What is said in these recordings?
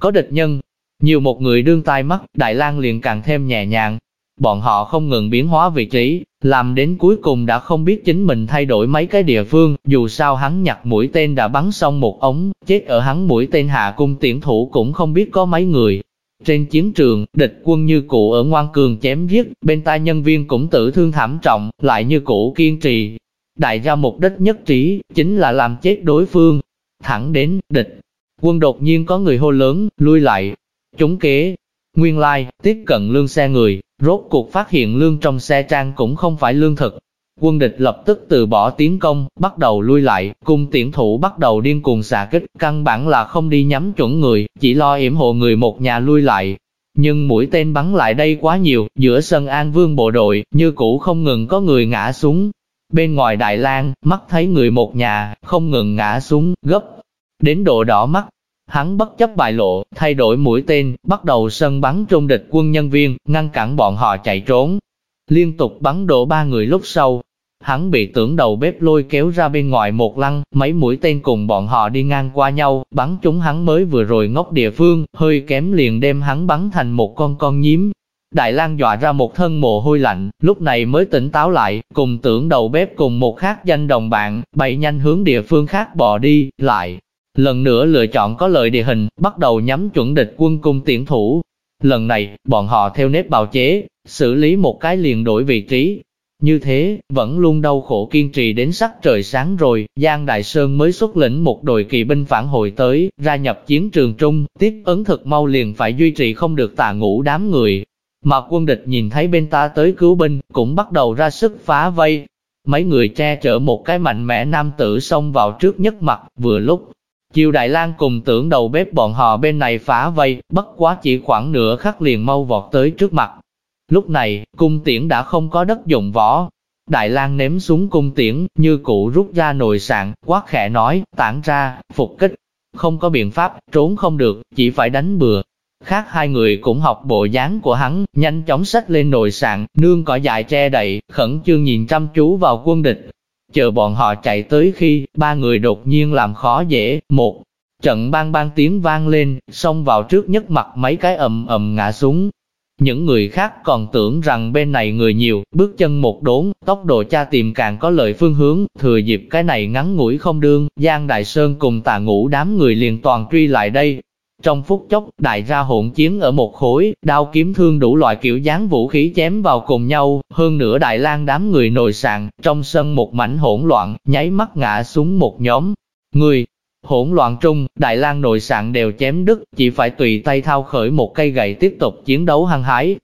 có địch nhân. Nhiều một người đương tai mắt, Đại lang liền càng thêm nhẹ nhàng. Bọn họ không ngừng biến hóa vị trí, làm đến cuối cùng đã không biết chính mình thay đổi mấy cái địa phương, dù sao hắn nhặt mũi tên đã bắn xong một ống, chết ở hắn mũi tên hạ cung tiễn thủ cũng không biết có mấy người. Trên chiến trường, địch quân như cũ ở ngoan cường chém giết, bên tai nhân viên cũng tử thương thảm trọng, lại như cũ kiên trì. Đại gia mục đích nhất trí, chính là làm chết đối phương. Thẳng đến, địch. Quân đột nhiên có người hô lớn, lui lại. Chúng kế. Nguyên lai, tiếp cận lương xe người, rốt cuộc phát hiện lương trong xe trang cũng không phải lương thực, Quân địch lập tức từ bỏ tiến công, bắt đầu lui lại, cung tiễn thủ bắt đầu điên cuồng xạ kích, căn bản là không đi nhắm chuẩn người, chỉ lo yểm hộ người một nhà lui lại. Nhưng mũi tên bắn lại đây quá nhiều, giữa sân An Vương bộ đội, như cũ không ngừng có người ngã xuống. Bên ngoài Đại lang mắt thấy người một nhà, không ngừng ngã xuống, gấp, đến độ đỏ mắt. Hắn bất chấp bại lộ, thay đổi mũi tên, bắt đầu sân bắn trung địch quân nhân viên, ngăn cản bọn họ chạy trốn. Liên tục bắn đổ ba người lúc sau, Hắn bị tưởng đầu bếp lôi kéo ra bên ngoài một lăng, mấy mũi tên cùng bọn họ đi ngang qua nhau, bắn chúng hắn mới vừa rồi ngốc địa phương, hơi kém liền đem hắn bắn thành một con con nhím. Đại lang dọa ra một thân mồ hôi lạnh, lúc này mới tỉnh táo lại, cùng tưởng đầu bếp cùng một khác danh đồng bạn, bay nhanh hướng địa phương khác bỏ đi, lại. Lần nữa lựa chọn có lợi địa hình, bắt đầu nhắm chuẩn địch quân cung tiễn thủ. Lần này, bọn họ theo nếp bào chế, xử lý một cái liền đổi vị trí, như thế, vẫn luôn đau khổ kiên trì đến sắc trời sáng rồi, Giang Đại Sơn mới xuất lĩnh một đội kỳ binh phản hồi tới, ra nhập chiến trường trung, tiếp ấn thực mau liền phải duy trì không được tà ngủ đám người. Mà quân địch nhìn thấy bên ta tới cứu binh, cũng bắt đầu ra sức phá vây. Mấy người che chở một cái mạnh mẽ nam tử xông vào trước nhất mặt, vừa lúc. Chiều Đại lang cùng tưởng đầu bếp bọn họ bên này phá vây, bất quá chỉ khoảng nửa khắc liền mau vọt tới trước mặt, Lúc này, cung tiễn đã không có đất dụng võ. Đại lang ném xuống cung tiễn, như cụ rút ra nồi sạn, quát khẽ nói, tản ra, phục kích. Không có biện pháp, trốn không được, chỉ phải đánh bừa. Khác hai người cũng học bộ dáng của hắn, nhanh chóng xách lên nồi sạn, nương cỏ dại che đậy, khẩn trương nhìn chăm chú vào quân địch. Chờ bọn họ chạy tới khi, ba người đột nhiên làm khó dễ, một trận bang bang tiếng vang lên, xông vào trước nhất mặt mấy cái ầm ầm ngã xuống, những người khác còn tưởng rằng bên này người nhiều, bước chân một đốn, tốc độ cha tìm càng có lợi phương hướng, thừa dịp cái này ngắn ngủi không đương, Giang Đại Sơn cùng tà ngũ đám người liền toàn truy lại đây. Trong phút chốc, đại ra hỗn chiến ở một khối, đao kiếm thương đủ loại kiểu dáng vũ khí chém vào cùng nhau, hơn nữa Đại lang đám người nồi sàn, trong sân một mảnh hỗn loạn, nháy mắt ngã xuống một nhóm người, Hỗn loạn trung, Đại lang nội sạn đều chém đứt, chỉ phải tùy tay thao khởi một cây gậy tiếp tục chiến đấu hăng hái.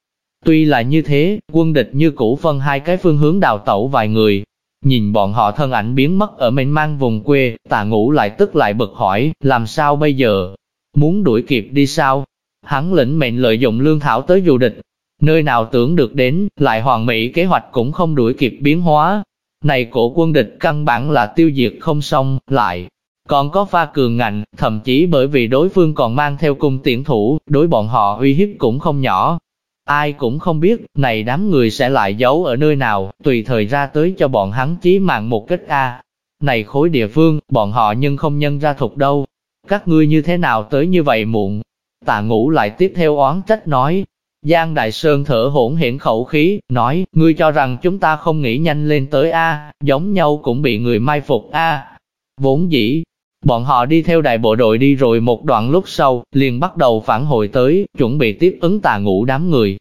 Tuy là như thế, quân địch như cũ phân hai cái phương hướng đào tẩu vài người. Nhìn bọn họ thân ảnh biến mất ở mênh mang vùng quê, tà ngũ lại tức lại bực hỏi, làm sao bây giờ? Muốn đuổi kịp đi sao? Hắn lĩnh mệnh lợi dụng lương thảo tới du địch. Nơi nào tưởng được đến, lại hoàn mỹ kế hoạch cũng không đuổi kịp biến hóa. Này cổ quân địch căn bản là tiêu diệt không xong, lại còn có pha cường ngạnh, thậm chí bởi vì đối phương còn mang theo cung tiễn thủ, đối bọn họ uy hiếp cũng không nhỏ. Ai cũng không biết, này đám người sẽ lại giấu ở nơi nào, tùy thời ra tới cho bọn hắn chí mạng một cách A. Này khối địa phương, bọn họ nhưng không nhân ra thục đâu. Các ngươi như thế nào tới như vậy muộn? Tạ ngũ lại tiếp theo oán trách nói. Giang Đại Sơn thở hỗn hển khẩu khí, nói, ngươi cho rằng chúng ta không nghĩ nhanh lên tới A, giống nhau cũng bị người mai phục A. Vốn dĩ, Bọn họ đi theo đại bộ đội đi rồi một đoạn lúc sau, liền bắt đầu phản hồi tới, chuẩn bị tiếp ứng tà ngũ đám người.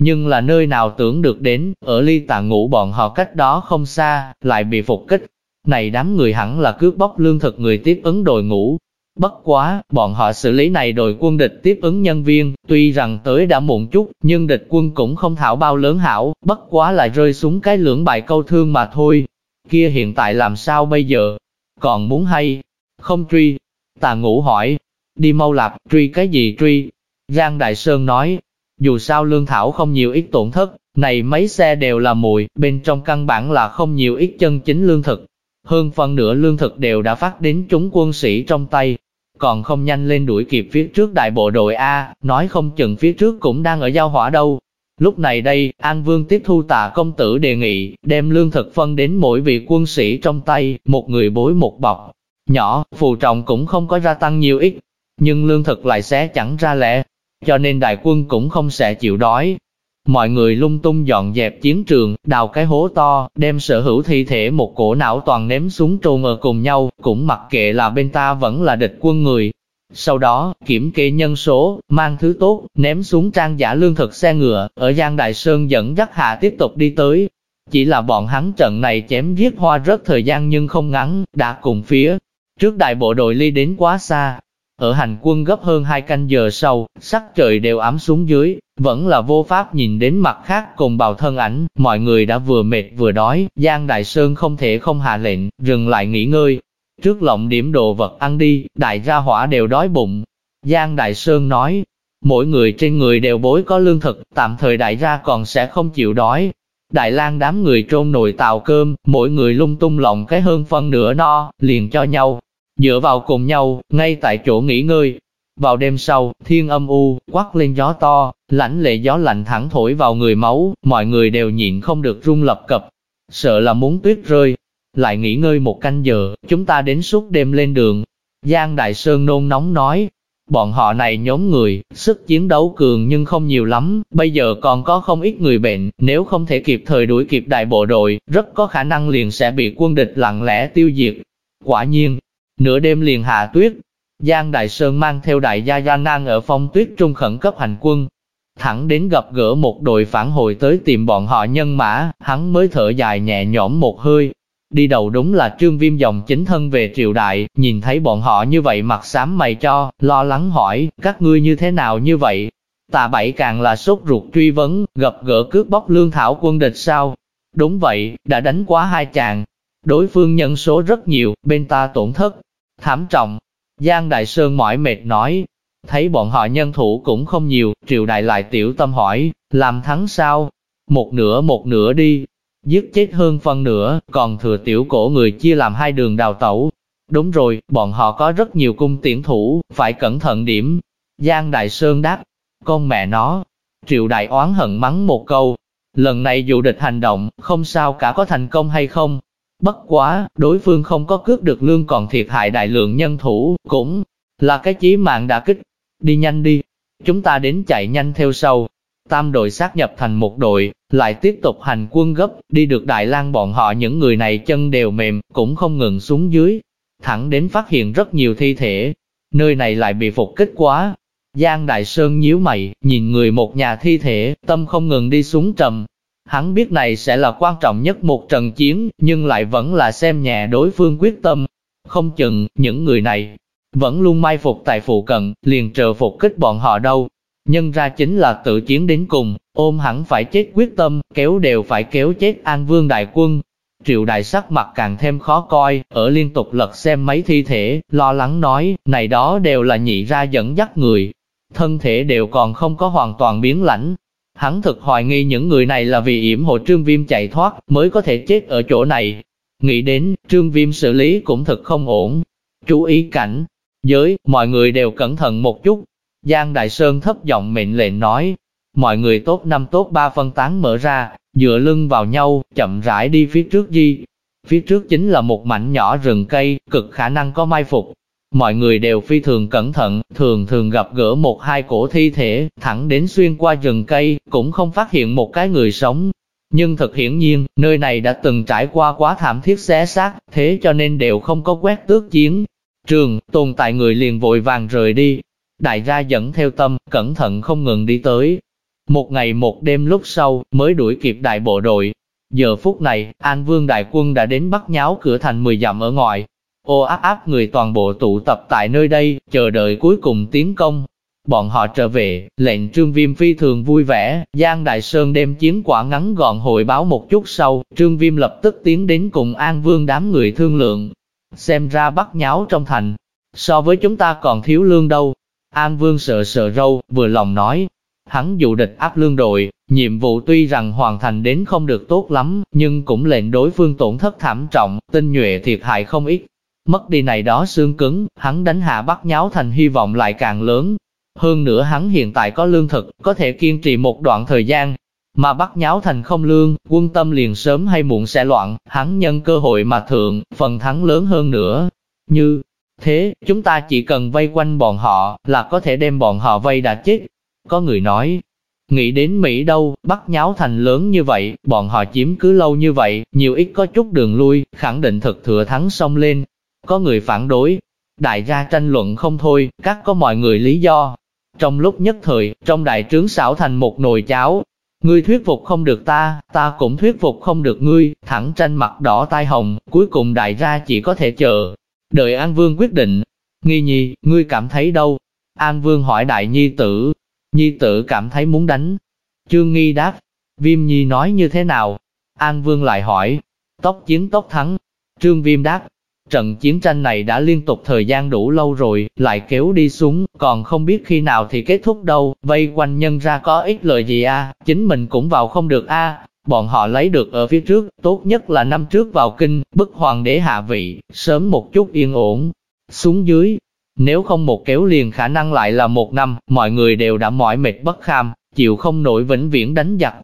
Nhưng là nơi nào tưởng được đến, ở ly tà ngũ bọn họ cách đó không xa, lại bị phục kích. Này đám người hẳn là cướp bóc lương thực người tiếp ứng đội ngũ. Bất quá, bọn họ xử lý này đội quân địch tiếp ứng nhân viên, tuy rằng tới đã muộn chút, nhưng địch quân cũng không thảo bao lớn hảo, bất quá lại rơi xuống cái lưỡng bài câu thương mà thôi. Kia hiện tại làm sao bây giờ? Còn muốn hay, không truy. Tà ngũ hỏi, đi mau lạp, truy cái gì truy? Giang Đại Sơn nói, dù sao lương thảo không nhiều ít tổn thất, này mấy xe đều là mùi, bên trong căn bản là không nhiều ít chân chính lương thực. Hơn phần nửa lương thực đều đã phát đến chúng quân sĩ trong tay, còn không nhanh lên đuổi kịp phía trước đại bộ đội A, nói không chừng phía trước cũng đang ở giao hỏa đâu. Lúc này đây, An Vương tiếp thu tạ công tử đề nghị, đem lương thực phân đến mỗi vị quân sĩ trong tay, một người bối một bọc, nhỏ, phù trọng cũng không có gia tăng nhiều ít. nhưng lương thực lại sẽ chẳng ra lẽ, cho nên đại quân cũng không sẽ chịu đói. Mọi người lung tung dọn dẹp chiến trường, đào cái hố to, đem sở hữu thi thể một cổ não toàn ném xuống trôn ở cùng nhau, cũng mặc kệ là bên ta vẫn là địch quân người. Sau đó, kiểm kê nhân số, mang thứ tốt, ném xuống trang giả lương thực xe ngựa, ở Giang Đại Sơn dẫn dắt hạ tiếp tục đi tới. Chỉ là bọn hắn trận này chém giết hoa rất thời gian nhưng không ngắn, đã cùng phía. Trước đại bộ đội ly đến quá xa, ở hành quân gấp hơn hai canh giờ sau, sắc trời đều ấm xuống dưới, vẫn là vô pháp nhìn đến mặt khác cùng bào thân ảnh, mọi người đã vừa mệt vừa đói, Giang Đại Sơn không thể không hạ lệnh, dừng lại nghỉ ngơi. Trước lộng điểm đồ vật ăn đi, đại gia hỏa đều đói bụng. Giang Đại Sơn nói, mỗi người trên người đều bối có lương thực, tạm thời đại gia còn sẽ không chịu đói. Đại lang đám người trôn nồi tàu cơm, mỗi người lung tung lộng cái hơn phân nửa no, liền cho nhau, dựa vào cùng nhau, ngay tại chỗ nghỉ ngơi. Vào đêm sau, thiên âm u, quắc lên gió to, lãnh lệ gió lạnh thẳng thổi vào người máu, mọi người đều nhịn không được run lập cập. Sợ là muốn tuyết rơi. Lại nghỉ ngơi một canh giờ, chúng ta đến suốt đêm lên đường. Giang Đại Sơn nôn nóng nói, bọn họ này nhóm người, sức chiến đấu cường nhưng không nhiều lắm, bây giờ còn có không ít người bệnh, nếu không thể kịp thời đuổi kịp đại bộ đội, rất có khả năng liền sẽ bị quân địch lặng lẽ tiêu diệt. Quả nhiên, Nửa đêm liền hạ tuyết, Giang Đại Sơn mang theo đại gia Gia Nang ở phong tuyết trung khẩn cấp hành quân. Thẳng đến gặp gỡ một đội phản hồi tới tìm bọn họ nhân mã, hắn mới thở dài nhẹ nhõm một hơi. Đi đầu đúng là trương viêm dòng chính thân về triều đại, nhìn thấy bọn họ như vậy mặt xám mày cho, lo lắng hỏi, các ngươi như thế nào như vậy? Tạ bảy càng là sốt ruột truy vấn, gặp gỡ cướp bóc lương thảo quân địch sao? Đúng vậy, đã đánh quá hai chàng. Đối phương nhân số rất nhiều, bên ta tổn thất, thảm trọng. Giang Đại Sơn mỏi mệt nói, thấy bọn họ nhân thủ cũng không nhiều, triều đại lại tiểu tâm hỏi, làm thắng sao? Một nửa một nửa đi, giết chết hơn phân nửa, còn thừa tiểu cổ người chia làm hai đường đào tẩu. Đúng rồi, bọn họ có rất nhiều cung tiễn thủ, phải cẩn thận điểm. Giang Đại Sơn đáp, con mẹ nó. Triệu đại oán hận mắng một câu. Lần này dù địch hành động, không sao cả có thành công hay không, Bất quá, đối phương không có cướp được lương còn thiệt hại đại lượng nhân thủ, cũng là cái chí mạng đã kích. Đi nhanh đi, chúng ta đến chạy nhanh theo sau. Tam đội sát nhập thành một đội, lại tiếp tục hành quân gấp, đi được Đại lang bọn họ những người này chân đều mềm, cũng không ngừng xuống dưới. Thẳng đến phát hiện rất nhiều thi thể, nơi này lại bị phục kích quá. Giang Đại Sơn nhíu mày, nhìn người một nhà thi thể, tâm không ngừng đi xuống trầm, Hắn biết này sẽ là quan trọng nhất một trận chiến, nhưng lại vẫn là xem nhẹ đối phương quyết tâm. Không chừng, những người này vẫn luôn mai phục tại phụ cận, liền chờ phục kích bọn họ đâu. Nhân ra chính là tự chiến đến cùng, ôm hẳn phải chết quyết tâm, kéo đều phải kéo chết An Vương Đại Quân. Triệu đại sắc mặt càng thêm khó coi, ở liên tục lật xem mấy thi thể, lo lắng nói, này đó đều là nhị ra dẫn dắt người. Thân thể đều còn không có hoàn toàn biến lãnh, Hắn thực hoài nghi những người này là vì yểm hộ trương viêm chạy thoát, mới có thể chết ở chỗ này. Nghĩ đến, trương viêm xử lý cũng thật không ổn. Chú ý cảnh, giới, mọi người đều cẩn thận một chút. Giang Đại Sơn thấp giọng mệnh lệnh nói, mọi người tốt năm tốt ba phân tán mở ra, dựa lưng vào nhau, chậm rãi đi phía trước di. Phía trước chính là một mảnh nhỏ rừng cây, cực khả năng có mai phục, Mọi người đều phi thường cẩn thận, thường thường gặp gỡ một hai cổ thi thể, thẳng đến xuyên qua rừng cây, cũng không phát hiện một cái người sống. Nhưng thật hiển nhiên, nơi này đã từng trải qua quá thảm thiết xé xác, thế cho nên đều không có quét tước chiến. Trường, tồn tại người liền vội vàng rời đi. Đại gia dẫn theo tâm, cẩn thận không ngừng đi tới. Một ngày một đêm lúc sau, mới đuổi kịp đại bộ đội. Giờ phút này, An Vương đại quân đã đến bắt nháo cửa thành 10 dặm ở ngoài, ô áp áp người toàn bộ tụ tập tại nơi đây, chờ đợi cuối cùng tiến công. Bọn họ trở về, lệnh trương viêm phi thường vui vẻ, Giang Đại Sơn đem chiến quả ngắn gọn hội báo một chút sau, trương viêm lập tức tiến đến cùng An Vương đám người thương lượng. Xem ra bắt nháo trong thành, so với chúng ta còn thiếu lương đâu. An Vương sợ sợ râu, vừa lòng nói, hắn dụ địch áp lương đội, nhiệm vụ tuy rằng hoàn thành đến không được tốt lắm, nhưng cũng lệnh đối phương tổn thất thảm trọng, tinh nhuệ thiệt hại không ít. Mất đi này đó xương cứng, hắn đánh hạ bắt nháo thành hy vọng lại càng lớn. Hơn nữa hắn hiện tại có lương thực, có thể kiên trì một đoạn thời gian. Mà bắt nháo thành không lương, quân tâm liền sớm hay muộn sẽ loạn, hắn nhân cơ hội mà thượng, phần thắng lớn hơn nữa. Như, Thế, chúng ta chỉ cần vây quanh bọn họ, là có thể đem bọn họ vây đã chết. Có người nói, nghĩ đến Mỹ đâu, bắt nháo thành lớn như vậy, bọn họ chiếm cứ lâu như vậy, nhiều ít có chút đường lui, khẳng định thực thừa thắng xông lên. Có người phản đối, đại gia tranh luận không thôi, các có mọi người lý do. Trong lúc nhất thời, trong đại trướng xảo thành một nồi cháo, Ngươi thuyết phục không được ta, ta cũng thuyết phục không được ngươi, thẳng tranh mặt đỏ tai hồng, cuối cùng đại gia chỉ có thể chờ. Đợi An Vương quyết định. Nghi nhi, ngươi cảm thấy đâu? An Vương hỏi đại nhi tử. Nhi tử cảm thấy muốn đánh. Trương Nghi đáp. Viêm nhi nói như thế nào? An Vương lại hỏi. Tốc chiến tốc thắng. Trương Viêm đáp. Trận chiến tranh này đã liên tục thời gian đủ lâu rồi, lại kéo đi xuống, còn không biết khi nào thì kết thúc đâu, vây quanh nhân ra có ích lợi gì a chính mình cũng vào không được a bọn họ lấy được ở phía trước, tốt nhất là năm trước vào kinh, bức hoàng đế hạ vị, sớm một chút yên ổn, xuống dưới. Nếu không một kéo liền khả năng lại là một năm, mọi người đều đã mỏi mệt bất kham, chịu không nổi vĩnh viễn đánh giặc,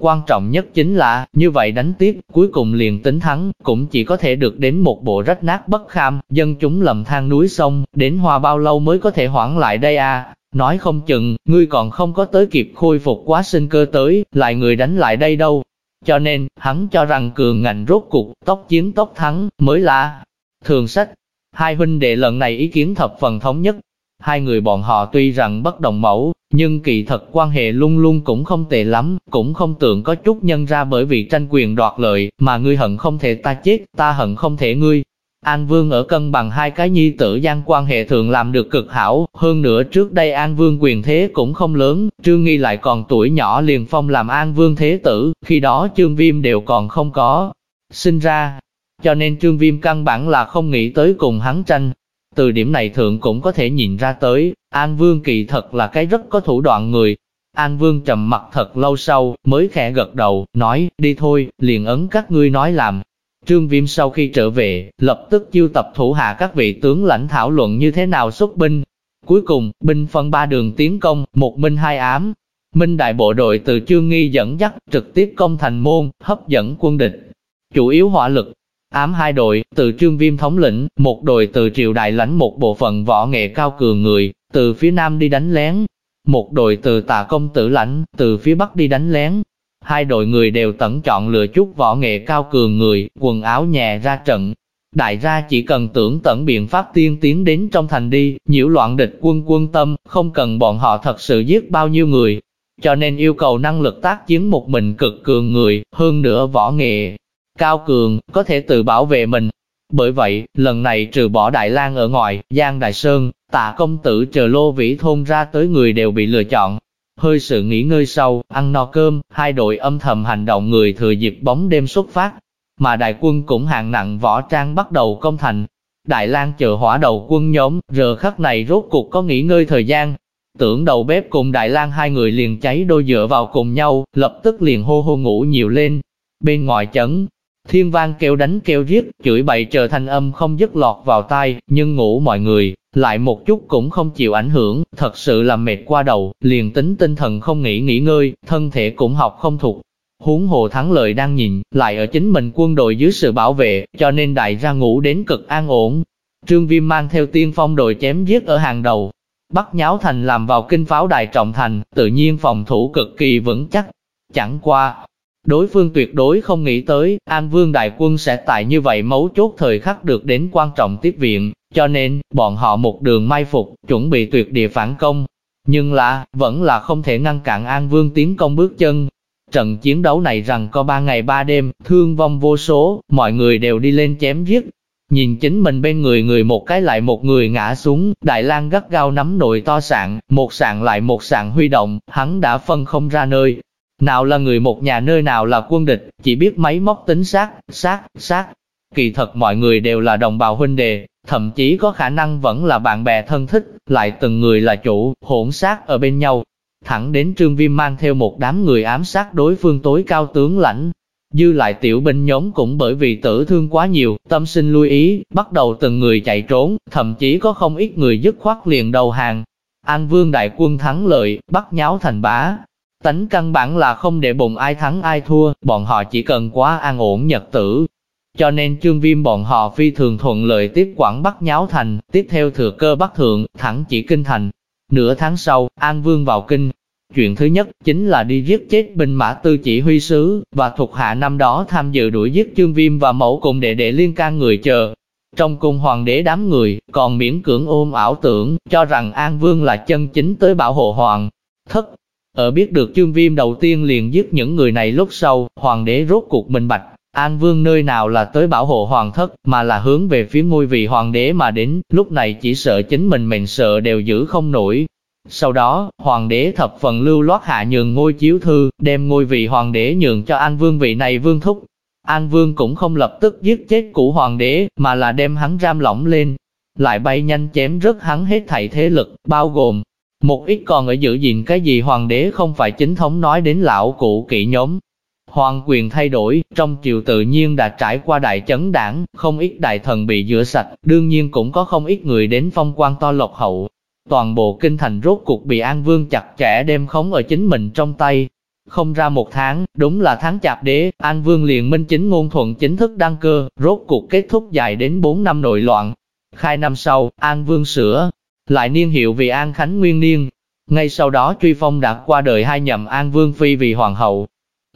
Quan trọng nhất chính là, như vậy đánh tiếp, cuối cùng liền tính thắng, cũng chỉ có thể được đến một bộ rách nát bất kham, dân chúng lầm than núi sông, đến hoa bao lâu mới có thể hoãn lại đây à? Nói không chừng, ngươi còn không có tới kịp khôi phục quá sinh cơ tới, lại người đánh lại đây đâu. Cho nên, hắn cho rằng cường ngạnh rốt cục, tốc chiến tốc thắng, mới là thường sách. Hai huynh đệ lần này ý kiến thập phần thống nhất, Hai người bọn họ tuy rằng bất đồng mẫu, nhưng kỳ thật quan hệ luôn luôn cũng không tệ lắm, cũng không tưởng có chút nhân ra bởi vì tranh quyền đoạt lợi, mà ngươi hận không thể ta chết, ta hận không thể ngươi. An Vương ở cân bằng hai cái nhi tử gian quan hệ thường làm được cực hảo, hơn nữa trước đây An Vương quyền thế cũng không lớn, Trương Nghi lại còn tuổi nhỏ liền phong làm An Vương thế tử, khi đó Trương Viêm đều còn không có sinh ra. Cho nên Trương Viêm căn bản là không nghĩ tới cùng hắn tranh, từ điểm này thượng cũng có thể nhìn ra tới, An Vương kỳ thật là cái rất có thủ đoạn người. An Vương trầm mặt thật lâu sau, mới khẽ gật đầu, nói, đi thôi, liền ấn các ngươi nói làm. Trương Viêm sau khi trở về, lập tức chiêu tập thủ hạ các vị tướng lãnh thảo luận như thế nào xuất binh. Cuối cùng, binh phân ba đường tiến công, một minh hai ám. Minh đại bộ đội từ Trương Nghi dẫn dắt, trực tiếp công thành môn, hấp dẫn quân địch. Chủ yếu hỏa lực, Ám hai đội, từ trương viêm thống lĩnh, một đội từ triều đại lãnh một bộ phận võ nghệ cao cường người, từ phía nam đi đánh lén. Một đội từ tà công tử lãnh, từ phía bắc đi đánh lén. Hai đội người đều tẩn chọn lựa chút võ nghệ cao cường người, quần áo nhẹ ra trận. Đại gia chỉ cần tưởng tận biện pháp tiên tiến đến trong thành đi, nhiễu loạn địch quân quân tâm, không cần bọn họ thật sự giết bao nhiêu người. Cho nên yêu cầu năng lực tác chiến một mình cực cường người, hơn nữa võ nghệ, cao cường, có thể tự bảo vệ mình. Bởi vậy, lần này trừ bỏ Đại lang ở ngoài, Giang Đại Sơn, tạ công tử chờ lô vĩ thôn ra tới người đều bị lựa chọn. Hơi sự nghỉ ngơi sau, ăn no cơm, hai đội âm thầm hành động người thừa dịp bóng đêm xuất phát. Mà đại quân cũng hạng nặng võ trang bắt đầu công thành. Đại lang chờ hỏa đầu quân nhóm, giờ khắc này rốt cuộc có nghỉ ngơi thời gian. Tưởng đầu bếp cùng Đại lang hai người liền cháy đôi dựa vào cùng nhau, lập tức liền hô hô ngủ nhiều lên. Bên ngoài chấn, Thiên vang kêu đánh kêu giết, chửi bậy chờ thanh âm không dứt lọt vào tai, nhưng ngủ mọi người, lại một chút cũng không chịu ảnh hưởng, thật sự là mệt qua đầu, liền tính tinh thần không nghỉ nghỉ ngơi, thân thể cũng học không thuộc. Huống hồ thắng lợi đang nhìn, lại ở chính mình quân đội dưới sự bảo vệ, cho nên đại ra ngủ đến cực an ổn. Trương Viêm mang theo tiên phong đội chém giết ở hàng đầu, bắt nháo thành làm vào kinh pháo đài trọng thành, tự nhiên phòng thủ cực kỳ vững chắc. Chẳng qua, Đối phương tuyệt đối không nghĩ tới, An Vương Đại Quân sẽ tại như vậy mấu chốt thời khắc được đến quan trọng tiếp viện, cho nên, bọn họ một đường mai phục, chuẩn bị tuyệt địa phản công. Nhưng là, vẫn là không thể ngăn cản An Vương tiến công bước chân. Trận chiến đấu này rằng có ba ngày ba đêm, thương vong vô số, mọi người đều đi lên chém giết. Nhìn chính mình bên người người một cái lại một người ngã xuống, Đại lang gắt gao nắm nội to sạn, một sạn lại một sạn huy động, hắn đã phân không ra nơi, nào là người một nhà nơi nào là quân địch, chỉ biết máy móc tính xác, xác, xác. Kỳ thật mọi người đều là đồng bào huynh đệ, thậm chí có khả năng vẫn là bạn bè thân thích, lại từng người là chủ, hỗn sát ở bên nhau. Thẳng đến Trương Viêm mang theo một đám người ám sát đối phương tối cao tướng lãnh. Dư lại tiểu binh nhóm cũng bởi vì tử thương quá nhiều, tâm sinh lưu ý, bắt đầu từng người chạy trốn, thậm chí có không ít người dứt khoát liền đầu hàng. An Vương đại quân thắng lợi, bắt nháo thành bá, Tánh căn bản là không để bụng ai thắng ai thua, bọn họ chỉ cần quá an ổn nhật tử. cho nên trương viêm bọn họ phi thường thuận lợi tiếp quản Bắc Nháo Thành, tiếp theo thừa cơ Bắc Thượng, thẳng chỉ Kinh Thành. Nửa tháng sau, An Vương vào Kinh. Chuyện thứ nhất chính là đi giết chết binh mã tư chỉ huy sứ, và thuộc hạ năm đó tham dự đuổi giết trương viêm và mẫu cùng đệ đệ liên can người chờ. Trong cung hoàng đế đám người, còn miễn cưỡng ôm ảo tưởng, cho rằng An Vương là chân chính tới bảo hộ hoàng. Thất, ở biết được trương viêm đầu tiên liền giết những người này lúc sau, hoàng đế rốt cuộc minh bạch, An Vương nơi nào là tới bảo hộ hoàng thất, mà là hướng về phía ngôi vị hoàng đế mà đến, lúc này chỉ sợ chính mình mình sợ đều giữ không nổi. Sau đó, hoàng đế thập phần lưu loát hạ nhường ngôi chiếu thư, đem ngôi vị hoàng đế nhường cho An Vương vị này vương thúc. An Vương cũng không lập tức giết chết cũ hoàng đế, mà là đem hắn giam lỏng lên, lại bay nhanh chém rớt hắn hết thảy thế lực, bao gồm một ít còn ở giữ gìn cái gì hoàng đế không phải chính thống nói đến lão cụ kỵ nhóm, Hoàng quyền thay đổi, trong triều tự nhiên đã trải qua đại chấn đảng, không ít đại thần bị rửa sạch, đương nhiên cũng có không ít người đến phong quan to lộc hậu. Toàn bộ kinh thành rốt cuộc bị An Vương chặt chẽ đem khống ở chính mình trong tay. Không ra một tháng, đúng là tháng chạp đế, An Vương liền minh chính ngôn thuận chính thức đăng cơ, rốt cuộc kết thúc dài đến 4 năm nội loạn. Khai năm sau, An Vương sửa, lại niên hiệu vì An Khánh Nguyên Niên. Ngay sau đó Truy Phong đã qua đời hai nhậm An Vương Phi vì Hoàng hậu,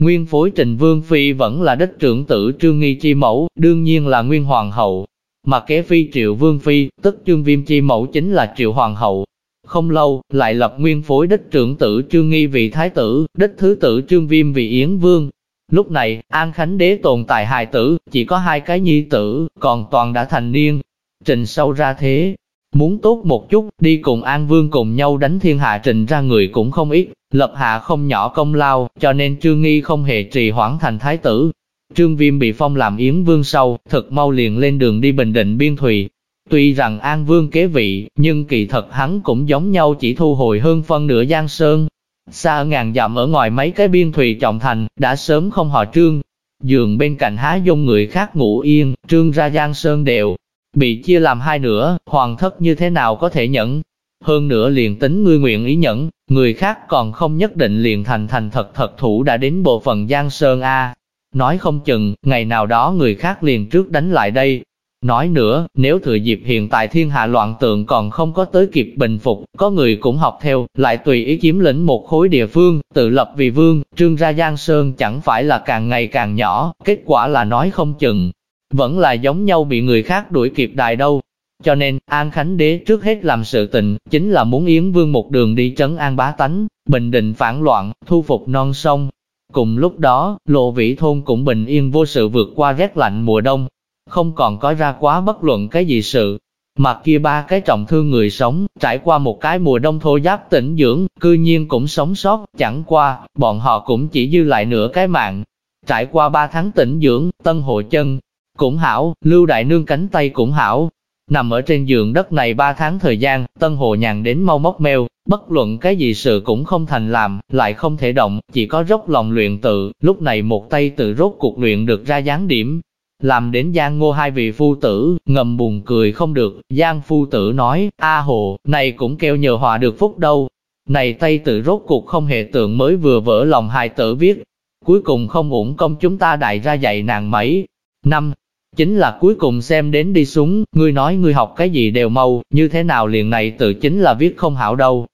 Nguyên phối trình Vương Phi vẫn là đích trưởng tử Trương Nghi Chi Mẫu, đương nhiên là Nguyên Hoàng hậu. Mà kế phi Triệu Vương Phi, tức Trương Viêm Chi Mẫu chính là Triệu Hoàng hậu. Không lâu, lại lập nguyên phối đích trưởng tử Trương Nghi vị Thái tử, đích thứ tử Trương Viêm vị Yến Vương. Lúc này, An Khánh Đế tồn tại hài tử, chỉ có hai cái nhi tử, còn toàn đã thành niên. Trình sâu ra thế, Muốn tốt một chút, đi cùng An Vương cùng nhau đánh thiên hạ trình ra người cũng không ít, lập hạ không nhỏ công lao, cho nên Trương Nghi không hề trì hoãn thành thái tử. Trương Viêm bị phong làm Yến Vương sau, thật mau liền lên đường đi Bình Định Biên Thùy. Tuy rằng An Vương kế vị, nhưng kỳ thật hắn cũng giống nhau chỉ thu hồi hơn phân nửa Giang Sơn. Xa ở ngàn dặm ở ngoài mấy cái biên thùy trọng thành, đã sớm không họ Trương. Giường bên cạnh há dung người khác ngủ yên, Trương ra Giang Sơn đều, bị chia làm hai nửa, hoàng thất như thế nào có thể nhẫn. Hơn nữa liền tính ngươi nguyện ý nhẫn, người khác còn không nhất định liền thành thành thật thật thủ đã đến bộ phận Giang Sơn A. Nói không chừng, ngày nào đó người khác liền trước đánh lại đây. Nói nữa, nếu thừa dịp hiện tại thiên hạ loạn tượng còn không có tới kịp bình phục, có người cũng học theo, lại tùy ý chiếm lĩnh một khối địa phương, tự lập vì vương, trương ra Giang Sơn chẳng phải là càng ngày càng nhỏ, kết quả là nói không chừng, vẫn là giống nhau bị người khác đuổi kịp đại đâu. Cho nên, An Khánh Đế trước hết làm sự tình, chính là muốn Yến Vương một đường đi trấn an bá tánh, bình định phản loạn, thu phục non sông. Cùng lúc đó, lộ vĩ thôn cũng bình yên vô sự vượt qua rét lạnh mùa đông, không còn có ra quá bất luận cái gì sự. Mà kia ba cái trọng thương người sống, trải qua một cái mùa đông thô giáp tỉnh dưỡng, cư nhiên cũng sống sót, chẳng qua, bọn họ cũng chỉ dư lại nửa cái mạng. Trải qua ba tháng tỉnh dưỡng, tân hộ chân, cũng hảo, Lưu Đại Nương cánh tay cũng hảo. Nằm ở trên giường đất này ba tháng thời gian, Tân Hồ nhàn đến mau móc meo, bất luận cái gì sự cũng không thành làm, lại không thể động, chỉ có rốc lòng luyện tự, lúc này một tay tự rốt cuộc luyện được ra dáng điểm. Làm đến Giang Ngô hai vị phu tử, ngầm buồn cười không được, Giang phu tử nói, A Hồ, này cũng kêu nhờ hòa được phúc đâu. Này tay tự rốt cuộc không hề tượng mới vừa vỡ lòng hai tử viết. Cuối cùng không ủng công chúng ta đại ra dạy nàng mấy năm, Chính là cuối cùng xem đến đi xuống, ngươi nói ngươi học cái gì đều mau, như thế nào liền này tự chính là viết không hảo đâu.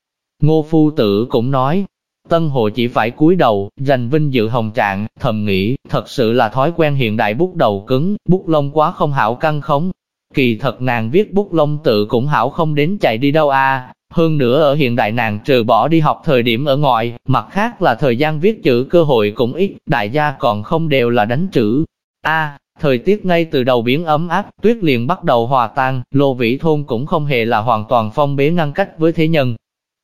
Ngô phu tử cũng nói, Tân Hồ chỉ phải cúi đầu, giành vinh dự hồng trạng, thầm nghĩ, thật sự là thói quen hiện đại bút đầu cứng, bút lông quá không hảo căng khống. Kỳ thật nàng viết bút lông tự cũng hảo không đến chạy đi đâu a. Hơn nữa ở hiện đại nàng trừ bỏ đi học thời điểm ở ngoài, mặt khác là thời gian viết chữ cơ hội cũng ít, đại gia còn không đều là đánh chữ. A, Thời tiết ngay từ đầu biến ấm áp, tuyết liền bắt đầu hòa tan, lô vĩ thôn cũng không hề là hoàn toàn phong bế ngăn cách với thế nhân.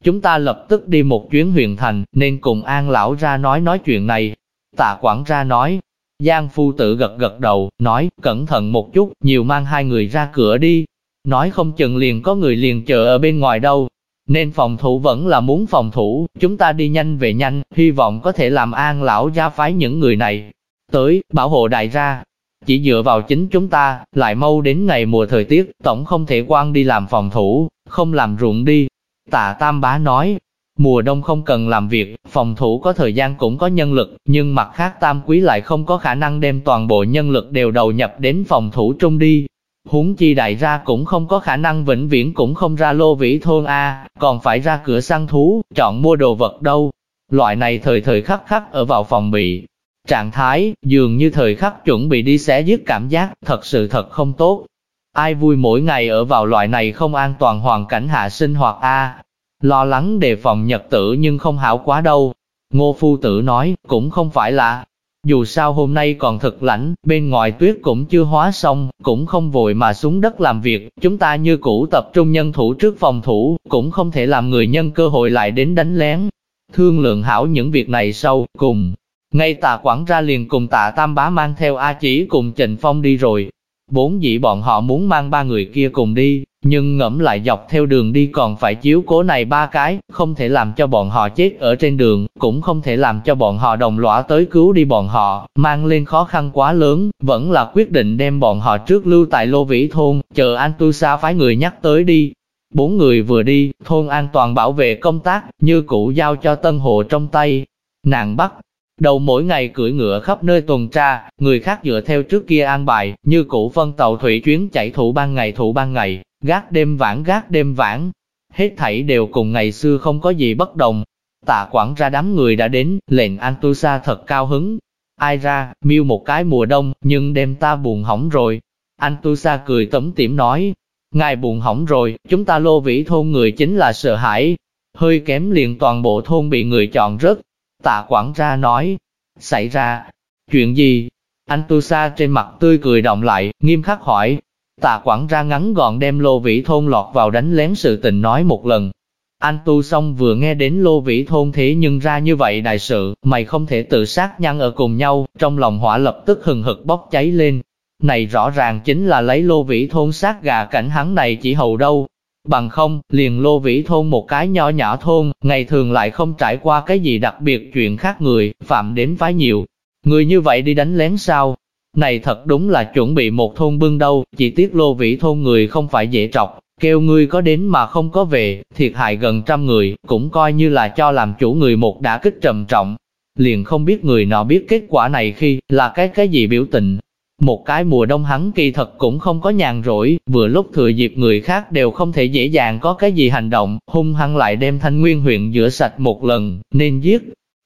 Chúng ta lập tức đi một chuyến huyền thành, nên cùng an lão ra nói nói chuyện này. Tạ quản ra nói, Giang phu tử gật gật đầu, nói, cẩn thận một chút, nhiều mang hai người ra cửa đi. Nói không chừng liền có người liền chờ ở bên ngoài đâu. Nên phòng thủ vẫn là muốn phòng thủ, chúng ta đi nhanh về nhanh, hy vọng có thể làm an lão gia phái những người này. Tới, bảo hộ đại gia, chỉ dựa vào chính chúng ta, lại mau đến ngày mùa thời tiết, tổng không thể quan đi làm phòng thủ, không làm ruộng đi. Tạ Tam Bá nói, Mùa đông không cần làm việc, phòng thủ có thời gian cũng có nhân lực, nhưng mặt khác tam quý lại không có khả năng đem toàn bộ nhân lực đều đầu nhập đến phòng thủ trung đi. Huống chi đại ra cũng không có khả năng vĩnh viễn cũng không ra lô vĩ thôn A, còn phải ra cửa săn thú, chọn mua đồ vật đâu. Loại này thời thời khắc khắc ở vào phòng bị. Trạng thái, dường như thời khắc chuẩn bị đi xé giết cảm giác, thật sự thật không tốt. Ai vui mỗi ngày ở vào loại này không an toàn hoàn cảnh hạ sinh hoạt A, lo lắng đề phòng nhật tử nhưng không hảo quá đâu. Ngô phu tử nói, cũng không phải là, dù sao hôm nay còn thực lạnh, bên ngoài tuyết cũng chưa hóa xong, cũng không vội mà xuống đất làm việc, chúng ta như cũ tập trung nhân thủ trước phòng thủ, cũng không thể làm người nhân cơ hội lại đến đánh lén. Thương lượng hảo những việc này sau, cùng. Ngay tạ quảng ra liền cùng tạ tam bá mang theo A chỉ cùng Trịnh Phong đi rồi. Bốn dĩ bọn họ muốn mang ba người kia cùng đi, nhưng ngẫm lại dọc theo đường đi còn phải chiếu cố này ba cái, không thể làm cho bọn họ chết ở trên đường, cũng không thể làm cho bọn họ đồng lõa tới cứu đi bọn họ, mang lên khó khăn quá lớn, vẫn là quyết định đem bọn họ trước lưu tại Lô Vĩ Thôn, chờ An Tu Sa phái người nhắc tới đi. Bốn người vừa đi, thôn an toàn bảo vệ công tác, như cũ giao cho Tân Hồ trong tay. Nàng bắt, đầu mỗi ngày cưỡi ngựa khắp nơi tuần tra, người khác dựa theo trước kia an bài, như cũ phân tàu thủy chuyến chạy thủ ban ngày thủ ban ngày, gác đêm vãn gác đêm vãn. Hết thảy đều cùng ngày xưa không có gì bất đồng. Tạ quản ra đám người đã đến, lệnh sa thật cao hứng. Ai ra, miêu một cái mùa đông, nhưng đem ta buồn hỏng rồi. Anh tu sa cười tấm tiểm nói, ngài buồn hỏng rồi, chúng ta lô vĩ thôn người chính là sợ hãi. Hơi kém liền toàn bộ thôn bị người chọn rớt. Tạ quản ra nói, xảy ra, chuyện gì? Anh Tu Sa trên mặt tươi cười động lại, nghiêm khắc hỏi, Tạ quản ra ngắn gọn đem Lô Vĩ Thôn lọt vào đánh lén sự tình nói một lần. Anh tu xong vừa nghe đến Lô Vĩ Thôn thế nhưng ra như vậy đại sự, mày không thể tự sát nhăn ở cùng nhau, trong lòng hỏa lập tức hừng hực bốc cháy lên. Này rõ ràng chính là lấy Lô Vĩ Thôn sát gà cảnh hắn này chỉ hầu đâu. Bằng không, liền Lô Vĩ Thôn một cái nhỏ nhỏ thôn, ngày thường lại không trải qua cái gì đặc biệt chuyện khác người, phạm đến phái nhiều. Người như vậy đi đánh lén sao, này thật đúng là chuẩn bị một thôn bưng đâu, chỉ tiếc lô vĩ thôn người không phải dễ trọc, kêu ngươi có đến mà không có về, thiệt hại gần trăm người, cũng coi như là cho làm chủ người một đã kích trầm trọng. Liền không biết người nọ biết kết quả này khi, là cái cái gì biểu tình. Một cái mùa đông hắn kỳ thật cũng không có nhàn rỗi, vừa lúc thừa dịp người khác đều không thể dễ dàng có cái gì hành động, hung hăng lại đem thanh nguyên huyện rửa sạch một lần, nên giết,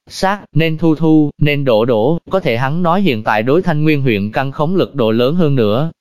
sát, nên thu thu, nên đổ đổ, có thể hắn nói hiện tại đối thanh nguyên huyện căng khống lực độ lớn hơn nữa.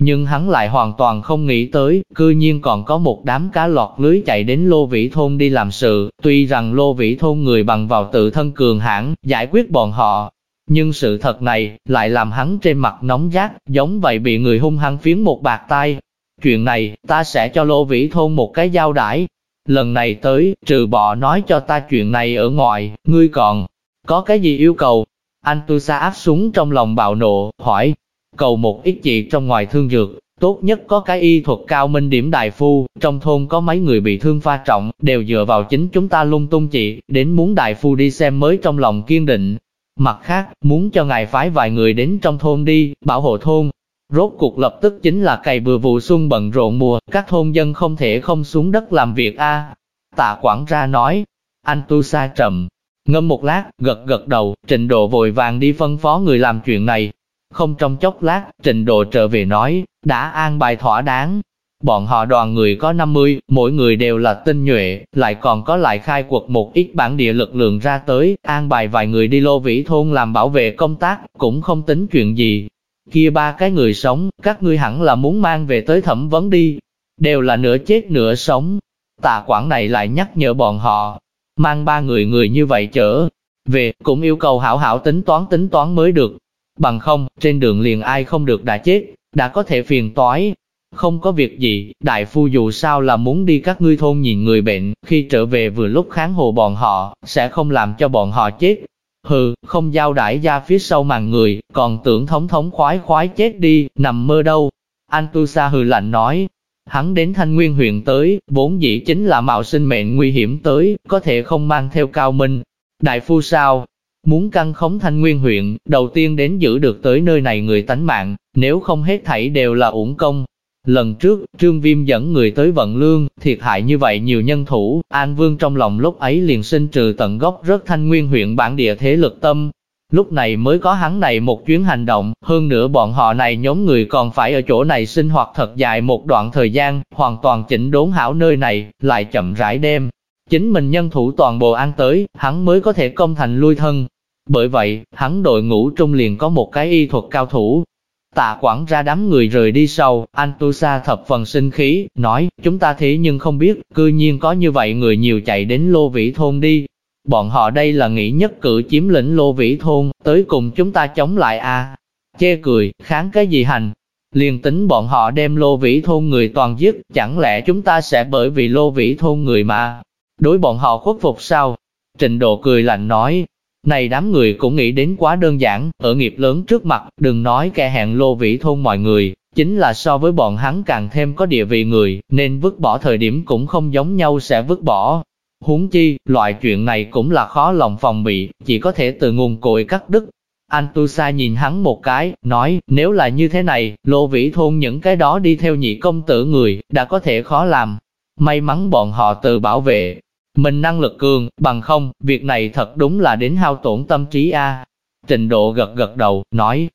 Nhưng hắn lại hoàn toàn không nghĩ tới, cư nhiên còn có một đám cá lọt lưới chạy đến Lô Vĩ Thôn đi làm sự, tuy rằng Lô Vĩ Thôn người bằng vào tự thân cường hãn giải quyết bọn họ. Nhưng sự thật này, lại làm hắn trên mặt nóng rát, giống vậy bị người hung hăng phiến một bạc tay. Chuyện này, ta sẽ cho Lô Vĩ Thôn một cái giao đãi, Lần này tới, trừ bỏ nói cho ta chuyện này ở ngoài, ngươi còn có cái gì yêu cầu? Anh tu sa áp súng trong lòng bạo nộ, hỏi, cầu một ít gì trong ngoài thương dược, tốt nhất có cái y thuật cao minh điểm đại phu, trong thôn có mấy người bị thương pha trọng, đều dựa vào chính chúng ta lung tung chị, đến muốn đại phu đi xem mới trong lòng kiên định. Mặt khác, muốn cho ngài phái vài người đến trong thôn đi, bảo hộ thôn, Rốt cuộc lập tức chính là cày bừa vụ xuân bận rộn mùa, các thôn dân không thể không xuống đất làm việc a. Tạ quản ra nói, anh tu sa trầm, ngâm một lát, gật gật đầu, trình độ vội vàng đi phân phó người làm chuyện này. Không trong chốc lát, trình độ trở về nói, đã an bài thỏa đáng. Bọn họ đoàn người có 50, mỗi người đều là tinh nhuệ, lại còn có lại khai quật một ít bản địa lực lượng ra tới, an bài vài người đi lô vĩ thôn làm bảo vệ công tác, cũng không tính chuyện gì, Kia ba cái người sống, các ngươi hẳn là muốn mang về tới thẩm vấn đi. Đều là nửa chết nửa sống. Tạ quản này lại nhắc nhở bọn họ. Mang ba người người như vậy chở về, cũng yêu cầu hảo hảo tính toán tính toán mới được. Bằng không, trên đường liền ai không được đã chết, đã có thể phiền toái. Không có việc gì, đại phu dù sao là muốn đi các ngươi thôn nhìn người bệnh, khi trở về vừa lúc kháng hồ bọn họ, sẽ không làm cho bọn họ chết, Hừ, không giao đãi ra phía sau màn người, còn tưởng thống thống khoái khoái chết đi, nằm mơ đâu. Anh Tu Sa hừ lạnh nói, hắn đến thanh nguyên huyện tới, vốn dĩ chính là mạo sinh mệnh nguy hiểm tới, có thể không mang theo cao minh. Đại phu sao? Muốn căng khống thanh nguyên huyện, đầu tiên đến giữ được tới nơi này người tánh mạng, nếu không hết thảy đều là uổng công. Lần trước, Trương Viêm dẫn người tới vận lương, thiệt hại như vậy nhiều nhân thủ, An Vương trong lòng lúc ấy liền sinh trừ tận gốc rất thanh nguyên huyện bản địa thế lực tâm. Lúc này mới có hắn này một chuyến hành động, hơn nữa bọn họ này nhóm người còn phải ở chỗ này sinh hoạt thật dài một đoạn thời gian, hoàn toàn chỉnh đốn hảo nơi này, lại chậm rãi đem. Chính mình nhân thủ toàn bộ an tới, hắn mới có thể công thành lui thân. Bởi vậy, hắn đội ngũ trung liền có một cái y thuật cao thủ, Tạ quản ra đám người rời đi sau, anh Tu Sa thập phần sinh khí, nói, chúng ta thế nhưng không biết, cư nhiên có như vậy người nhiều chạy đến Lô Vĩ Thôn đi. Bọn họ đây là nghĩ nhất cử chiếm lĩnh Lô Vĩ Thôn, tới cùng chúng ta chống lại a à. Chê cười, kháng cái gì hành? Liền tính bọn họ đem Lô Vĩ Thôn người toàn giết, chẳng lẽ chúng ta sẽ bởi vì Lô Vĩ Thôn người mà đối bọn họ khuất phục sao? Trình độ cười lạnh nói, này đám người cũng nghĩ đến quá đơn giản, ở nghiệp lớn trước mặt, đừng nói kẻ hẹn lô vĩ thôn mọi người, chính là so với bọn hắn càng thêm có địa vị người, nên vứt bỏ thời điểm cũng không giống nhau sẽ vứt bỏ. Huống chi, loại chuyện này cũng là khó lòng phòng bị, chỉ có thể từ nguồn cội cắt đứt. Anh Tu Sa nhìn hắn một cái, nói, nếu là như thế này, lô vĩ thôn những cái đó đi theo nhị công tử người, đã có thể khó làm. May mắn bọn họ tự bảo vệ, mình năng lực cường, bằng không, việc này thật đúng là đến hao tổn tâm trí a. Trình độ gật gật đầu, nói,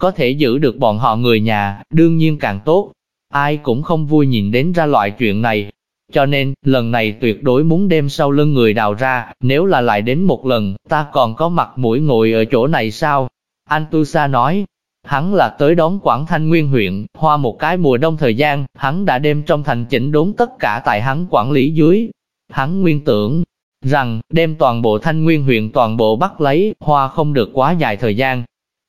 có thể giữ được bọn họ người nhà, đương nhiên càng tốt. Ai cũng không vui nhìn đến ra loại chuyện này. Cho nên, lần này tuyệt đối muốn đem sau lưng người đào ra, nếu là lại đến một lần, ta còn có mặt mũi ngồi ở chỗ này sao? Anh Tu Sa nói, hắn là tới đón Quảng Thanh Nguyên huyện, hoa một cái mùa đông thời gian, hắn đã đem trong thành chỉnh đốn tất cả tại hắn quản lý dưới, Hắn nguyên tưởng rằng đem toàn bộ thanh nguyên huyện toàn bộ bắt lấy, hoa không được quá dài thời gian.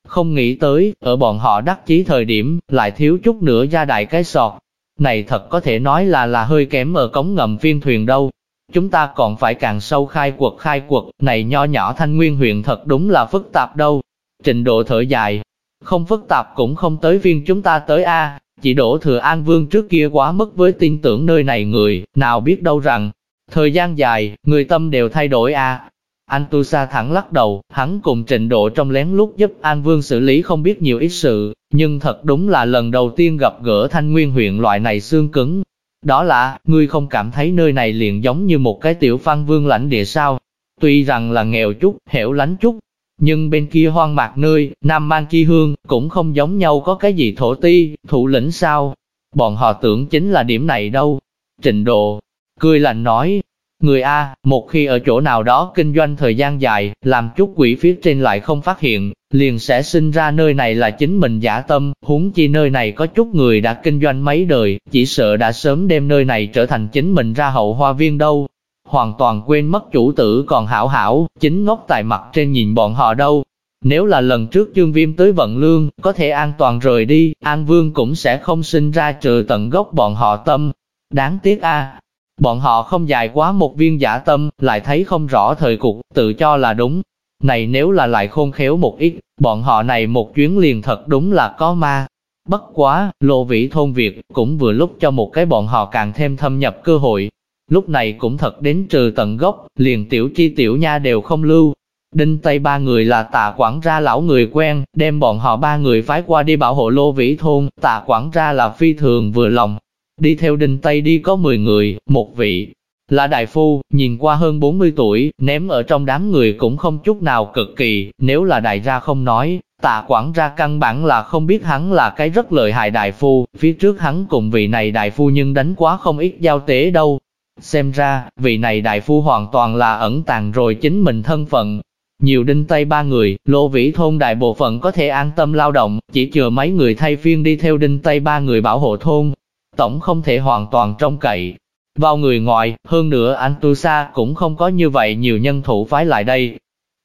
Không nghĩ tới, ở bọn họ đắc chí thời điểm, lại thiếu chút nữa ra đại cái sọt. Này thật có thể nói là là hơi kém ở cống ngầm viên thuyền đâu. Chúng ta còn phải càng sâu khai quật khai quật, này nho nhỏ thanh nguyên huyện thật đúng là phức tạp đâu. Trình độ thở dài, không phức tạp cũng không tới viên chúng ta tới A, chỉ đổ thừa An Vương trước kia quá mất với tin tưởng nơi này người, nào biết đâu rằng, Thời gian dài, người tâm đều thay đổi à. Anh Tu Sa thẳng lắc đầu, hắn cùng trình độ trong lén lút giúp An Vương xử lý không biết nhiều ít sự, nhưng thật đúng là lần đầu tiên gặp gỡ thanh nguyên huyện loại này xương cứng. Đó là, ngươi không cảm thấy nơi này liền giống như một cái tiểu phan vương lãnh địa sao. Tuy rằng là nghèo chút, hẻo lánh chút, nhưng bên kia hoang mạc nơi, Nam Mang Chi Hương, cũng không giống nhau có cái gì thổ ti, thủ lĩnh sao. Bọn họ tưởng chính là điểm này đâu. Trình độ, Cười lạnh nói, người A, một khi ở chỗ nào đó kinh doanh thời gian dài, làm chút quỷ phía trên lại không phát hiện, liền sẽ sinh ra nơi này là chính mình giả tâm, huống chi nơi này có chút người đã kinh doanh mấy đời, chỉ sợ đã sớm đem nơi này trở thành chính mình ra hậu hoa viên đâu. Hoàn toàn quên mất chủ tử còn hảo hảo, chính ngốc tại mặt trên nhìn bọn họ đâu. Nếu là lần trước chương viêm tới vận lương, có thể an toàn rời đi, An Vương cũng sẽ không sinh ra trừ tận gốc bọn họ tâm. Đáng tiếc a Bọn họ không dài quá một viên giả tâm, lại thấy không rõ thời cục, tự cho là đúng. Này nếu là lại khôn khéo một ít, bọn họ này một chuyến liền thật đúng là có ma. Bất quá, lô vĩ thôn Việt cũng vừa lúc cho một cái bọn họ càng thêm thâm nhập cơ hội. Lúc này cũng thật đến trừ tận gốc, liền tiểu chi tiểu nha đều không lưu. Đinh Tây ba người là tạ quản ra lão người quen, đem bọn họ ba người phái qua đi bảo hộ lô vĩ thôn, tạ quản ra là phi thường vừa lòng, Đi theo đinh Tây đi có 10 người, một vị là đại phu, nhìn qua hơn 40 tuổi, ném ở trong đám người cũng không chút nào cực kỳ, nếu là đại gia không nói, tạ quản ra căn bản là không biết hắn là cái rất lợi hại đại phu, phía trước hắn cùng vị này đại phu nhưng đánh quá không ít giao tế đâu. Xem ra, vị này đại phu hoàn toàn là ẩn tàng rồi chính mình thân phận. Nhiều đinh tây ba người, lô vĩ thôn đại bộ phận có thể an tâm lao động, chỉ chờ mấy người thay phiên đi theo đinh tây ba người bảo hộ thôn, tổng không thể hoàn toàn trông cậy vào người ngoài, hơn nữa anh Tu Sa cũng không có như vậy nhiều nhân thủ phái lại đây.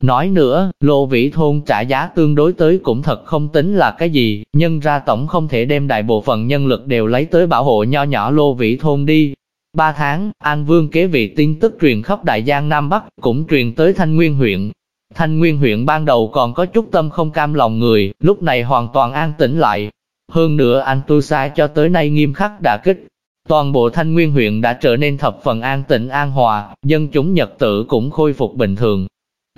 Nói nữa, lô vĩ thôn trả giá tương đối tới cũng thật không tính là cái gì, nhân ra tổng không thể đem đại bộ phận nhân lực đều lấy tới bảo hộ nho nhỏ lô vĩ thôn đi. Ba tháng, An Vương kế vị tin tức truyền khắp Đại Giang Nam Bắc, cũng truyền tới Thanh Nguyên huyện. Thanh Nguyên huyện ban đầu còn có chút tâm không cam lòng người, lúc này hoàn toàn an tĩnh lại, hơn nữa anh tu sai cho tới nay nghiêm khắc đã kích. Toàn bộ thanh nguyên huyện đã trở nên thập phần an tĩnh an hòa, dân chúng nhật tử cũng khôi phục bình thường.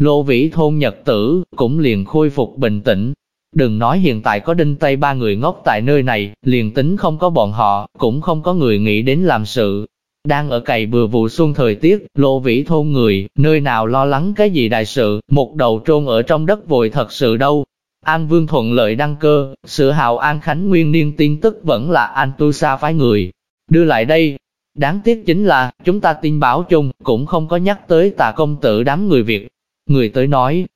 Lô vĩ thôn nhật tử cũng liền khôi phục bình tĩnh. Đừng nói hiện tại có đinh tây ba người ngốc tại nơi này, liền tính không có bọn họ, cũng không có người nghĩ đến làm sự. Đang ở cày bừa vụ xuân thời tiết, lô vĩ thôn người, nơi nào lo lắng cái gì đại sự, một đầu trôn ở trong đất vội thật sự đâu. An Vương thuận lợi đăng cơ, sự hào An Khánh nguyên niên tin tức vẫn là An Tu Sa phái người. Đưa lại đây, đáng tiếc chính là, chúng ta tin báo chung, cũng không có nhắc tới tà công tử đám người Việt. Người tới nói,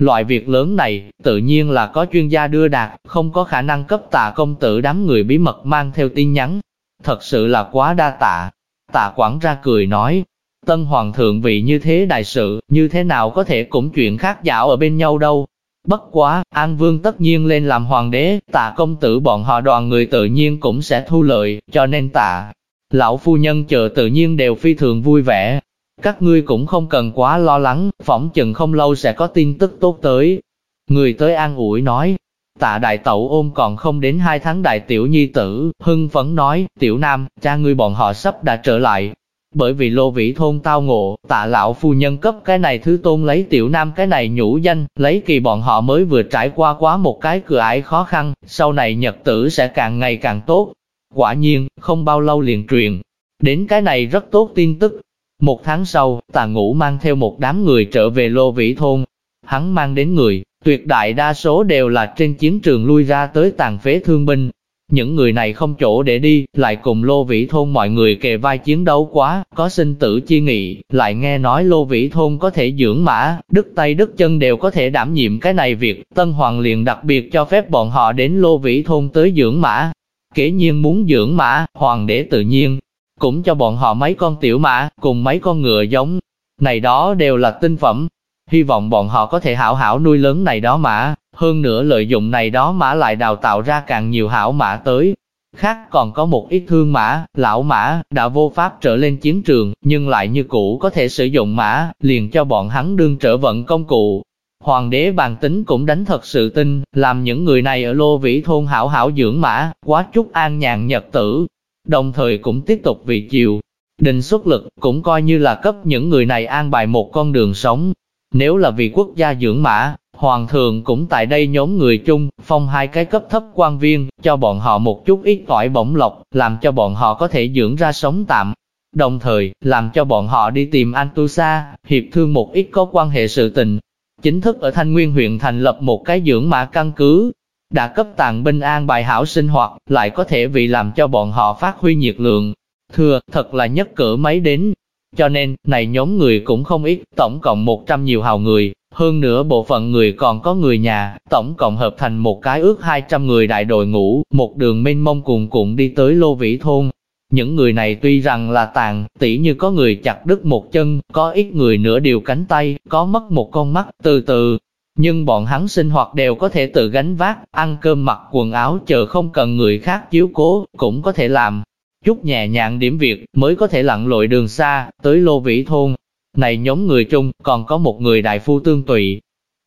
loại việc lớn này, tự nhiên là có chuyên gia đưa đạt, không có khả năng cấp tà công tử đám người bí mật mang theo tin nhắn. Thật sự là quá đa tạ. Tạ quản ra cười nói, tân hoàng thượng vị như thế đại sự, như thế nào có thể cũng chuyện khác dạo ở bên nhau đâu. Bất quá, An Vương tất nhiên lên làm hoàng đế, tạ công tử bọn họ đoàn người tự nhiên cũng sẽ thu lợi, cho nên tạ. Lão phu nhân chờ tự nhiên đều phi thường vui vẻ. Các ngươi cũng không cần quá lo lắng, phỏng chừng không lâu sẽ có tin tức tốt tới. Người tới an ủi nói, tạ đại tẩu ôm còn không đến hai tháng đại tiểu nhi tử, hưng phấn nói, tiểu nam, cha ngươi bọn họ sắp đã trở lại, bởi vì lô vĩ thôn tao ngộ, tạ lão phu nhân cấp cái này thứ tôn lấy tiểu nam cái này nhũ danh, lấy kỳ bọn họ mới vừa trải qua quá một cái cửa ải khó khăn, sau này nhật tử sẽ càng ngày càng tốt. Quả nhiên, không bao lâu liền truyền. Đến cái này rất tốt tin tức. Một tháng sau, tà ngũ mang theo một đám người trở về lô vĩ thôn. Hắn mang đến người, tuyệt đại đa số đều là trên chiến trường lui ra tới tàn phế thương binh, những người này không chỗ để đi, lại cùng Lô Vĩ Thôn mọi người kề vai chiến đấu quá, có sinh tử chi nghị, lại nghe nói Lô Vĩ Thôn có thể dưỡng mã, đứt tay đứt chân đều có thể đảm nhiệm cái này việc, Tân Hoàng liền đặc biệt cho phép bọn họ đến Lô Vĩ Thôn tới dưỡng mã. Kể nhiên muốn dưỡng mã, Hoàng đế tự nhiên, cũng cho bọn họ mấy con tiểu mã, cùng mấy con ngựa giống. Này đó đều là tinh phẩm, hy vọng bọn họ có thể hảo hảo nuôi lớn này đó mã, hơn nữa lợi dụng này đó mã lại đào tạo ra càng nhiều hảo mã tới. Khác còn có một ít thương mã, lão mã, đã vô pháp trở lên chiến trường, nhưng lại như cũ có thể sử dụng mã, liền cho bọn hắn đương trở vận công cụ. Hoàng đế bàn tính cũng đánh thật sự tin, làm những người này ở lô vĩ thôn hảo hảo dưỡng mã, quá chút an nhàn nhật tử. Đồng thời cũng tiếp tục vì chiều, định xuất lực, cũng coi như là cấp những người này an bài một con đường sống. Nếu là vì quốc gia dưỡng mã, Hoàng thượng cũng tại đây nhóm người chung, phong hai cái cấp thấp quan viên, cho bọn họ một chút ít tỏi bổng lộc, làm cho bọn họ có thể dưỡng ra sống tạm. Đồng thời, làm cho bọn họ đi tìm anh tu sa hiệp thương một ít có quan hệ sự tình. Chính thức ở Thanh Nguyên huyện thành lập một cái dưỡng mã căn cứ, đã cấp tàng binh an bài hảo sinh hoạt, lại có thể vì làm cho bọn họ phát huy nhiệt lượng. Thưa, thật là nhất cỡ máy đến. Cho nên, này nhóm người cũng không ít, tổng cộng 100 nhiều hào người, hơn nữa bộ phận người còn có người nhà, tổng cộng hợp thành một cái ước 200 người đại đội ngũ, một đường mênh mông cuồn cuộn đi tới Lô Vĩ Thôn. Những người này tuy rằng là tàn, tỉ như có người chặt đứt một chân, có ít người nửa điều cánh tay, có mất một con mắt, từ từ. Nhưng bọn hắn sinh hoạt đều có thể tự gánh vác, ăn cơm mặc quần áo chờ không cần người khác chiếu cố, cũng có thể làm. Chút nhẹ nhàng điểm việc, mới có thể lặn lội đường xa, tới Lô Vĩ Thôn. Này nhóm người chung, còn có một người đại phu tương tụy.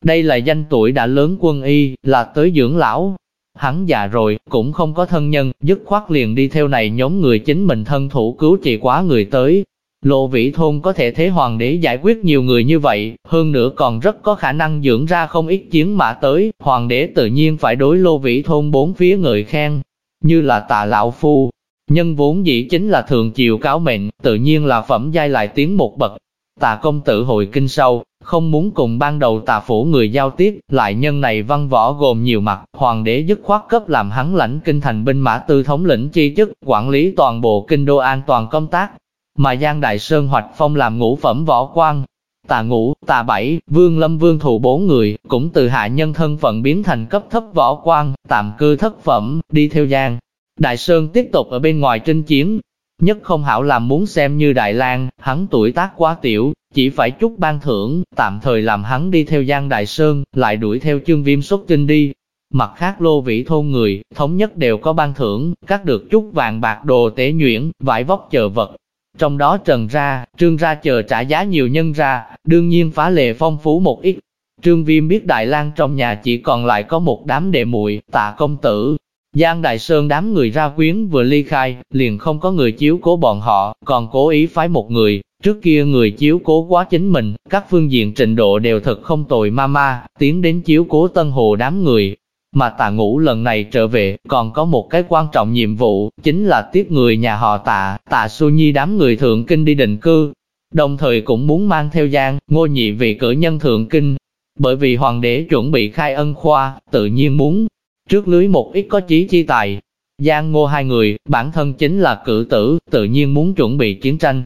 Đây là danh tuổi đã lớn quân y, là tới dưỡng lão. Hắn già rồi, cũng không có thân nhân, dứt khoát liền đi theo này nhóm người chính mình thân thủ cứu trị quá người tới. Lộ vĩ thôn có thể thế hoàng đế giải quyết nhiều người như vậy, hơn nữa còn rất có khả năng dưỡng ra không ít chiến mã tới, hoàng đế tự nhiên phải đối lô vĩ thôn bốn phía người khen, như là tà lão phu. Nhân vốn dĩ chính là thường chiều cáo mệnh, tự nhiên là phẩm giai lại tiến một bậc, Tà công tử hồi kinh sâu, không muốn cùng ban đầu tà phủ người giao tiếp, lại nhân này văn võ gồm nhiều mặt, hoàng đế dứt khoát cấp làm hắn lãnh kinh thành binh mã tư thống lĩnh chi chức, quản lý toàn bộ kinh đô an toàn công tác. Mà Giang Đại Sơn hoạch phong làm ngũ phẩm võ quan, tà ngũ, tà bảy, vương lâm vương Thủ bốn người, cũng từ hạ nhân thân phận biến thành cấp thấp võ quan, tạm cư thất phẩm, đi theo Giang. Đại Sơn tiếp tục ở bên ngoài trinh chiến, Nhất không hảo làm muốn xem như Đại lang hắn tuổi tác quá tiểu, chỉ phải chút ban thưởng, tạm thời làm hắn đi theo Giang Đại Sơn, lại đuổi theo chương viêm xuất kinh đi. Mặt khác lô vĩ thôn người, thống nhất đều có ban thưởng, cắt được chút vàng bạc đồ tế nhuyễn, vải vóc chờ vật. Trong đó trần ra, trương ra chờ trả giá nhiều nhân ra, đương nhiên phá lệ phong phú một ít. Trương Viêm biết Đại lang trong nhà chỉ còn lại có một đám đệ muội, tạ công tử, Giang Đại Sơn đám người ra quyến vừa ly khai, liền không có người chiếu cố bọn họ, còn cố ý phái một người, trước kia người chiếu cố quá chính mình, các phương diện trình độ đều thật không tồi ma ma, tiến đến chiếu cố Tân Hồ đám người. Mà tạ ngũ lần này trở về, còn có một cái quan trọng nhiệm vụ, chính là tiếp người nhà họ tạ, tạ su nhi đám người thượng kinh đi định cư. Đồng thời cũng muốn mang theo Giang, ngô nhị vị cử nhân thượng kinh. Bởi vì hoàng đế chuẩn bị khai ân khoa, tự nhiên muốn trước lưới một ít có chí chi tài. Giang ngô hai người, bản thân chính là cử tử, tự nhiên muốn chuẩn bị chiến tranh.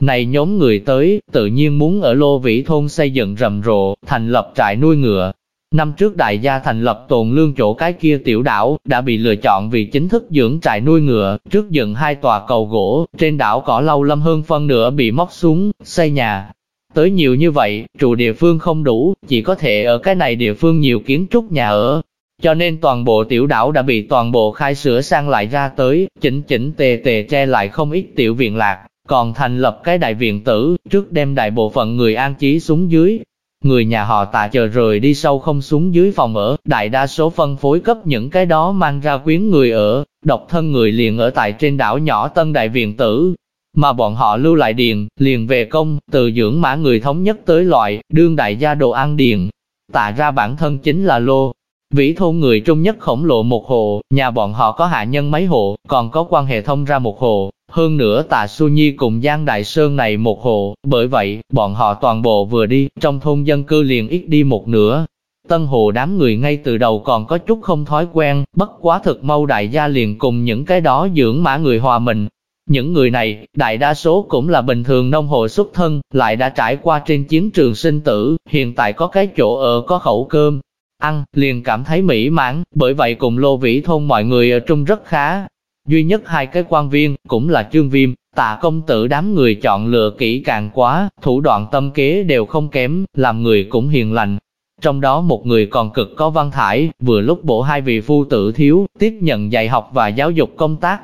Này nhóm người tới, tự nhiên muốn ở Lô Vĩ Thôn xây dựng rầm rộ, thành lập trại nuôi ngựa, Năm trước đại gia thành lập tồn lương chỗ cái kia tiểu đảo, đã bị lựa chọn vì chính thức dưỡng trại nuôi ngựa, trước dựng hai tòa cầu gỗ, trên đảo cỏ lâu lâm hơn phân nửa bị móc xuống, xây nhà. Tới nhiều như vậy, trụ địa phương không đủ, chỉ có thể ở cái này địa phương nhiều kiến trúc nhà ở. Cho nên toàn bộ tiểu đảo đã bị toàn bộ khai sửa sang lại ra tới, chỉnh chỉnh tề tề che lại không ít tiểu viện lạc, còn thành lập cái đại viện tử, trước đem đại bộ phận người an trí xuống dưới, Người nhà họ tạ chờ rời đi sâu không xuống dưới phòng ở, đại đa số phân phối cấp những cái đó mang ra quyến người ở, độc thân người liền ở tại trên đảo nhỏ Tân Đại Viện Tử. Mà bọn họ lưu lại điền, liền về công, từ dưỡng mã người thống nhất tới loại, đương đại gia đồ ăn điền. Tạ ra bản thân chính là lô, Vĩ thôn người trung nhất khổng lồ một hộ, nhà bọn họ có hạ nhân mấy hộ, còn có quan hệ thông ra một hộ, hơn nữa tạ Su Nhi cùng Giang Đại Sơn này một hộ, bởi vậy, bọn họ toàn bộ vừa đi, trong thôn dân cư liền ít đi một nửa. Tân hồ đám người ngay từ đầu còn có chút không thói quen, bất quá thực mau đại gia liền cùng những cái đó dưỡng mã người hòa mình. Những người này, đại đa số cũng là bình thường nông hộ xuất thân, lại đã trải qua trên chiến trường sinh tử, hiện tại có cái chỗ ở có khẩu cơm, ăn, liền cảm thấy mỹ mãn, bởi vậy cùng lô vĩ thôn mọi người ở chung rất khá. Duy nhất hai cái quan viên, cũng là trương viêm, tạ công tử đám người chọn lựa kỹ càng quá, thủ đoạn tâm kế đều không kém, làm người cũng hiền lành. Trong đó một người còn cực có văn thải, vừa lúc bổ hai vị phu tử thiếu, tiếp nhận dạy học và giáo dục công tác.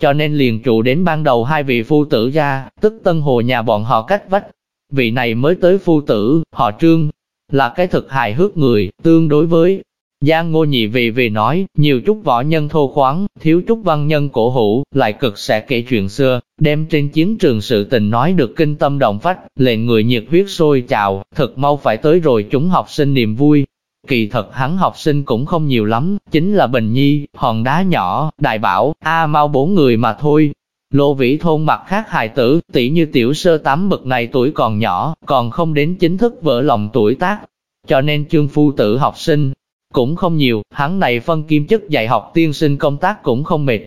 Cho nên liền trụ đến ban đầu hai vị phu tử ra, tức tân hồ nhà bọn họ cách vách. Vị này mới tới phu tử, họ trương, là cái thực hài hước người, tương đối với Giang Ngô Nhị vì vì nói, nhiều chút võ nhân thô khoáng, thiếu chút văn nhân cổ hữu, lại cực sẽ kể chuyện xưa, đem trên chiến trường sự tình nói được kinh tâm động phách, lệnh người nhiệt huyết sôi trào, thật mau phải tới rồi chúng học sinh niềm vui. Kỳ thật hắn học sinh cũng không nhiều lắm, chính là Bình Nhi, hòn đá nhỏ, Đại Bảo, A Mau bốn người mà thôi, Lô vĩ thôn mặt khác hài tử, tỷ như tiểu sơ tám bậc này tuổi còn nhỏ, còn không đến chính thức vỡ lòng tuổi tác. Cho nên trương phu tử học sinh, cũng không nhiều, hắn này phân kim chức dạy học tiên sinh công tác cũng không mệt.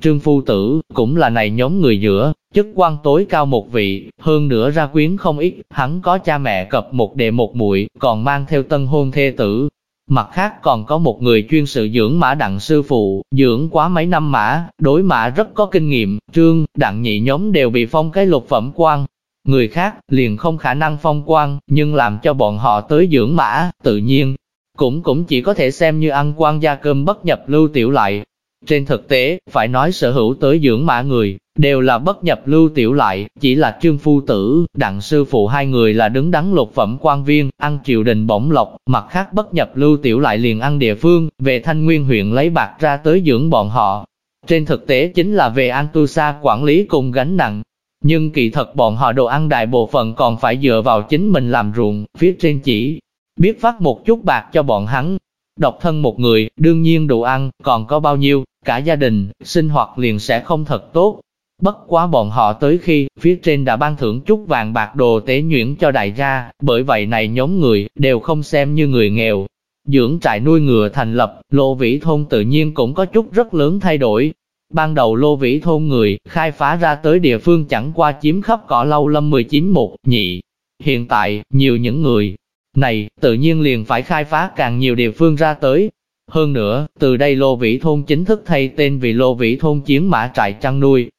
Trương phu tử, cũng là này nhóm người giữa, chức quan tối cao một vị, hơn nữa ra quyến không ít, hắn có cha mẹ cập một đệ một muội còn mang theo tân hôn thê tử, Mặt khác còn có một người chuyên sự dưỡng mã đặng sư phụ, dưỡng quá mấy năm mã, đối mã rất có kinh nghiệm, trương, đặng nhị nhóm đều bị phong cái lục phẩm quan. Người khác liền không khả năng phong quan, nhưng làm cho bọn họ tới dưỡng mã, tự nhiên, cũng cũng chỉ có thể xem như ăn quan gia cơm bất nhập lưu tiểu lại. Trên thực tế, phải nói sở hữu tới dưỡng mã người, đều là bất nhập lưu tiểu lại, chỉ là trương phu tử, đặng sư phụ hai người là đứng đắn lục phẩm quan viên, ăn triều đình bổng lộc, mặt khác bất nhập lưu tiểu lại liền ăn địa phương, về thanh nguyên huyện lấy bạc ra tới dưỡng bọn họ. Trên thực tế chính là về An Tu Sa quản lý cùng gánh nặng. Nhưng kỳ thật bọn họ đồ ăn đại bộ phận còn phải dựa vào chính mình làm ruộng, phía trên chỉ biết phát một chút bạc cho bọn hắn. Độc thân một người, đương nhiên đủ ăn, còn có bao nhiêu, cả gia đình, sinh hoạt liền sẽ không thật tốt, Bất quá bọn họ tới khi, phía trên đã ban thưởng chút vàng bạc đồ tế nhuyễn cho đại gia, bởi vậy này nhóm người, đều không xem như người nghèo. Dưỡng trại nuôi ngựa thành lập, lô vĩ thôn tự nhiên cũng có chút rất lớn thay đổi. Ban đầu lô vĩ thôn người, khai phá ra tới địa phương chẳng qua chiếm khắp cỏ lâu lâm 19 một, nhị. Hiện tại, nhiều những người này, tự nhiên liền phải khai phá càng nhiều địa phương ra tới. Hơn nữa, từ đây Lô Vĩ Thôn chính thức thay tên vì Lô Vĩ Thôn Chiến Mã Trại Trăng Nuôi,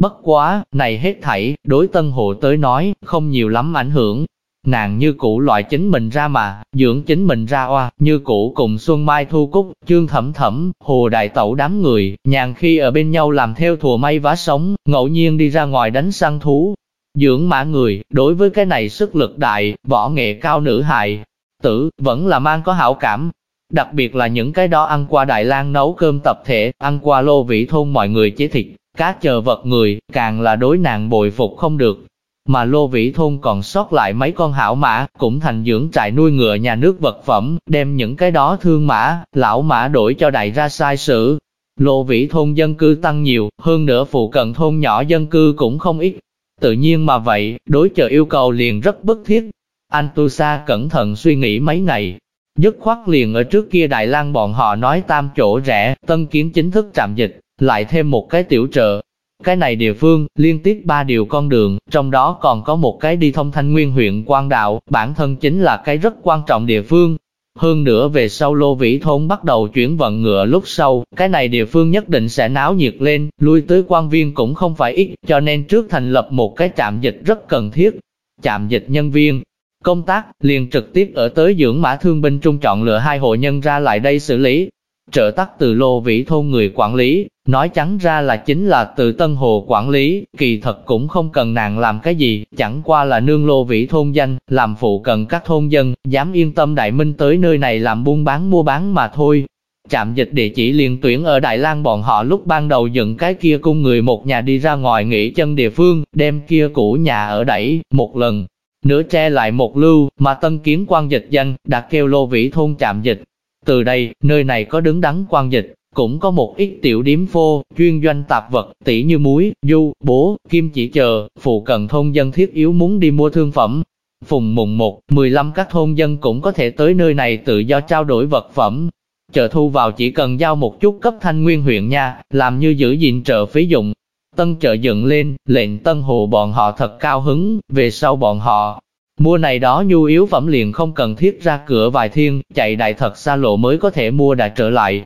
Bất quá, này hết thảy, đối tân hộ tới nói, không nhiều lắm ảnh hưởng. Nàng như cũ loại chính mình ra mà, dưỡng chính mình ra oa, như cũ cùng Xuân Mai Thu Cúc, Trương Thẩm Thẩm, Hồ Đại Tẩu đám người, nhàn khi ở bên nhau làm theo thùa may vá sống, ngẫu nhiên đi ra ngoài đánh săn thú. Dưỡng mã người, đối với cái này sức lực đại, võ nghệ cao nữ hại, tử, vẫn là mang có hảo cảm. Đặc biệt là những cái đó ăn qua Đại lang nấu cơm tập thể, ăn qua lô vĩ thôn mọi người chế thịt, Cá chờ vật người, càng là đối nàng bội phục không được. mà lô vĩ thôn còn sót lại mấy con hảo mã, cũng thành dưỡng trại nuôi ngựa nhà nước vật phẩm, đem những cái đó thương mã, lão mã đổi cho đại ra sai sử. Lô vĩ thôn dân cư tăng nhiều, hơn nữa phụ cận thôn nhỏ dân cư cũng không ít. Tự nhiên mà vậy, đối chờ yêu cầu liền rất bức thiết. Anh Tu Sa cẩn thận suy nghĩ mấy ngày, dứt khoát liền ở trước kia Đại lang bọn họ nói tam chỗ rẻ, tân kiến chính thức trạm dịch, lại thêm một cái tiểu trợ, cái này địa phương, liên tiếp ba điều con đường, trong đó còn có một cái đi thông thanh nguyên huyện quan đạo, bản thân chính là cái rất quan trọng địa phương. Hơn nữa về sau lô vĩ thôn bắt đầu chuyển vận ngựa lúc sau, cái này địa phương nhất định sẽ náo nhiệt lên, lui tới quan viên cũng không phải ít, cho nên trước thành lập một cái trạm dịch rất cần thiết. Trạm dịch nhân viên, công tác, liền trực tiếp ở tới dưỡng mã thương binh trung chọn lựa hai hộ nhân ra lại đây xử lý, trợ tắc từ lô vĩ thôn người quản lý, nói trắng ra là chính là từ Tân Hồ quản lý, kỳ thật cũng không cần nàng làm cái gì, chẳng qua là nương lô vĩ thôn danh, làm phụ cần các thôn dân, dám yên tâm đại minh tới nơi này làm buôn bán mua bán mà thôi. Trạm dịch địa chỉ liền tuyển ở Đại lang bọn họ lúc ban đầu dựng cái kia cung người một nhà đi ra ngoài nghỉ chân địa phương, đem kia cũ nhà ở đẩy, một lần, nửa che lại một lưu, mà tân kiến quan dịch danh, đã kêu lô vĩ thôn trạm dịch, từ đây, nơi này có đứng đắn quan dịch, cũng có một ít tiểu điếm phô, chuyên doanh tạp vật, tỉ như muối, du, bố, kim chỉ chờ, phụ cận thôn dân thiết yếu muốn đi mua thương phẩm. Phùng mùng 1, 15 các thôn dân cũng có thể tới nơi này tự do trao đổi vật phẩm. Chợ thu vào chỉ cần giao một chút cấp thanh nguyên huyện nha, làm như giữ gìn trợ phí dụng. Tân chợ dựng lên, lệnh tân hồ bọn họ thật cao hứng, về sau bọn họ, Mua này đó nhu yếu phẩm liền không cần thiết ra cửa vài thiên, chạy đại thật xa lộ mới có thể mua đã trở lại.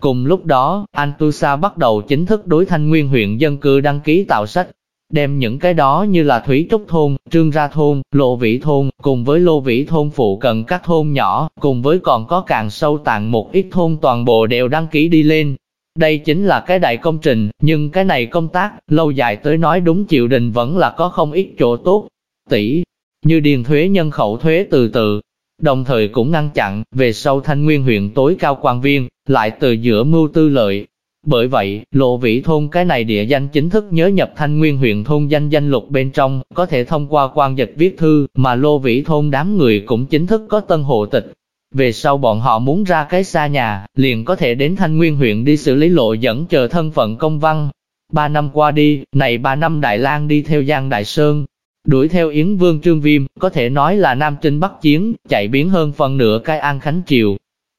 Cùng lúc đó, Antusa bắt đầu chính thức đối thanh nguyên huyện dân cư đăng ký tạo sách, đem những cái đó như là Thủy Trúc Thôn, Trương Ra Thôn, Lộ Vĩ Thôn, cùng với Lô Vĩ Thôn phụ cận các thôn nhỏ, cùng với còn có càng sâu tạng một ít thôn toàn bộ đều đăng ký đi lên. Đây chính là cái đại công trình, nhưng cái này công tác, lâu dài tới nói đúng chịu đình vẫn là có không ít chỗ tốt. Tỷ, như điền thuế nhân khẩu thuế từ từ, đồng thời cũng ngăn chặn về sau thanh nguyên huyện tối cao quan viên, lại từ giữa mưu tư lợi. Bởi vậy, lộ vĩ thôn cái này địa danh chính thức nhớ nhập thanh nguyên huyện thôn danh danh lục bên trong, có thể thông qua quan dịch viết thư, mà lô vĩ thôn đám người cũng chính thức có tân hộ tịch. Về sau bọn họ muốn ra cái xa nhà, liền có thể đến thanh nguyên huyện đi xử lý lộ dẫn chờ thân phận công văn. Ba năm qua đi, này ba năm Đại lang đi theo Giang Đại Sơn, Đuổi theo Yến Vương Trương Viêm, có thể nói là Nam Trinh Bắc Chiến, chạy biến hơn phần nửa cái An Khánh Triều.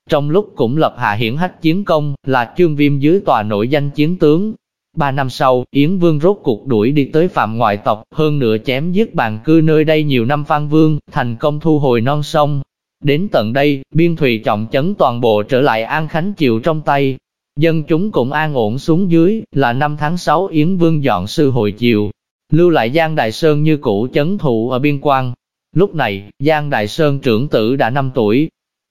Trong lúc cũng lập hạ hiển hách chiến công, là Trương Viêm dưới tòa nổi danh chiến tướng. Ba năm sau, Yến Vương rốt cuộc đuổi đi tới phạm ngoại tộc, hơn nửa chém giết bàn cư nơi đây nhiều năm Phan Vương, thành công thu hồi non sông. Đến tận đây, biên thùy trọng chấn toàn bộ trở lại An Khánh Triều trong tay. Dân chúng cũng an ổn xuống dưới, là năm tháng 6 Yến Vương dọn sư hồi chiều, lưu lại Giang Đại Sơn như cũ chấn thủ ở biên quan. Lúc này, Giang Đại Sơn trưởng tử đã 5 tuổi,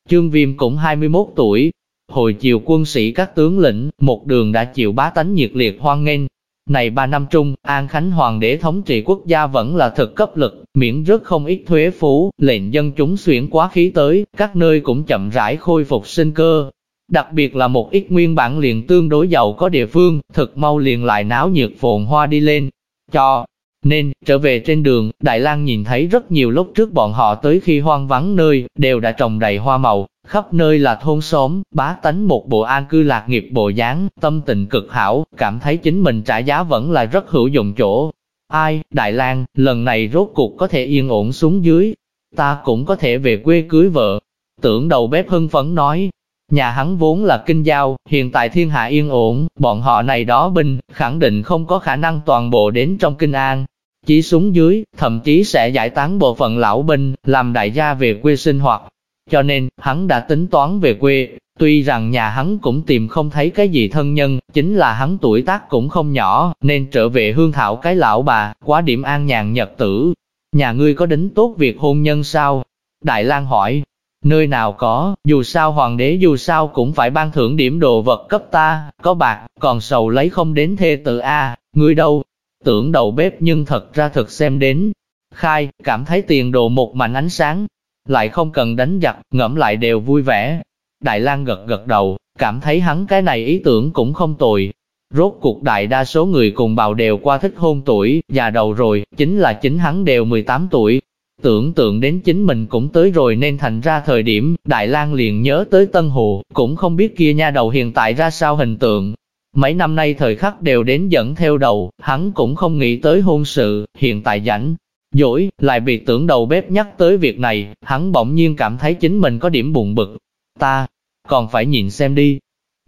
Trương Viêm cũng 21 tuổi. Hồi chiều quân sĩ các tướng lĩnh, một đường đã chịu bá tánh nhiệt liệt hoan nghênh. Này ba năm trung, An Khánh Hoàng đế thống trị quốc gia vẫn là thực cấp lực, miễn rất không ít thuế phú, lệnh dân chúng xuyển quá khí tới, các nơi cũng chậm rãi khôi phục sinh cơ. Đặc biệt là một ít nguyên bản liền tương đối giàu có địa phương, thực mau liền lại náo nhiệt phồn hoa đi lên. Cho nên, trở về trên đường, Đại lang nhìn thấy rất nhiều lúc trước bọn họ tới khi hoang vắng nơi, đều đã trồng đầy hoa màu, khắp nơi là thôn xóm, bá tánh một bộ an cư lạc nghiệp bộ dáng, tâm tình cực hảo, cảm thấy chính mình trả giá vẫn là rất hữu dụng chỗ. Ai, Đại lang lần này rốt cuộc có thể yên ổn xuống dưới, ta cũng có thể về quê cưới vợ. Tưởng đầu bếp hưng phấn nói, Nhà hắn vốn là kinh giao, hiện tại thiên hạ yên ổn, bọn họ này đó binh, khẳng định không có khả năng toàn bộ đến trong kinh an. Chỉ xuống dưới, thậm chí sẽ giải tán bộ phận lão binh, làm đại gia về quê sinh hoạt. Cho nên, hắn đã tính toán về quê, tuy rằng nhà hắn cũng tìm không thấy cái gì thân nhân, chính là hắn tuổi tác cũng không nhỏ, nên trở về hương thảo cái lão bà, quá điểm an nhàn nhật tử. Nhà ngươi có đính tốt việc hôn nhân sao? Đại lang hỏi, Nơi nào có, dù sao hoàng đế dù sao cũng phải ban thưởng điểm đồ vật cấp ta, có bạc, còn sầu lấy không đến thê tự A, ngươi đâu? Tưởng đầu bếp nhưng thật ra thực xem đến. Khai, cảm thấy tiền đồ một mảnh ánh sáng, lại không cần đánh giặc, ngẫm lại đều vui vẻ. Đại lang gật gật đầu, cảm thấy hắn cái này ý tưởng cũng không tồi. Rốt cuộc đại đa số người cùng bào đều qua thích hôn tuổi, già đầu rồi, chính là chính hắn đều 18 tuổi. Tưởng tượng đến chính mình cũng tới rồi nên thành ra thời điểm, Đại lang liền nhớ tới Tân Hồ, cũng không biết kia nha đầu hiện tại ra sao hình tượng. Mấy năm nay thời khắc đều đến dẫn theo đầu, hắn cũng không nghĩ tới hôn sự, hiện tại rảnh. Dỗi, lại bị tưởng đầu bếp nhắc tới việc này, hắn bỗng nhiên cảm thấy chính mình có điểm buồn bực. Ta, còn phải nhìn xem đi.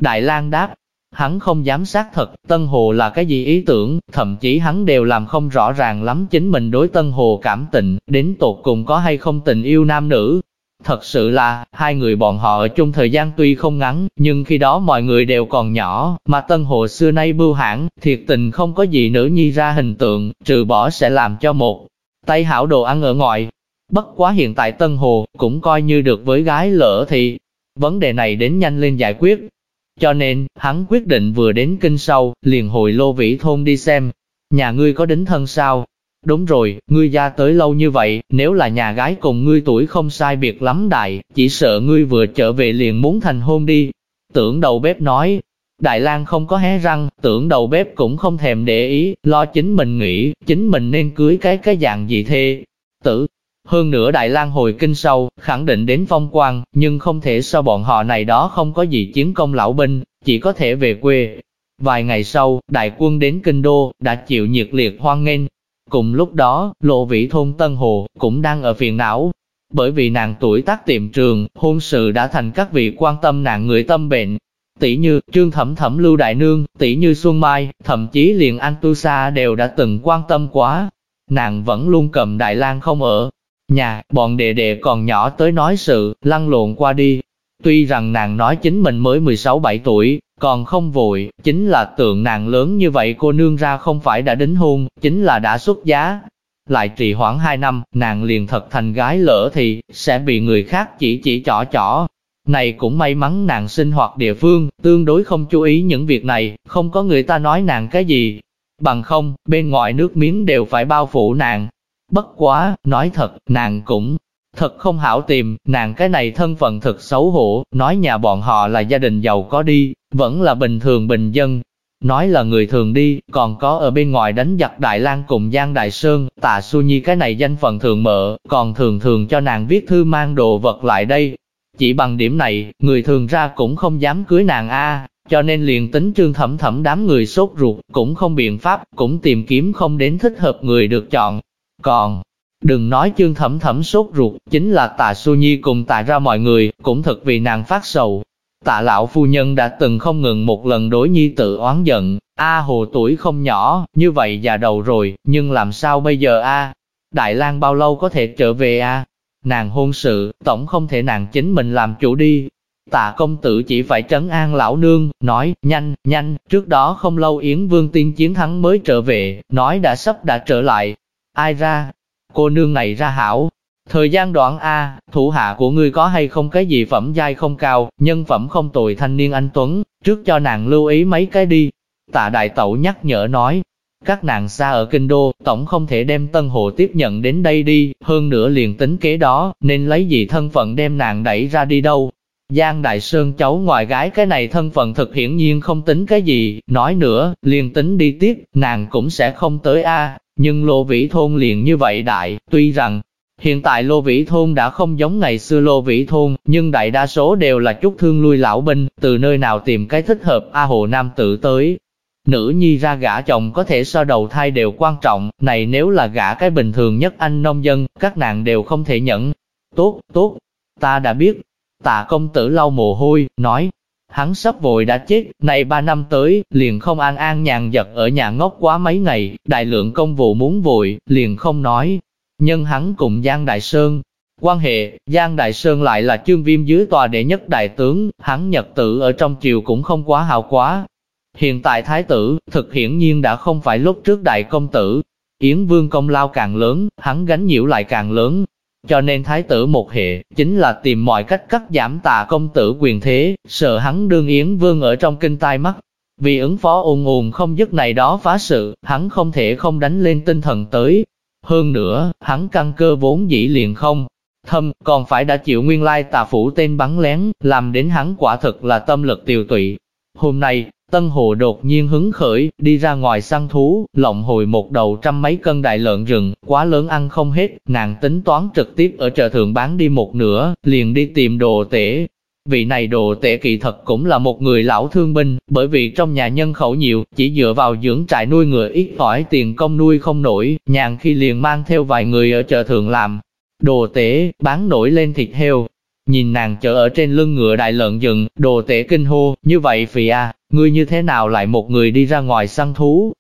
Đại lang đáp, Hắn không dám xác thật, Tân Hồ là cái gì ý tưởng, thậm chí hắn đều làm không rõ ràng lắm chính mình đối Tân Hồ cảm tình, đến tột cùng có hay không tình yêu nam nữ. Thật sự là, hai người bọn họ ở chung thời gian tuy không ngắn, nhưng khi đó mọi người đều còn nhỏ, mà Tân Hồ xưa nay bưu hãn, thiệt tình không có gì nữ nhi ra hình tượng, trừ bỏ sẽ làm cho một tay hảo đồ ăn ở ngoài. Bất quá hiện tại Tân Hồ, cũng coi như được với gái lỡ thì, vấn đề này đến nhanh lên giải quyết, cho nên, hắn quyết định vừa đến kinh sau, liền hồi lô vĩ thôn đi xem. Nhà ngươi có đính thân sao? Đúng rồi, ngươi ra tới lâu như vậy, nếu là nhà gái cùng ngươi tuổi không sai biệt lắm đại, chỉ sợ ngươi vừa trở về liền muốn thành hôn đi. Tưởng đầu bếp nói, Đại lang không có hé răng, tưởng đầu bếp cũng không thèm để ý, lo chính mình nghĩ, chính mình nên cưới cái cái dạng gì thê. Tử, hơn nữa Đại lang hồi kinh sâu, khẳng định đến phong quan, nhưng không thể so bọn họ này đó không có gì chiến công lão binh, chỉ có thể về quê. Vài ngày sau, đại quân đến kinh đô, đã chịu nhiệt liệt hoan nghênh. Cùng lúc đó, lộ vĩ thôn Tân Hồ, cũng đang ở phiền não. Bởi vì nàng tuổi tác tiệm trường, hôn sự đã thành các vị quan tâm nàng người tâm bệnh. Tỷ như, Trương Thẩm Thẩm Lưu Đại Nương, tỷ như Xuân Mai, thậm chí liền Anh Tu Sa đều đã từng quan tâm quá. Nàng vẫn luôn cầm Đại lang không ở, nhà, bọn đệ đệ còn nhỏ tới nói sự, lăn lộn qua đi. Tuy rằng nàng nói chính mình mới 16-7 tuổi, còn không vội, chính là tượng nàng lớn như vậy cô nương ra không phải đã đính hôn, chính là đã xuất giá. Lại trì hoãn 2 năm, nàng liền thật thành gái lỡ thì, sẽ bị người khác chỉ chỉ chỏ chỏ. Này cũng may mắn nàng sinh hoạt địa phương, tương đối không chú ý những việc này, không có người ta nói nàng cái gì. Bằng không, bên ngoài nước miếng đều phải bao phủ nàng, Bất quá, nói thật, nàng cũng thật không hảo tìm, nàng cái này thân phận thật xấu hổ, nói nhà bọn họ là gia đình giàu có đi, vẫn là bình thường bình dân. Nói là người thường đi, còn có ở bên ngoài đánh giặc Đại lang cùng Giang Đại Sơn, tạ Su Nhi cái này danh phận thường mở, còn thường thường cho nàng viết thư mang đồ vật lại đây. Chỉ bằng điểm này, người thường ra cũng không dám cưới nàng a cho nên liền tính trương thẩm thẩm đám người sốt ruột, cũng không biện pháp, cũng tìm kiếm không đến thích hợp người được chọn, còn, đừng nói chương thẩm thẩm sốt ruột, chính là tạ su nhi cùng tạ ra mọi người, cũng thật vì nàng phát sầu. Tạ lão phu nhân đã từng không ngừng một lần đối nhi tự oán giận, a hồ tuổi không nhỏ, như vậy già đầu rồi, nhưng làm sao bây giờ a? Đại lang bao lâu có thể trở về a? Nàng hôn sự, tổng không thể nàng chính mình làm chủ đi. Tạ công tử chỉ phải trấn an lão nương, nói, nhanh, nhanh, trước đó không lâu Yến Vương tiên chiến thắng mới trở về, nói đã sắp đã trở lại, Ai ra? Cô nương này ra hảo. Thời gian đoạn A, thủ hạ của ngươi có hay không cái gì phẩm giai không cao, nhân phẩm không tồi thanh niên anh Tuấn, trước cho nàng lưu ý mấy cái đi. Tạ đại tẩu nhắc nhở nói, các nàng xa ở kinh đô, tổng không thể đem tân hồ tiếp nhận đến đây đi, hơn nữa liền tính kế đó, nên lấy gì thân phận đem nàng đẩy ra đi đâu. Giang Đại Sơn cháu ngoài gái cái này thân phận thực hiển nhiên không tính cái gì, nói nữa, liền tính đi tiếp, nàng cũng sẽ không tới a nhưng Lô Vĩ Thôn liền như vậy đại, tuy rằng hiện tại Lô Vĩ Thôn đã không giống ngày xưa Lô Vĩ Thôn, nhưng đại đa số đều là chút thương lui lão binh, từ nơi nào tìm cái thích hợp A Hồ Nam tự tới. Nữ nhi ra gả chồng có thể so đầu thai đều quan trọng, này nếu là gả cái bình thường nhất anh nông dân, các nàng đều không thể nhận. Tốt, tốt, ta đã biết. Tạ công tử lau mồ hôi, nói, Hắn sắp vội đã chết, này ba năm tới, liền không an an nhàn giật ở nhà ngốc quá mấy ngày, đại lượng công vụ muốn vội, liền không nói. Nhưng hắn cùng Giang Đại Sơn, quan hệ, Giang Đại Sơn lại là chương viêm dưới tòa đệ nhất đại tướng, hắn nhật tử ở trong triều cũng không quá hào quá. Hiện tại thái tử, thực hiển nhiên đã không phải lúc trước đại công tử. Yến Vương công lao càng lớn, hắn gánh nhiễu lại càng lớn, cho nên thái tử một hệ, chính là tìm mọi cách cắt giảm tà công tử quyền thế, sợ hắn đương Yến Vương ở trong kinh tai mắt. Vì ứng phó ồn ồn không dứt này đó phá sự, hắn không thể không đánh lên tinh thần tới. Hơn nữa, hắn căn cơ vốn dĩ liền không. Thâm, còn phải đã chịu nguyên lai tà phủ tên bắn lén, làm đến hắn quả thực là tâm lực tiều tụy. Hôm nay, Tân Hồ đột nhiên hứng khởi, đi ra ngoài săn thú, lộng hồi một đầu trăm mấy cân đại lợn rừng, quá lớn ăn không hết, nàng tính toán trực tiếp ở chợ thượng bán đi một nửa, liền đi tìm đồ tể. Vị này đồ tể kỳ thật cũng là một người lão thương binh, bởi vì trong nhà nhân khẩu nhiều, chỉ dựa vào dưỡng trại nuôi người ít ỏi tiền công nuôi không nổi, nhàn khi liền mang theo vài người ở chợ thượng làm. Đồ tể, bán nổi lên thịt heo, Nhìn nàng chở ở trên lưng ngựa đại lợn rừng, đồ tể kinh hô, như vậy phì à, ngươi như thế nào lại một người đi ra ngoài săn thú?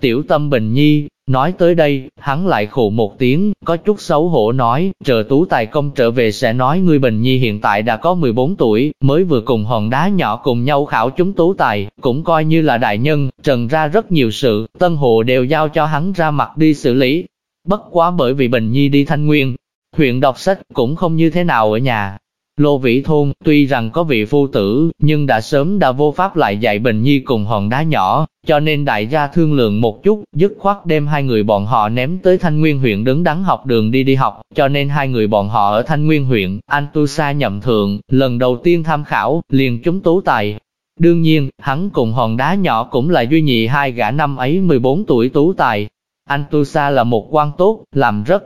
Tiểu tâm bình nhi, nói tới đây, hắn lại khụ một tiếng, có chút xấu hổ nói, chờ tú tài công trở về sẽ nói ngươi bình nhi hiện tại đã có 14 tuổi, mới vừa cùng hòn đá nhỏ cùng nhau khảo chúng tú tài, cũng coi như là đại nhân, trần ra rất nhiều sự, tân hộ đều giao cho hắn ra mặt đi xử lý. Bất quá bởi vì bình nhi đi thanh nguyên, huyện đọc sách cũng không như thế nào ở nhà, Lô Vĩ Thôn, tuy rằng có vị phu tử, nhưng đã sớm đã vô pháp lại dạy Bình Nhi cùng hòn đá nhỏ, cho nên đại gia thương lượng một chút, dứt khoát đem hai người bọn họ ném tới Thanh Nguyên huyện đứng đắn học đường đi đi học, cho nên hai người bọn họ ở Thanh Nguyên huyện, anh Tu Sa nhậm thượng, lần đầu tiên tham khảo, liền chúng tú tài. Đương nhiên, hắn cùng hòn đá nhỏ cũng là duy nhị hai gã năm ấy 14 tuổi tú tài. Anh Tu Sa là một quan tốt, làm rất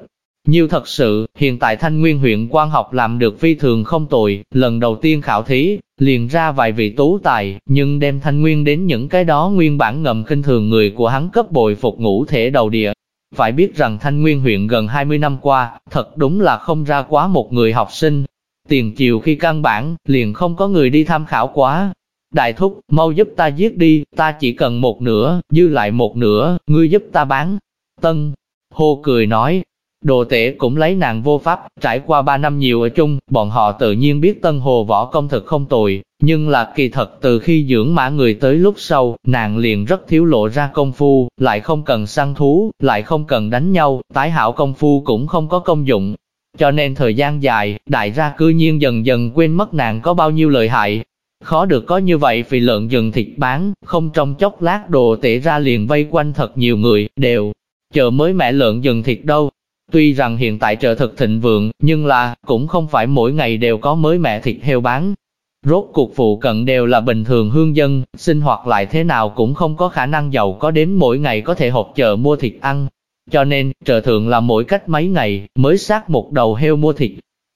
nhiều thật sự, hiện tại Thanh Nguyên huyện quan học làm được phi thường không tồi, lần đầu tiên khảo thí, liền ra vài vị tú tài, nhưng đem Thanh Nguyên đến những cái đó nguyên bản ngầm khinh thường người của hắn cấp bồi phục ngũ thể đầu địa. Phải biết rằng Thanh Nguyên huyện gần 20 năm qua, thật đúng là không ra quá một người học sinh. Tiền chiều khi căn bản, liền không có người đi tham khảo quá. Đại thúc, mau giúp ta giết đi, ta chỉ cần một nửa, dư lại một nửa, ngươi giúp ta bán. Tân, hô cười nói, Đồ tể cũng lấy nàng vô pháp, trải qua 3 năm nhiều ở chung, bọn họ tự nhiên biết Tân Hồ võ công thực không tồi, nhưng là kỳ thật từ khi dưỡng mã người tới lúc sau, nàng liền rất thiếu lộ ra công phu, lại không cần săn thú, lại không cần đánh nhau, tái hảo công phu cũng không có công dụng. Cho nên thời gian dài, đại gia cư nhiên dần dần quên mất nàng có bao nhiêu lợi hại. Khó được có như vậy vì lợn dừng thịt bán, không trong chốc lát đồ tể ra liền vây quanh thật nhiều người, đều chờ mới mẹ lợn dừng thịt đâu, Tuy rằng hiện tại chợ thực thịnh vượng, nhưng là, cũng không phải mỗi ngày đều có mới mẹ thịt heo bán. Rốt cuộc phụ cận đều là bình thường hương dân, sinh hoạt lại thế nào cũng không có khả năng giàu có đến mỗi ngày có thể hộp chợ mua thịt ăn. Cho nên, chợ thượng là mỗi cách mấy ngày, mới sát một đầu heo mua thịt.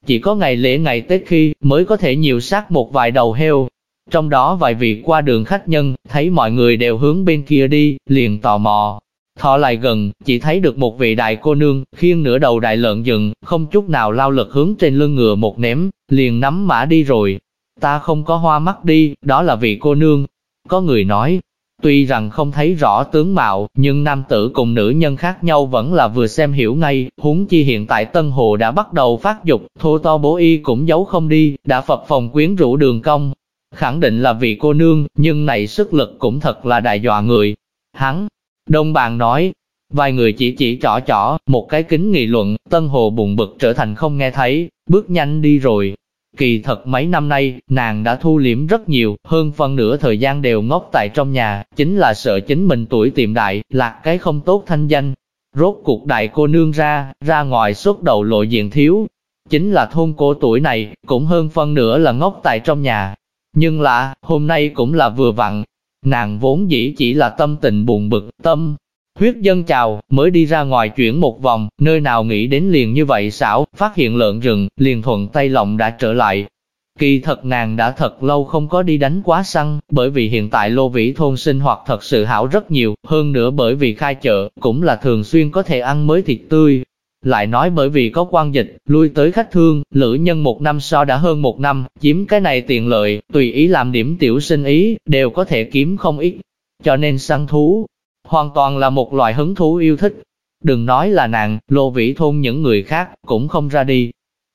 Chỉ có ngày lễ ngày Tết khi, mới có thể nhiều sát một vài đầu heo. Trong đó vài vị qua đường khách nhân, thấy mọi người đều hướng bên kia đi, liền tò mò, Thọ lại gần, chỉ thấy được một vị đại cô nương, khiêng nửa đầu đại lợn dựng, không chút nào lao lực hướng trên lưng ngựa một ném, liền nắm mã đi rồi. Ta không có hoa mắt đi, đó là vị cô nương. Có người nói, tuy rằng không thấy rõ tướng mạo, nhưng nam tử cùng nữ nhân khác nhau vẫn là vừa xem hiểu ngay, huống chi hiện tại Tân Hồ đã bắt đầu phát dục, thô to bố y cũng giấu không đi, đã phập phòng quyến rũ đường cong Khẳng định là vị cô nương, nhưng này sức lực cũng thật là đại dọa người. Hắn, Đông bàn nói, vài người chỉ chỉ trỏ trỏ, một cái kính nghị luận, Tân Hồ bùng bực trở thành không nghe thấy, bước nhanh đi rồi. Kỳ thật mấy năm nay, nàng đã thu liễm rất nhiều, hơn phân nửa thời gian đều ngốc tại trong nhà, chính là sợ chính mình tuổi tiệm đại, lạc cái không tốt thanh danh. Rốt cuộc đại cô nương ra, ra ngoài suốt đầu lộ diện thiếu. Chính là thôn cô tuổi này, cũng hơn phân nửa là ngốc tại trong nhà. Nhưng là, hôm nay cũng là vừa vặn, Nàng vốn dĩ chỉ là tâm tình buồn bực, tâm, huyết dân chào, mới đi ra ngoài chuyển một vòng, nơi nào nghĩ đến liền như vậy xảo, phát hiện lợn rừng, liền thuận tay lòng đã trở lại. Kỳ thật nàng đã thật lâu không có đi đánh quá săn, bởi vì hiện tại lô vĩ thôn sinh hoạt thật sự hảo rất nhiều, hơn nữa bởi vì khai chợ, cũng là thường xuyên có thể ăn mới thịt tươi, lại nói bởi vì có quan dịch, lui tới khách thương, lữ nhân một năm so đã hơn một năm, chiếm cái này tiện lợi, tùy ý làm điểm tiểu sinh ý, đều có thể kiếm không ít. Cho nên săn thú, hoàn toàn là một loại hứng thú yêu thích. Đừng nói là nàng, lô vĩ thôn những người khác, cũng không ra đi.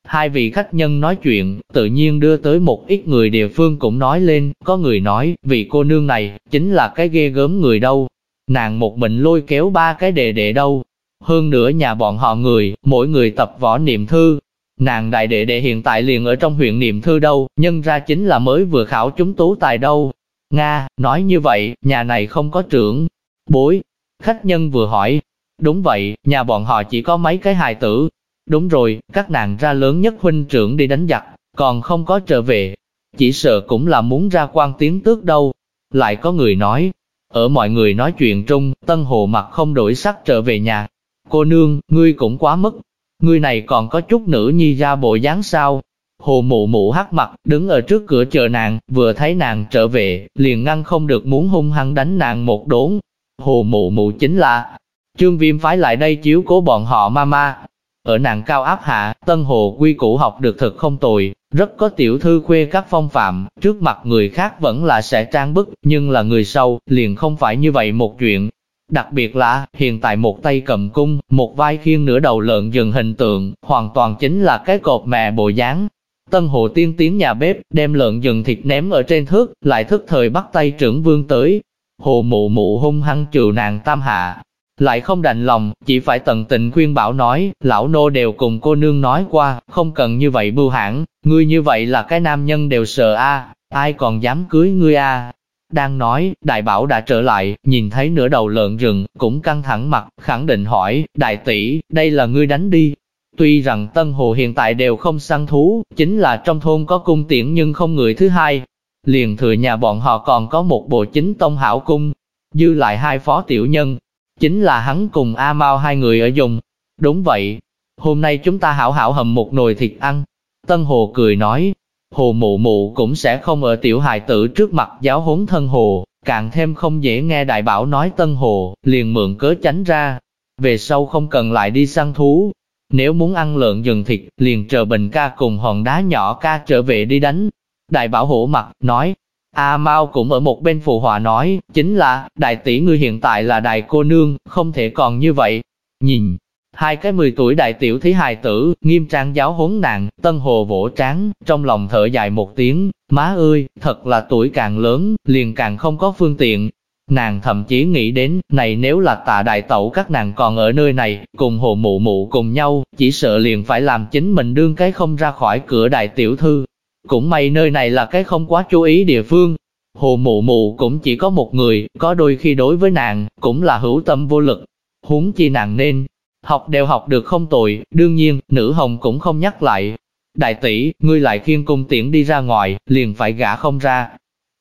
Hai vị khách nhân nói chuyện, tự nhiên đưa tới một ít người địa phương cũng nói lên, có người nói, vị cô nương này, chính là cái ghê gớm người đâu. Nàng một mình lôi kéo ba cái đệ đệ đâu, hơn nữa nhà bọn họ người, mỗi người tập võ niệm thư. Nàng đại đệ đệ hiện tại liền ở trong huyện niệm thư đâu, nhân ra chính là mới vừa khảo chúng tú tài đâu. Nga, nói như vậy, nhà này không có trưởng. Bối, khách nhân vừa hỏi. Đúng vậy, nhà bọn họ chỉ có mấy cái hài tử. Đúng rồi, các nàng ra lớn nhất huynh trưởng đi đánh giặc, còn không có trở về. Chỉ sợ cũng là muốn ra quan tiến tước đâu. Lại có người nói, ở mọi người nói chuyện trung, Tân Hồ mặt không đổi sắc trở về nhà. Cô nương, ngươi cũng quá mức. Ngươi này còn có chút nữ nhi ra bộ dáng sao? Hồ mụ mụ hắc mặt, đứng ở trước cửa chờ nàng, vừa thấy nàng trở về, liền ngăn không được muốn hung hăng đánh nàng một đốn. Hồ mụ mụ chính là, trương viêm phái lại đây chiếu cố bọn họ mama. Ở nàng cao áp hạ, tân hồ quy củ học được thật không tồi, rất có tiểu thư khuê các phong phạm, trước mặt người khác vẫn là sẽ trang bức, nhưng là người sau, liền không phải như vậy một chuyện. Đặc biệt là, hiện tại một tay cầm cung, một vai khiên nửa đầu lợn dừng hình tượng, hoàn toàn chính là cái cột mẹ bộ dáng. Tân hồ tiên tiến nhà bếp, đem lợn dừng thịt ném ở trên thước, lại thức thời bắt tay trưởng vương tới. Hồ mụ mụ hung hăng trừ nàng tam hạ, lại không đành lòng, chỉ phải tận tình khuyên bảo nói, lão nô đều cùng cô nương nói qua, không cần như vậy bưu hãng, ngươi như vậy là cái nam nhân đều sợ a, ai còn dám cưới ngươi a. Đang nói, đại bảo đã trở lại, nhìn thấy nửa đầu lợn rừng, cũng căng thẳng mặt, khẳng định hỏi, đại tỷ, đây là ngươi đánh đi. Tuy rằng Tân Hồ hiện tại đều không săn thú, chính là trong thôn có cung tiễn nhưng không người thứ hai. Liền thừa nhà bọn họ còn có một bộ chính tông hảo cung, dư lại hai phó tiểu nhân, chính là hắn cùng A Mao hai người ở dùng. Đúng vậy, hôm nay chúng ta hảo hảo hầm một nồi thịt ăn. Tân Hồ cười nói, Hồ mụ mụ cũng sẽ không ở tiểu hài tử trước mặt giáo huấn thân Hồ, càng thêm không dễ nghe đại bảo nói Tân Hồ, liền mượn cớ tránh ra. Về sau không cần lại đi săn thú. Nếu muốn ăn lợn rừng thịt, liền chờ bình ca cùng hòn đá nhỏ ca trở về đi đánh. Đại bảo hổ mặt, nói, A Mao cũng ở một bên phụ họa nói, chính là, đại tỷ ngươi hiện tại là đại cô nương, không thể còn như vậy. Nhìn, hai cái 10 tuổi đại tiểu thí hài tử, nghiêm trang giáo huấn nàng, tân hồ vỗ tráng, trong lòng thở dài một tiếng, má ơi, thật là tuổi càng lớn, liền càng không có phương tiện. Nàng thậm chí nghĩ đến, này nếu là tạ đại tẩu các nàng còn ở nơi này, cùng hồ mụ mụ cùng nhau, chỉ sợ liền phải làm chính mình đương cái không ra khỏi cửa đại tiểu thư, cũng may nơi này là cái không quá chú ý địa phương. Hồ mụ mụ cũng chỉ có một người, có đôi khi đối với nàng, cũng là hữu tâm vô lực. Huống chi nàng nên, học đều học được không tồi, đương nhiên, nữ hồng cũng không nhắc lại. Đại tỷ, ngươi lại khiên cung tiễn đi ra ngoài, liền phải gả không ra.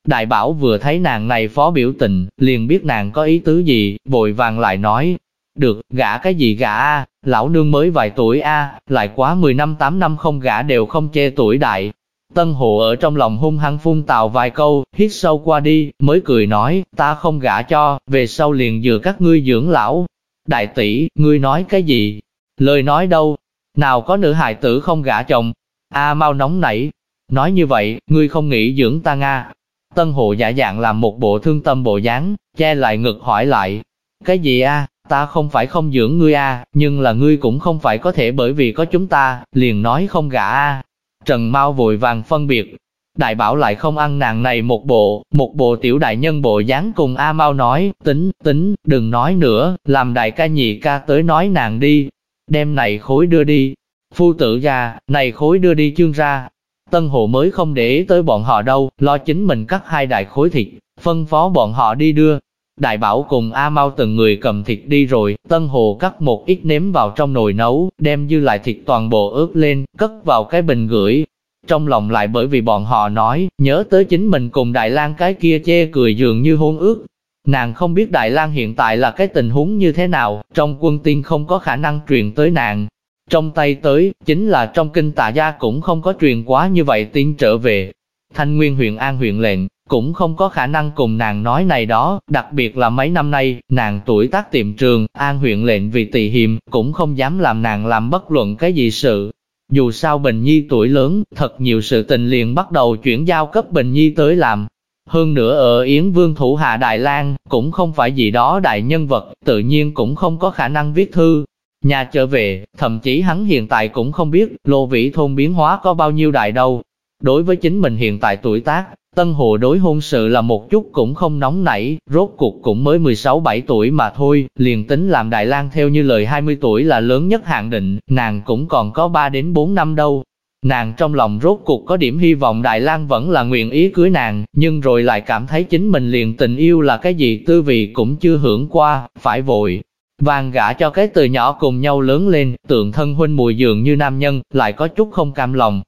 Đại bảo vừa thấy nàng này phó biểu tình, liền biết nàng có ý tứ gì, vội vàng lại nói, được, gả cái gì gả a, lão nương mới vài tuổi a, lại quá 10 năm 8 năm không gả đều không chê tuổi đại, Tân hộ ở trong lòng hung hăng phun tào vài câu, hít sâu qua đi, mới cười nói, ta không gả cho, về sau liền dừa các ngươi dưỡng lão. Đại tỷ, ngươi nói cái gì? Lời nói đâu? Nào có nữ hài tử không gả chồng? A mau nóng nảy. Nói như vậy, ngươi không nghĩ dưỡng ta Nga. Tân Hồ giả dạng làm một bộ thương tâm bộ dáng, che lại ngực hỏi lại. Cái gì a? Ta không phải không dưỡng ngươi a, nhưng là ngươi cũng không phải có thể bởi vì có chúng ta, liền nói không gả a. Trần Mao vội vàng phân biệt. Đại bảo lại không ăn nàng này một bộ, một bộ tiểu đại nhân bộ dáng cùng A Mau nói, tính, tính, đừng nói nữa, làm đại ca nhị ca tới nói nàng đi, đem này khối đưa đi. Phu tử ra, này khối đưa đi chương ra. Tân hộ mới không để ý tới bọn họ đâu, lo chính mình cắt hai đại khối thịt, phân phó bọn họ đi đưa. Đại bảo cùng A Mau từng người cầm thịt đi rồi, Tân Hồ cắt một ít nếm vào trong nồi nấu, đem dư lại thịt toàn bộ ướp lên, cất vào cái bình gửi. Trong lòng lại bởi vì bọn họ nói, nhớ tới chính mình cùng Đại lang cái kia chê cười dường như hôn ước. Nàng không biết Đại lang hiện tại là cái tình huống như thế nào, trong quân tiên không có khả năng truyền tới nàng. Trong tay tới, chính là trong kinh tạ gia cũng không có truyền quá như vậy tiên trở về. Thanh Nguyên huyện An huyện lệnh, cũng không có khả năng cùng nàng nói này đó, đặc biệt là mấy năm nay, nàng tuổi tác tiệm trường, an huyện lệnh vì tỳ hiềm, cũng không dám làm nàng làm bất luận cái gì sự. Dù sao Bình Nhi tuổi lớn, thật nhiều sự tình liền bắt đầu chuyển giao cấp Bình Nhi tới làm. Hơn nữa ở Yến Vương Thủ Hạ Đại lang cũng không phải gì đó đại nhân vật, tự nhiên cũng không có khả năng viết thư. Nhà trở về, thậm chí hắn hiện tại cũng không biết, lô vĩ thôn biến hóa có bao nhiêu đại đâu. Đối với chính mình hiện tại tuổi tác, Tân Hồ đối hôn sự là một chút cũng không nóng nảy, rốt cuộc cũng mới 16-7 tuổi mà thôi, liền tính làm Đại lang theo như lời 20 tuổi là lớn nhất hạn định, nàng cũng còn có 3 đến 4 năm đâu. Nàng trong lòng rốt cuộc có điểm hy vọng Đại lang vẫn là nguyện ý cưới nàng, nhưng rồi lại cảm thấy chính mình liền tình yêu là cái gì tư vị cũng chưa hưởng qua, phải vội. Vàng gả cho cái từ nhỏ cùng nhau lớn lên, tượng thân huynh mùi dường như nam nhân, lại có chút không cam lòng,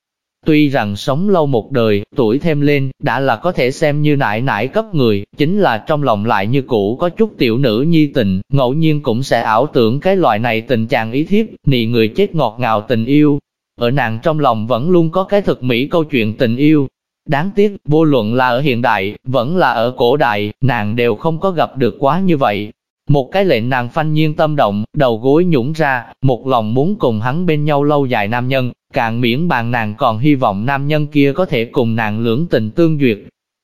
Tuy rằng sống lâu một đời, tuổi thêm lên, đã là có thể xem như nại nại cấp người, chính là trong lòng lại như cũ có chút tiểu nữ nhi tình, ngẫu nhiên cũng sẽ ảo tưởng cái loại này tình chàng ý thiếp, nị người chết ngọt ngào tình yêu. Ở nàng trong lòng vẫn luôn có cái thực mỹ câu chuyện tình yêu. Đáng tiếc, vô luận là ở hiện đại, vẫn là ở cổ đại, nàng đều không có gặp được quá như vậy, một cái lệnh nàng phanh nhiên tâm động, đầu gối nhũng ra, một lòng muốn cùng hắn bên nhau lâu dài nam nhân, càng miễn bàn nàng còn hy vọng nam nhân kia có thể cùng nàng lưỡng tình tương duyệt.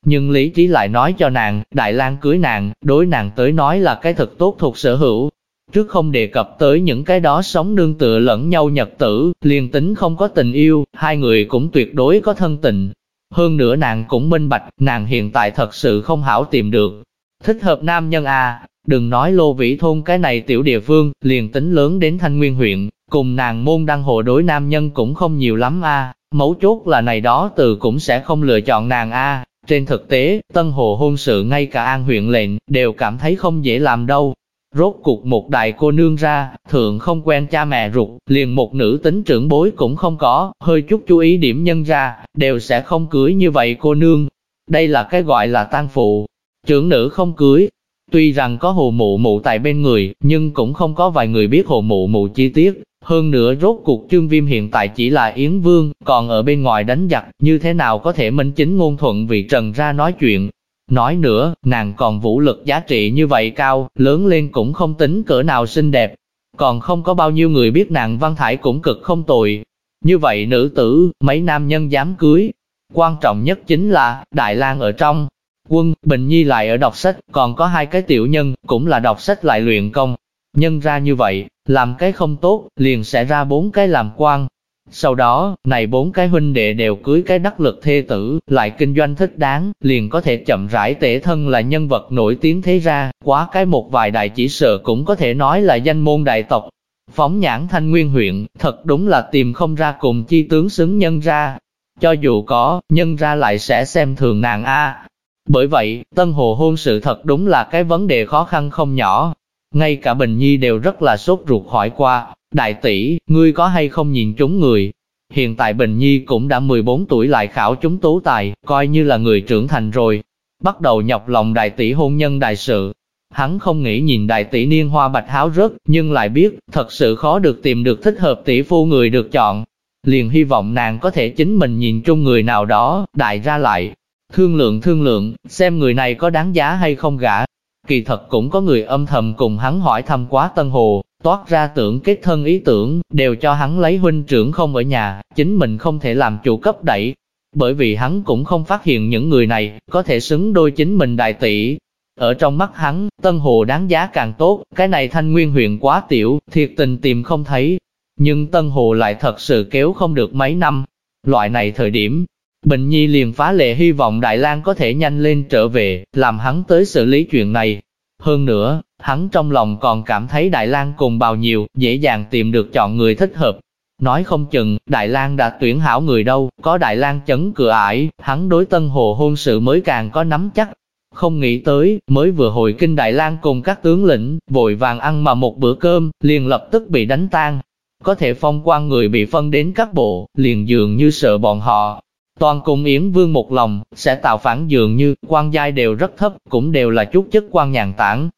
Nhưng lý trí lại nói cho nàng, Đại lang cưới nàng, đối nàng tới nói là cái thật tốt thuộc sở hữu. Trước không đề cập tới những cái đó sống nương tựa lẫn nhau nhật tử, liền tính không có tình yêu, hai người cũng tuyệt đối có thân tình. Hơn nữa nàng cũng minh bạch, nàng hiện tại thật sự không hảo tìm được. Thích hợp nam nhân à, Đừng nói lô vĩ thôn cái này tiểu địa phương, liền tính lớn đến thanh nguyên huyện, cùng nàng môn đăng hộ đối nam nhân cũng không nhiều lắm a mấu chốt là này đó từ cũng sẽ không lựa chọn nàng a Trên thực tế, tân hồ hôn sự ngay cả an huyện lệnh, đều cảm thấy không dễ làm đâu. Rốt cuộc một đại cô nương ra, thượng không quen cha mẹ ruột, liền một nữ tính trưởng bối cũng không có, hơi chút chú ý điểm nhân ra, đều sẽ không cưới như vậy cô nương. Đây là cái gọi là tan phụ. Trưởng nữ không cưới, Tuy rằng có hồ mụ mụ tại bên người, nhưng cũng không có vài người biết hồ mụ mụ chi tiết. Hơn nữa rốt cuộc trương viêm hiện tại chỉ là Yến Vương, còn ở bên ngoài đánh giặc, như thế nào có thể minh chính ngôn thuận vị trần ra nói chuyện. Nói nữa, nàng còn vũ lực giá trị như vậy cao, lớn lên cũng không tính cỡ nào xinh đẹp. Còn không có bao nhiêu người biết nàng văn thải cũng cực không tồi. Như vậy nữ tử, mấy nam nhân dám cưới. Quan trọng nhất chính là, Đại lang ở trong, Quân, Bình Nhi lại ở đọc sách, còn có hai cái tiểu nhân, cũng là đọc sách lại luyện công. Nhân ra như vậy, làm cái không tốt, liền sẽ ra bốn cái làm quan. Sau đó, này bốn cái huynh đệ đều cưới cái đắc lực thê tử, lại kinh doanh thích đáng, liền có thể chậm rãi tể thân là nhân vật nổi tiếng thế ra, quá cái một vài đại chỉ sợ cũng có thể nói là danh môn đại tộc. Phóng nhãn thanh nguyên huyện, thật đúng là tìm không ra cùng chi tướng xứng nhân ra. Cho dù có, nhân ra lại sẽ xem thường nàng A, bởi vậy, Tân Hồ hôn sự thật đúng là cái vấn đề khó khăn không nhỏ. Ngay cả Bình Nhi đều rất là sốt ruột hỏi qua, đại tỷ, ngươi có hay không nhìn chúng người? Hiện tại Bình Nhi cũng đã 14 tuổi lại khảo chúng tú tài, coi như là người trưởng thành rồi. Bắt đầu nhọc lòng đại tỷ hôn nhân đại sự. Hắn không nghĩ nhìn đại tỷ niên hoa bạch háo rớt, nhưng lại biết, thật sự khó được tìm được thích hợp tỷ phu người được chọn. Liền hy vọng nàng có thể chính mình nhìn chung người nào đó, đại ra lại, Thương lượng thương lượng, xem người này có đáng giá hay không gả. Kỳ thật cũng có người âm thầm cùng hắn hỏi thăm quá Tân Hồ, toát ra tưởng kết thân ý tưởng, đều cho hắn lấy huynh trưởng không ở nhà, chính mình không thể làm chủ cấp đẩy. Bởi vì hắn cũng không phát hiện những người này, có thể xứng đôi chính mình đại tỷ. Ở trong mắt hắn, Tân Hồ đáng giá càng tốt, cái này thanh nguyên huyện quá tiểu, thiệt tình tìm không thấy. Nhưng Tân Hồ lại thật sự kéo không được mấy năm. Loại này thời điểm, Bình Nhi liền phá lệ hy vọng Đại lang có thể nhanh lên trở về, làm hắn tới xử lý chuyện này. Hơn nữa, hắn trong lòng còn cảm thấy Đại lang cùng bào nhiều, dễ dàng tìm được chọn người thích hợp. Nói không chừng, Đại lang đã tuyển hảo người đâu, có Đại lang chấn cửa ải, hắn đối Tân Hồ hôn sự mới càng có nắm chắc. Không nghĩ tới, mới vừa hồi kinh Đại lang cùng các tướng lĩnh, vội vàng ăn mà một bữa cơm, liền lập tức bị đánh tan. Có thể phong quan người bị phân đến các bộ, liền dường như sợ bọn họ, Toàn cùng Yến Vương một lòng, sẽ tạo phản dường như, quan giai đều rất thấp, cũng đều là chút chất quan nhàn tản.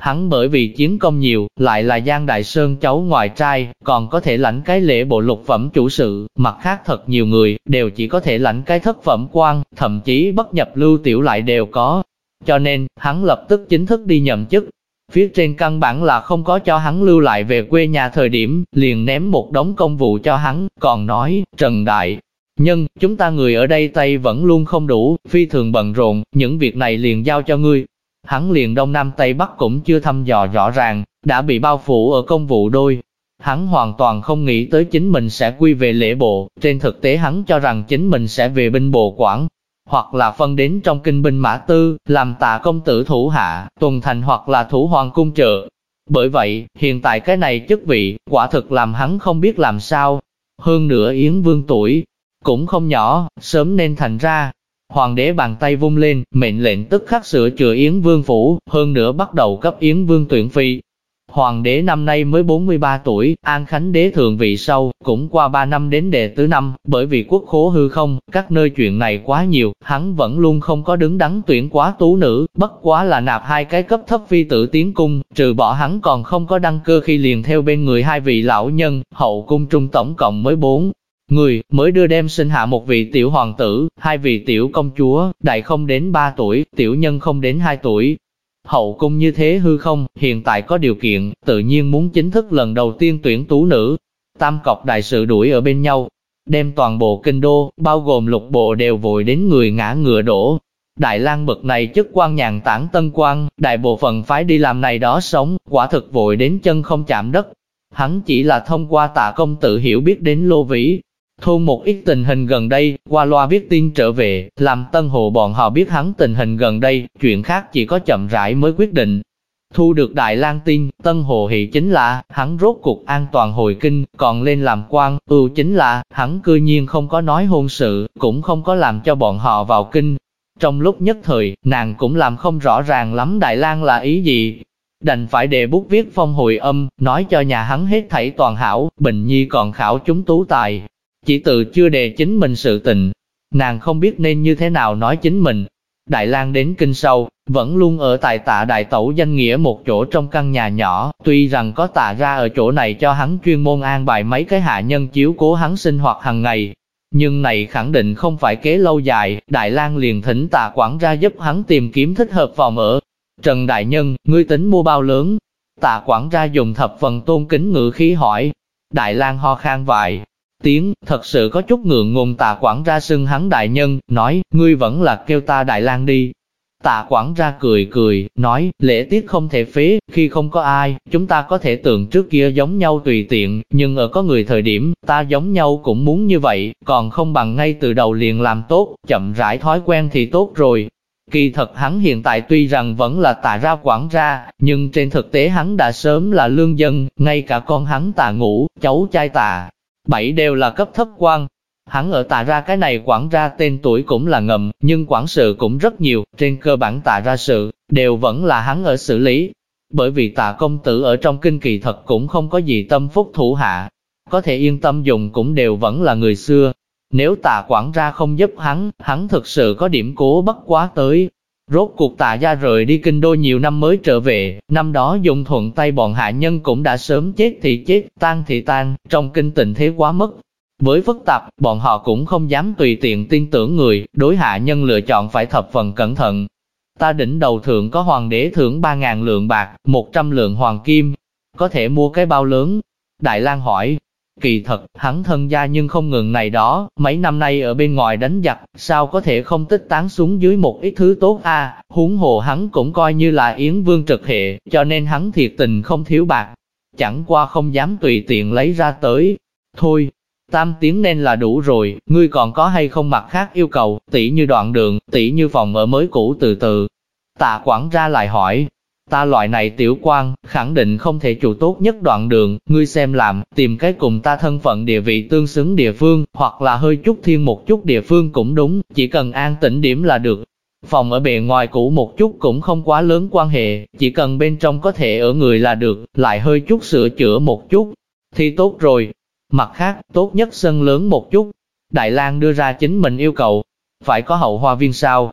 Hắn bởi vì chiến công nhiều, lại là Giang Đại Sơn cháu ngoại trai, còn có thể lãnh cái lễ bộ lục phẩm chủ sự, mặt khác thật nhiều người, đều chỉ có thể lãnh cái thất phẩm quan, thậm chí bất nhập lưu tiểu lại đều có. Cho nên, hắn lập tức chính thức đi nhậm chức. Phía trên căn bản là không có cho hắn lưu lại về quê nhà thời điểm, liền ném một đống công vụ cho hắn, còn nói, Trần Đại, Nhân, chúng ta người ở đây tay vẫn luôn không đủ, phi thường bận rộn, những việc này liền giao cho ngươi. Hắn liền Đông Nam Tây Bắc cũng chưa thăm dò rõ ràng, đã bị bao phủ ở công vụ đôi. Hắn hoàn toàn không nghĩ tới chính mình sẽ quy về lễ bộ, trên thực tế hắn cho rằng chính mình sẽ về binh bộ quản, hoặc là phân đến trong kinh binh mã tư, làm tạ công tử thủ hạ, tuần thành hoặc là thủ hoàng cung trợ. Bởi vậy, hiện tại cái này chức vị, quả thực làm hắn không biết làm sao. Hơn nữa Yến Vương tuổi, cũng không nhỏ, sớm nên thành ra. Hoàng đế bàn tay vung lên, mệnh lệnh tức khắc sửa chữa Yến Vương Phủ, hơn nữa bắt đầu cấp Yến Vương tuyển phi. Hoàng đế năm nay mới 43 tuổi, An Khánh đế thường vị sau, cũng qua 3 năm đến đề tứ năm, bởi vì quốc khố hư không, các nơi chuyện này quá nhiều, hắn vẫn luôn không có đứng đắn tuyển quá tú nữ, bất quá là nạp hai cái cấp thấp phi tử tiến cung, trừ bỏ hắn còn không có đăng cơ khi liền theo bên người hai vị lão nhân, hậu cung trung tổng cộng mới bốn người, mới đưa đem sinh hạ một vị tiểu hoàng tử, hai vị tiểu công chúa, đại không đến 3 tuổi, tiểu nhân không đến 2 tuổi, Hậu cung như thế hư không, hiện tại có điều kiện, tự nhiên muốn chính thức lần đầu tiên tuyển tú nữ. Tam cọc đại sự đuổi ở bên nhau, đem toàn bộ kinh đô, bao gồm lục bộ đều vội đến người ngã ngựa đổ. Đại lang bậc này chức quan nhàn tản tân quan, đại bộ phận phái đi làm này đó sống, quả thực vội đến chân không chạm đất. Hắn chỉ là thông qua tạ công tự hiểu biết đến lô vĩ, Thôn một ít tình hình gần đây, qua loa viết tin trở về, làm tân hồ bọn họ biết hắn tình hình gần đây, chuyện khác chỉ có chậm rãi mới quyết định. Thu được Đại lang tin, tân hồ hỷ chính là, hắn rốt cuộc an toàn hồi kinh, còn lên làm quan, ưu chính là, hắn cư nhiên không có nói hôn sự, cũng không có làm cho bọn họ vào kinh. Trong lúc nhất thời, nàng cũng làm không rõ ràng lắm Đại lang là ý gì, đành phải đề bút viết phong hồi âm, nói cho nhà hắn hết thảy toàn hảo, Bình Nhi còn khảo chúng tú tài, chỉ tự chưa đề chính mình sự tình. Nàng không biết nên như thế nào nói chính mình. Đại lang đến kinh sâu, vẫn luôn ở tại tạ đại tẩu danh nghĩa một chỗ trong căn nhà nhỏ, tuy rằng có tạ ra ở chỗ này cho hắn chuyên môn an bài mấy cái hạ nhân chiếu cố hắn sinh hoạt hàng ngày. Nhưng này khẳng định không phải kế lâu dài, Đại lang liền thỉnh tạ quản ra giúp hắn tìm kiếm thích hợp phòng ở. Trần Đại Nhân, ngươi tính mua bao lớn? Tạ quản ra dùng thập phần tôn kính ngữ khí hỏi. Đại lang ho khan vài, tiếng, thật sự có chút ngượng ngùng tạ quảng ra xưng hắn đại nhân, nói, ngươi vẫn là kêu ta đại lang đi. Tạ quảng ra cười cười, nói, lễ tiết không thể phế, khi không có ai, chúng ta có thể tưởng trước kia giống nhau tùy tiện, nhưng ở có người thời điểm, ta giống nhau cũng muốn như vậy, còn không bằng ngay từ đầu liền làm tốt, chậm rãi thói quen thì tốt rồi. Kỳ thật hắn hiện tại tuy rằng vẫn là tạ ra quảng ra, nhưng trên thực tế hắn đã sớm là lương dân, ngay cả con hắn tạ ngủ, cháu trai tạ, bảy đều là cấp thấp quan. Hắn ở tạ ra cái này quản ra tên tuổi cũng là ngầm, nhưng quản sự cũng rất nhiều, trên cơ bản tạ ra sự, đều vẫn là hắn ở xử lý. Bởi vì tạ công tử ở trong kinh kỳ thật cũng không có gì tâm phúc thủ hạ, có thể yên tâm dùng cũng đều vẫn là người xưa. Nếu tạ quản ra không giúp hắn, hắn thực sự có điểm cố bất quá tới, Rốt cuộc tạ gia rời đi kinh đô nhiều năm mới trở về, năm đó dùng thuận tay bọn hạ nhân cũng đã sớm chết thì chết, tan thì tan, trong kinh tình thế quá mất. Với phức tạp, bọn họ cũng không dám tùy tiện tin tưởng người, đối hạ nhân lựa chọn phải thập phần cẩn thận. Ta đỉnh đầu thượng có hoàng đế thưởng 3.000 lượng bạc, 100 lượng hoàng kim, có thể mua cái bao lớn. Đại lang hỏi, Kỳ thật, hắn thân gia nhưng không ngừng này đó, mấy năm nay ở bên ngoài đánh giặc, sao có thể không tích tán xuống dưới một ít thứ tốt a huống hồ hắn cũng coi như là Yến Vương trực hệ, cho nên hắn thiệt tình không thiếu bạc. Chẳng qua không dám tùy tiện lấy ra tới. Thôi, tam tiếng nên là đủ rồi, ngươi còn có hay không mặt khác yêu cầu, tỷ như đoạn đường, tỷ như phòng ở mới cũ từ từ. Tạ quản ra lại hỏi, Ta loại này tiểu quan, khẳng định không thể chủ tốt nhất đoạn đường, ngươi xem làm, tìm cái cùng ta thân phận địa vị tương xứng địa phương, hoặc là hơi chút thiên một chút địa phương cũng đúng, chỉ cần an tĩnh điểm là được. Phòng ở bề ngoài cũ một chút cũng không quá lớn quan hệ, chỉ cần bên trong có thể ở người là được, lại hơi chút sửa chữa một chút, thì tốt rồi. Mặt khác, tốt nhất sân lớn một chút. Đại lang đưa ra chính mình yêu cầu, phải có hậu hoa viên sao?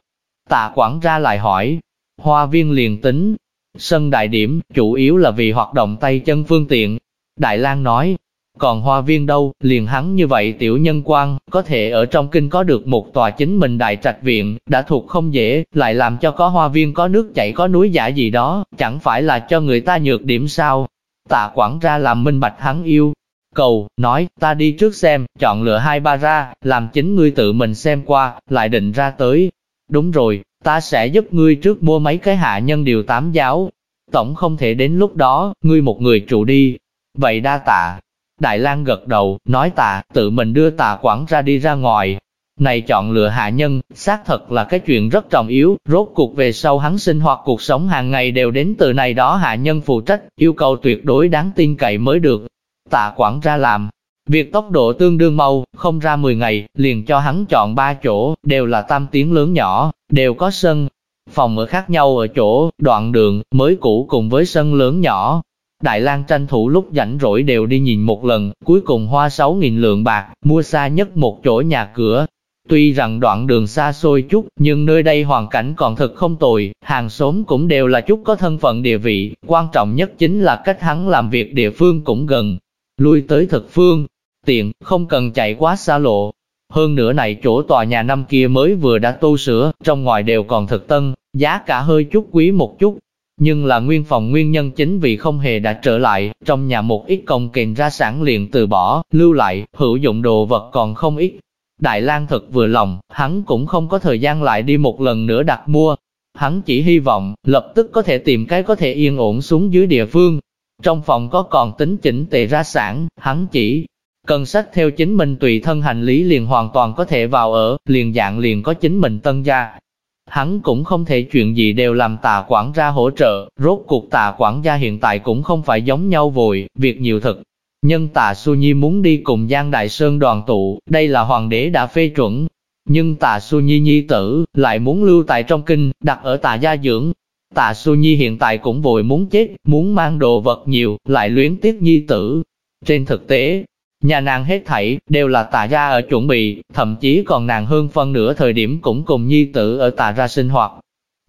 Tạ quản ra lại hỏi, hoa viên liền tính, Sân đại điểm, chủ yếu là vì hoạt động tay chân phương tiện. Đại lang nói, còn hoa viên đâu, liền hắn như vậy tiểu nhân quan, có thể ở trong kinh có được một tòa chính mình đại trạch viện, đã thuộc không dễ, lại làm cho có hoa viên có nước chảy có núi giả gì đó, chẳng phải là cho người ta nhược điểm sao. Tạ quản ra làm minh bạch hắn yêu. Cầu, nói, ta đi trước xem, chọn lựa hai ba ra, làm chính ngươi tự mình xem qua, lại định ra tới. Đúng rồi, ta sẽ giúp ngươi trước mua mấy cái hạ nhân điều tám giáo. Tổng không thể đến lúc đó, ngươi một người trụ đi. Vậy đa tạ. Đại lang gật đầu, nói tạ, tự mình đưa tạ quản ra đi ra ngoài. Này chọn lựa hạ nhân, xác thật là cái chuyện rất trọng yếu, rốt cuộc về sau hắn sinh hoạt cuộc sống hàng ngày đều đến từ này đó hạ nhân phụ trách, yêu cầu tuyệt đối đáng tin cậy mới được. Tạ quản ra làm, Việc tốc độ tương đương mau, không ra 10 ngày, liền cho hắn chọn ba chỗ, đều là tam tiếng lớn nhỏ, đều có sân. Phòng ở khác nhau ở chỗ, đoạn đường, mới cũ cùng với sân lớn nhỏ. Đại lang tranh thủ lúc rảnh rỗi đều đi nhìn một lần, cuối cùng hoa 6.000 lượng bạc, mua xa nhất một chỗ nhà cửa. Tuy rằng đoạn đường xa xôi chút, nhưng nơi đây hoàn cảnh còn thật không tồi, hàng xóm cũng đều là chút có thân phận địa vị, quan trọng nhất chính là cách hắn làm việc địa phương cũng gần. Lui tới thực phương, tiện, không cần chạy quá xa lộ. Hơn nữa này chỗ tòa nhà năm kia mới vừa đã tu sửa, trong ngoài đều còn thực tân, giá cả hơi chút quý một chút, nhưng là nguyên phòng nguyên nhân chính vì không hề đã trở lại, trong nhà một ít công kền ra sản liền từ bỏ, lưu lại, hữu dụng đồ vật còn không ít. Đại lang thật vừa lòng, hắn cũng không có thời gian lại đi một lần nữa đặt mua. Hắn chỉ hy vọng, lập tức có thể tìm cái có thể yên ổn xuống dưới địa phương. Trong phòng có còn tính chỉnh tề ra sản, hắn chỉ cần sách theo chính mình tùy thân hành lý liền hoàn toàn có thể vào ở, liền dạng liền có chính mình tân gia, Hắn cũng không thể chuyện gì đều làm tà quản ra hỗ trợ, rốt cuộc tà quản gia hiện tại cũng không phải giống nhau vội, việc nhiều thật. Nhân tà Su Nhi muốn đi cùng Giang Đại Sơn đoàn tụ, đây là hoàng đế đã phê chuẩn. Nhưng tà Su Nhi nhi tử, lại muốn lưu tại trong kinh, đặt ở tà gia dưỡng. Tà Su Nhi hiện tại cũng vội muốn chết, muốn mang đồ vật nhiều, lại luyến tiếc nhi tử. Trên thực tế, Nhà nàng hết thảy, đều là tà gia ở chuẩn bị, thậm chí còn nàng hơn phân nửa thời điểm cũng cùng nhi tử ở tà ra sinh hoạt.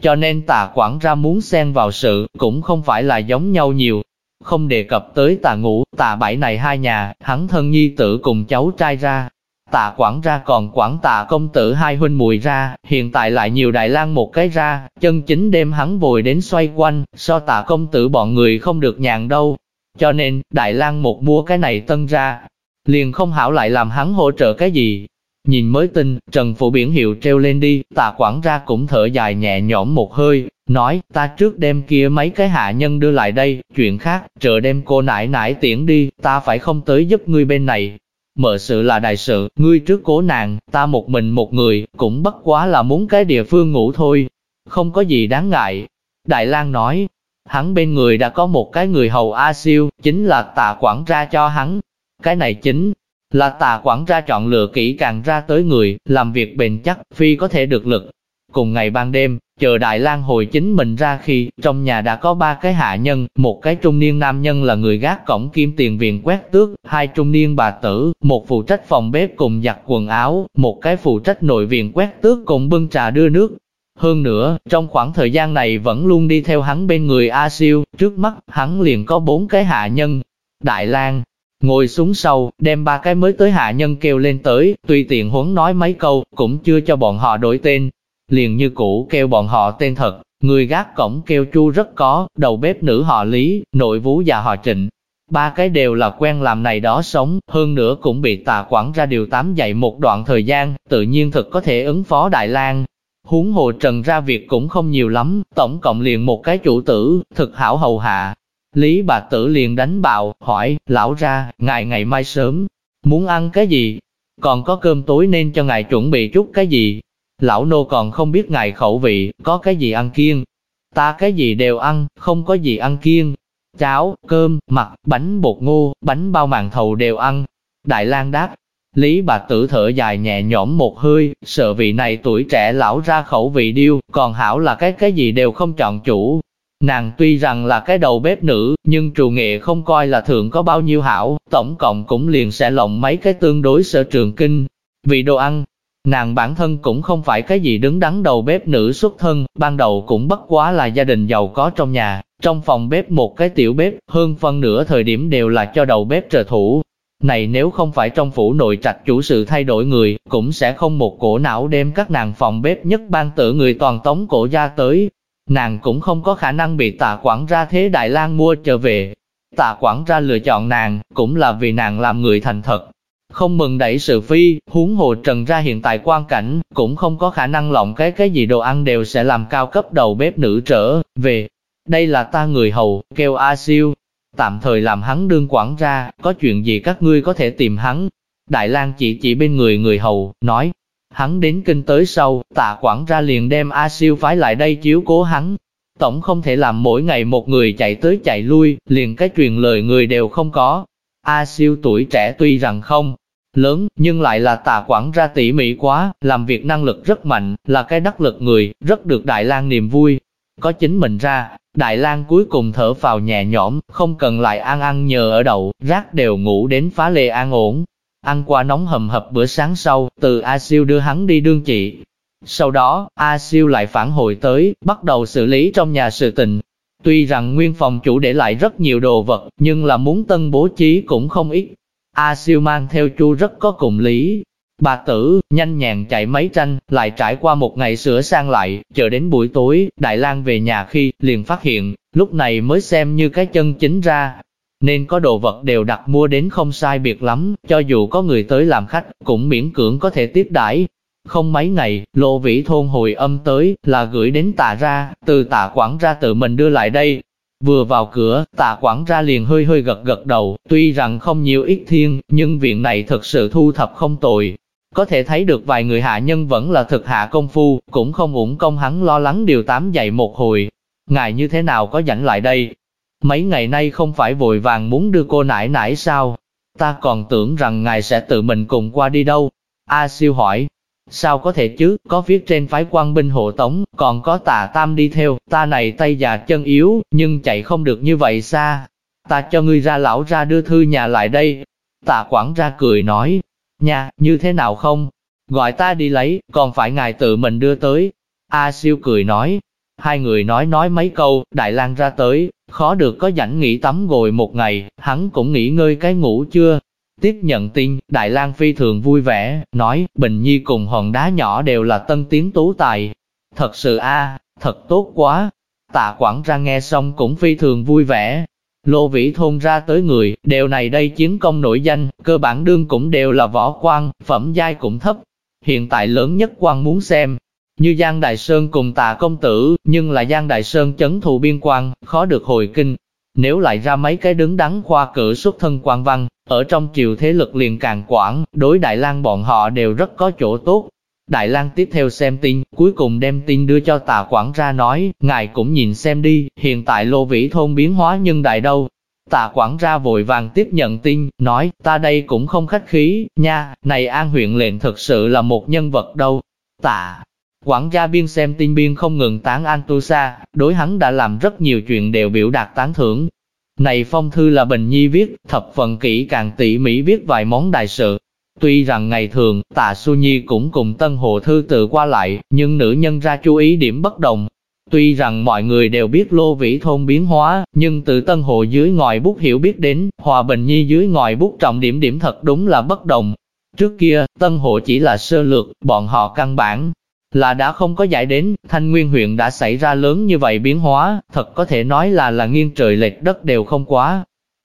Cho nên tà quản ra muốn xen vào sự, cũng không phải là giống nhau nhiều. Không đề cập tới tà ngũ, tà bảy này hai nhà, hắn thân nhi tử cùng cháu trai ra. Tà quản ra còn quản tà công tử hai huynh mùi ra, hiện tại lại nhiều đại lang một cái ra, chân chính đêm hắn vùi đến xoay quanh, so tà công tử bọn người không được nhàn đâu. Cho nên, Đại lang một mua cái này tân ra, liền không hảo lại làm hắn hỗ trợ cái gì. Nhìn mới tin, Trần Phụ biển hiệu treo lên đi, tạ quản ra cũng thở dài nhẹ nhõm một hơi, nói, ta trước đem kia mấy cái hạ nhân đưa lại đây, chuyện khác, chờ đem cô nải nải tiễn đi, ta phải không tới giúp ngươi bên này. Mở sự là đại sự, ngươi trước cố nàng, ta một mình một người, cũng bất quá là muốn cái địa phương ngủ thôi, không có gì đáng ngại. Đại lang nói, hắn bên người đã có một cái người hầu A siêu, chính là tạ quản ra cho hắn, cái này chính là tà quản ra chọn lựa kỹ càng ra tới người, làm việc bền chắc, phi có thể được lực. Cùng ngày ban đêm, chờ Đại lang hồi chính mình ra khi, trong nhà đã có ba cái hạ nhân, một cái trung niên nam nhân là người gác cổng kim tiền viện quét tước, hai trung niên bà tử, một phụ trách phòng bếp cùng giặt quần áo, một cái phụ trách nội viện quét tước cùng bưng trà đưa nước. Hơn nữa, trong khoảng thời gian này vẫn luôn đi theo hắn bên người A Siêu, trước mắt, hắn liền có bốn cái hạ nhân. Đại lang Ngồi xuống sau, đem ba cái mới tới hạ nhân kêu lên tới, tùy tiện huấn nói mấy câu, cũng chưa cho bọn họ đổi tên. Liền như cũ kêu bọn họ tên thật, người gác cổng kêu chu rất có, đầu bếp nữ họ Lý, nội vú già họ Trịnh. Ba cái đều là quen làm này đó sống, hơn nữa cũng bị tà quản ra điều tám dạy một đoạn thời gian, tự nhiên thực có thể ứng phó Đại lang Huống hồ trần ra việc cũng không nhiều lắm, tổng cộng liền một cái chủ tử, thực hảo hầu hạ, Lý bà tử liền đánh bạo, hỏi, lão ra, ngài ngày mai sớm, muốn ăn cái gì? Còn có cơm tối nên cho ngài chuẩn bị chút cái gì? Lão nô còn không biết ngài khẩu vị, có cái gì ăn kiêng? Ta cái gì đều ăn, không có gì ăn kiêng. Cháo, cơm, mặt, bánh bột ngô, bánh bao màng thầu đều ăn. Đại lang đáp, Lý bà tử thở dài nhẹ nhõm một hơi, sợ vị này tuổi trẻ lão ra khẩu vị điêu, còn hảo là cái cái gì đều không chọn chủ, Nàng tuy rằng là cái đầu bếp nữ, nhưng trù nghệ không coi là thượng có bao nhiêu hảo, tổng cộng cũng liền sẽ lộng mấy cái tương đối sở trường kinh. Vì đồ ăn, nàng bản thân cũng không phải cái gì đứng đắn đầu bếp nữ xuất thân, ban đầu cũng bất quá là gia đình giàu có trong nhà, trong phòng bếp một cái tiểu bếp, hơn phân nửa thời điểm đều là cho đầu bếp trợ thủ. Này nếu không phải trong phủ nội trạch chủ sự thay đổi người, cũng sẽ không một cổ não đem các nàng phòng bếp nhất ban tử người toàn tống cổ gia tới, nàng cũng không có khả năng bị tạ quản ra thế Đại lang mua trở về. Tạ quản ra lựa chọn nàng, cũng là vì nàng làm người thành thật. Không mừng đẩy sự phi, huống hồ trần ra hiện tại quan cảnh, cũng không có khả năng lộng cái cái gì đồ ăn đều sẽ làm cao cấp đầu bếp nữ trở về. Đây là ta người hầu, kêu A siêu. Tạm thời làm hắn đương quản ra, có chuyện gì các ngươi có thể tìm hắn. Đại lang chỉ chỉ bên người người hầu, nói, Hắn đến kinh tới sau, tạ quản ra liền đem A siêu phái lại đây chiếu cố hắn. Tổng không thể làm mỗi ngày một người chạy tới chạy lui, liền cái truyền lời người đều không có. A siêu tuổi trẻ tuy rằng không lớn, nhưng lại là tạ quản ra tỉ mỉ quá, làm việc năng lực rất mạnh, là cái đắc lực người, rất được Đại lang niềm vui. có chính mình ra, Đại lang cuối cùng thở vào nhẹ nhõm, không cần lại ăn ăn nhờ ở đậu, rác đều ngủ đến phá lệ an ổn. Ăn qua nóng hầm hập bữa sáng sau, từ A Siêu đưa hắn đi đương trị. Sau đó, A Siêu lại phản hồi tới, bắt đầu xử lý trong nhà sự tình. Tuy rằng nguyên phòng chủ để lại rất nhiều đồ vật, nhưng là muốn tân bố trí cũng không ít. A Siêu mang theo chu rất có cùng lý, Bà tử, nhanh nhàng chạy mấy tranh, lại trải qua một ngày sửa sang lại, chờ đến buổi tối, Đại lang về nhà khi, liền phát hiện, lúc này mới xem như cái chân chính ra. Nên có đồ vật đều đặt mua đến không sai biệt lắm, cho dù có người tới làm khách, cũng miễn cưỡng có thể tiếp đãi. Không mấy ngày, lộ vĩ thôn hồi âm tới, là gửi đến tạ ra, từ tạ quảng ra tự mình đưa lại đây, Vừa vào cửa, tạ quảng ra liền hơi hơi gật gật đầu, tuy rằng không nhiều ít thiên, nhưng viện này thật sự thu thập không tồi, có thể thấy được vài người hạ nhân vẫn là thực hạ công phu, cũng không uổng công hắn lo lắng điều tám dạy một hồi. Ngài như thế nào có dẫn lại đây? Mấy ngày nay không phải vội vàng muốn đưa cô nải nải sao? Ta còn tưởng rằng ngài sẽ tự mình cùng qua đi đâu? A siêu hỏi. Sao có thể chứ, có viết trên phái quan binh hộ tống, còn có tà tam đi theo, ta này tay già chân yếu, nhưng chạy không được như vậy xa. Ta cho ngươi ra lão ra đưa thư nhà lại đây. Tạ quảng ra cười nói, Nha, như thế nào không? Gọi ta đi lấy, còn phải ngài tự mình đưa tới. A siêu cười nói. Hai người nói nói mấy câu, Đại lang ra tới, khó được có rảnh nghỉ tắm gội một ngày, hắn cũng nghỉ ngơi cái ngủ chưa. Tiếp nhận tin, Đại lang phi thường vui vẻ, nói, Bình Nhi cùng hòn đá nhỏ đều là tân tiến tú tài. Thật sự a, thật tốt quá. Tạ Quảng ra nghe xong cũng phi thường vui vẻ, Lô vĩ thôn ra tới người, đều này đây chiến công nổi danh, cơ bản đương cũng đều là võ quan, phẩm giai cũng thấp. Hiện tại lớn nhất quan muốn xem, như Giang Đại Sơn cùng tà công tử, nhưng là Giang Đại Sơn chấn thù biên quan, khó được hồi kinh. Nếu lại ra mấy cái đứng đắn khoa cử xuất thân quan văn, ở trong triều thế lực liền càng quảng, đối Đại lang bọn họ đều rất có chỗ tốt. Đại lang tiếp theo xem tin, cuối cùng đem tin đưa cho tà quản ra nói, ngài cũng nhìn xem đi, hiện tại lô vĩ thôn biến hóa nhân đại đâu. Tà quản ra vội vàng tiếp nhận tin, nói, ta đây cũng không khách khí, nha, này an huyện lệnh thực sự là một nhân vật đâu. Tạ, quản gia biên xem tin biên không ngừng tán An Tu Sa, đối hắn đã làm rất nhiều chuyện đều biểu đạt tán thưởng. Này phong thư là Bình Nhi viết, thập phần kỹ càng tỉ mỉ viết vài món đại sự, Tuy rằng ngày thường, tạ Su Nhi cũng cùng Tân Hồ Thư tự qua lại, nhưng nữ nhân ra chú ý điểm bất đồng. Tuy rằng mọi người đều biết lô vĩ thôn biến hóa, nhưng từ Tân Hồ dưới ngòi bút hiểu biết đến, Hòa Bình Nhi dưới ngòi bút trọng điểm điểm thật đúng là bất đồng. Trước kia, Tân Hộ chỉ là sơ lược, bọn họ căn bản là đã không có giải đến, Thanh Nguyên huyện đã xảy ra lớn như vậy biến hóa, thật có thể nói là là nghiêng trời lệch đất đều không quá.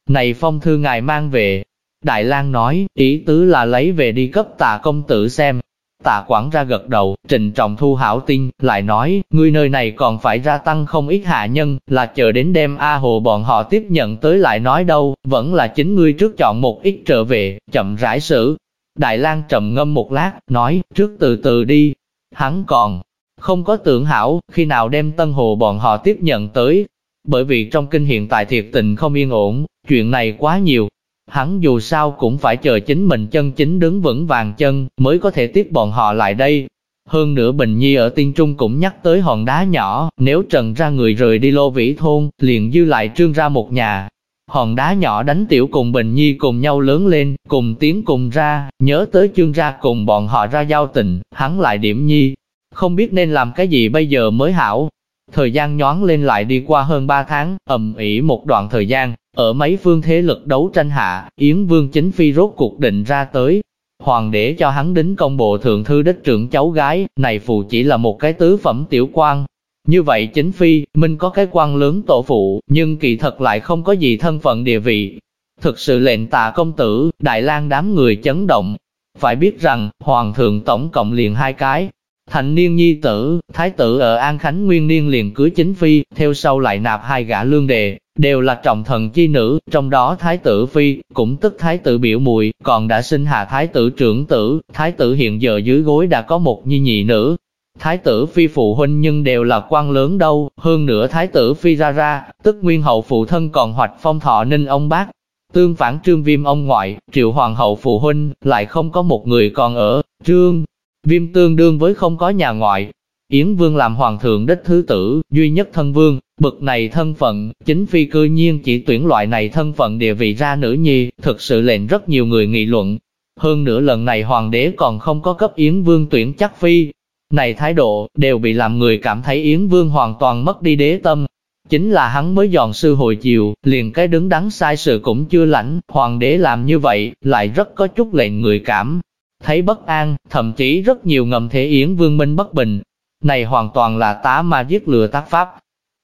Này phong thư ngài mang về, Đại lang nói, ý tứ là lấy về đi cấp tạ công tử xem. Tạ quản ra gật đầu, trình trọng thu hảo tin, lại nói, ngươi nơi này còn phải ra tăng không ít hạ nhân, là chờ đến đêm A Hồ bọn họ tiếp nhận tới lại nói đâu, vẫn là chính ngươi trước chọn một ít trở về, chậm rãi xử. Đại lang trầm ngâm một lát, nói, trước từ từ đi. Hắn còn không có tưởng hảo, khi nào đem Tân Hồ bọn họ tiếp nhận tới. Bởi vì trong kinh hiện tại thiệt tình không yên ổn, chuyện này quá nhiều, Hắn dù sao cũng phải chờ chính mình chân chính đứng vững vàng chân, mới có thể tiếp bọn họ lại đây. Hơn nữa Bình Nhi ở tiên trung cũng nhắc tới hòn đá nhỏ, nếu trần ra người rời đi lô vĩ thôn, liền dư lại trương ra một nhà. Hòn đá nhỏ đánh tiểu cùng Bình Nhi cùng nhau lớn lên, cùng tiếng cùng ra, nhớ tới trương ra cùng bọn họ ra giao tình, hắn lại điểm Nhi. Không biết nên làm cái gì bây giờ mới hảo. Thời gian nhoáng lên lại đi qua hơn 3 tháng, ầm ỉ một đoạn thời gian, ở mấy phương thế lực đấu tranh hạ, Yến Vương chính phi rốt cuộc định ra tới. Hoàng đế cho hắn đính công bộ thượng thư đích trưởng cháu gái, này phù chỉ là một cái tứ phẩm tiểu quan. Như vậy chính phi, mình có cái quan lớn tổ phụ, nhưng kỳ thật lại không có gì thân phận địa vị. Thực sự lệnh tạ công tử, Đại lang đám người chấn động. Phải biết rằng, Hoàng thượng tổng cộng liền hai cái, Thành niên nhi tử, thái tử ở An Khánh nguyên niên liền cưới chính phi, theo sau lại nạp hai gã lương đề, đều là trọng thần chi nữ, trong đó thái tử phi, cũng tức thái tử biểu mùi, còn đã sinh hạ thái tử trưởng tử, thái tử hiện giờ dưới gối đã có một nhi nhị nữ. Thái tử phi phụ huynh nhưng đều là quan lớn đâu, hơn nữa thái tử phi ra ra, tức nguyên hậu phụ thân còn hoạch phong thọ ninh ông bác. Tương phản trương viêm ông ngoại, triệu hoàng hậu phụ huynh, lại không có một người còn ở, trương Viêm tương đương với không có nhà ngoại. Yến Vương làm hoàng thượng đích thứ tử, duy nhất thân vương, bực này thân phận, chính phi cư nhiên chỉ tuyển loại này thân phận địa vị ra nữ nhi, thực sự lệnh rất nhiều người nghị luận. Hơn nữa lần này hoàng đế còn không có cấp Yến Vương tuyển chắc phi. Này thái độ, đều bị làm người cảm thấy Yến Vương hoàn toàn mất đi đế tâm. Chính là hắn mới dọn sư hồi chiều, liền cái đứng đắn sai sự cũng chưa lãnh, hoàng đế làm như vậy, lại rất có chút lệnh người cảm. Thấy bất an, thậm chí rất nhiều ngầm thể Yến Vương minh bất bình, này hoàn toàn là tá ma giết lừa tác pháp.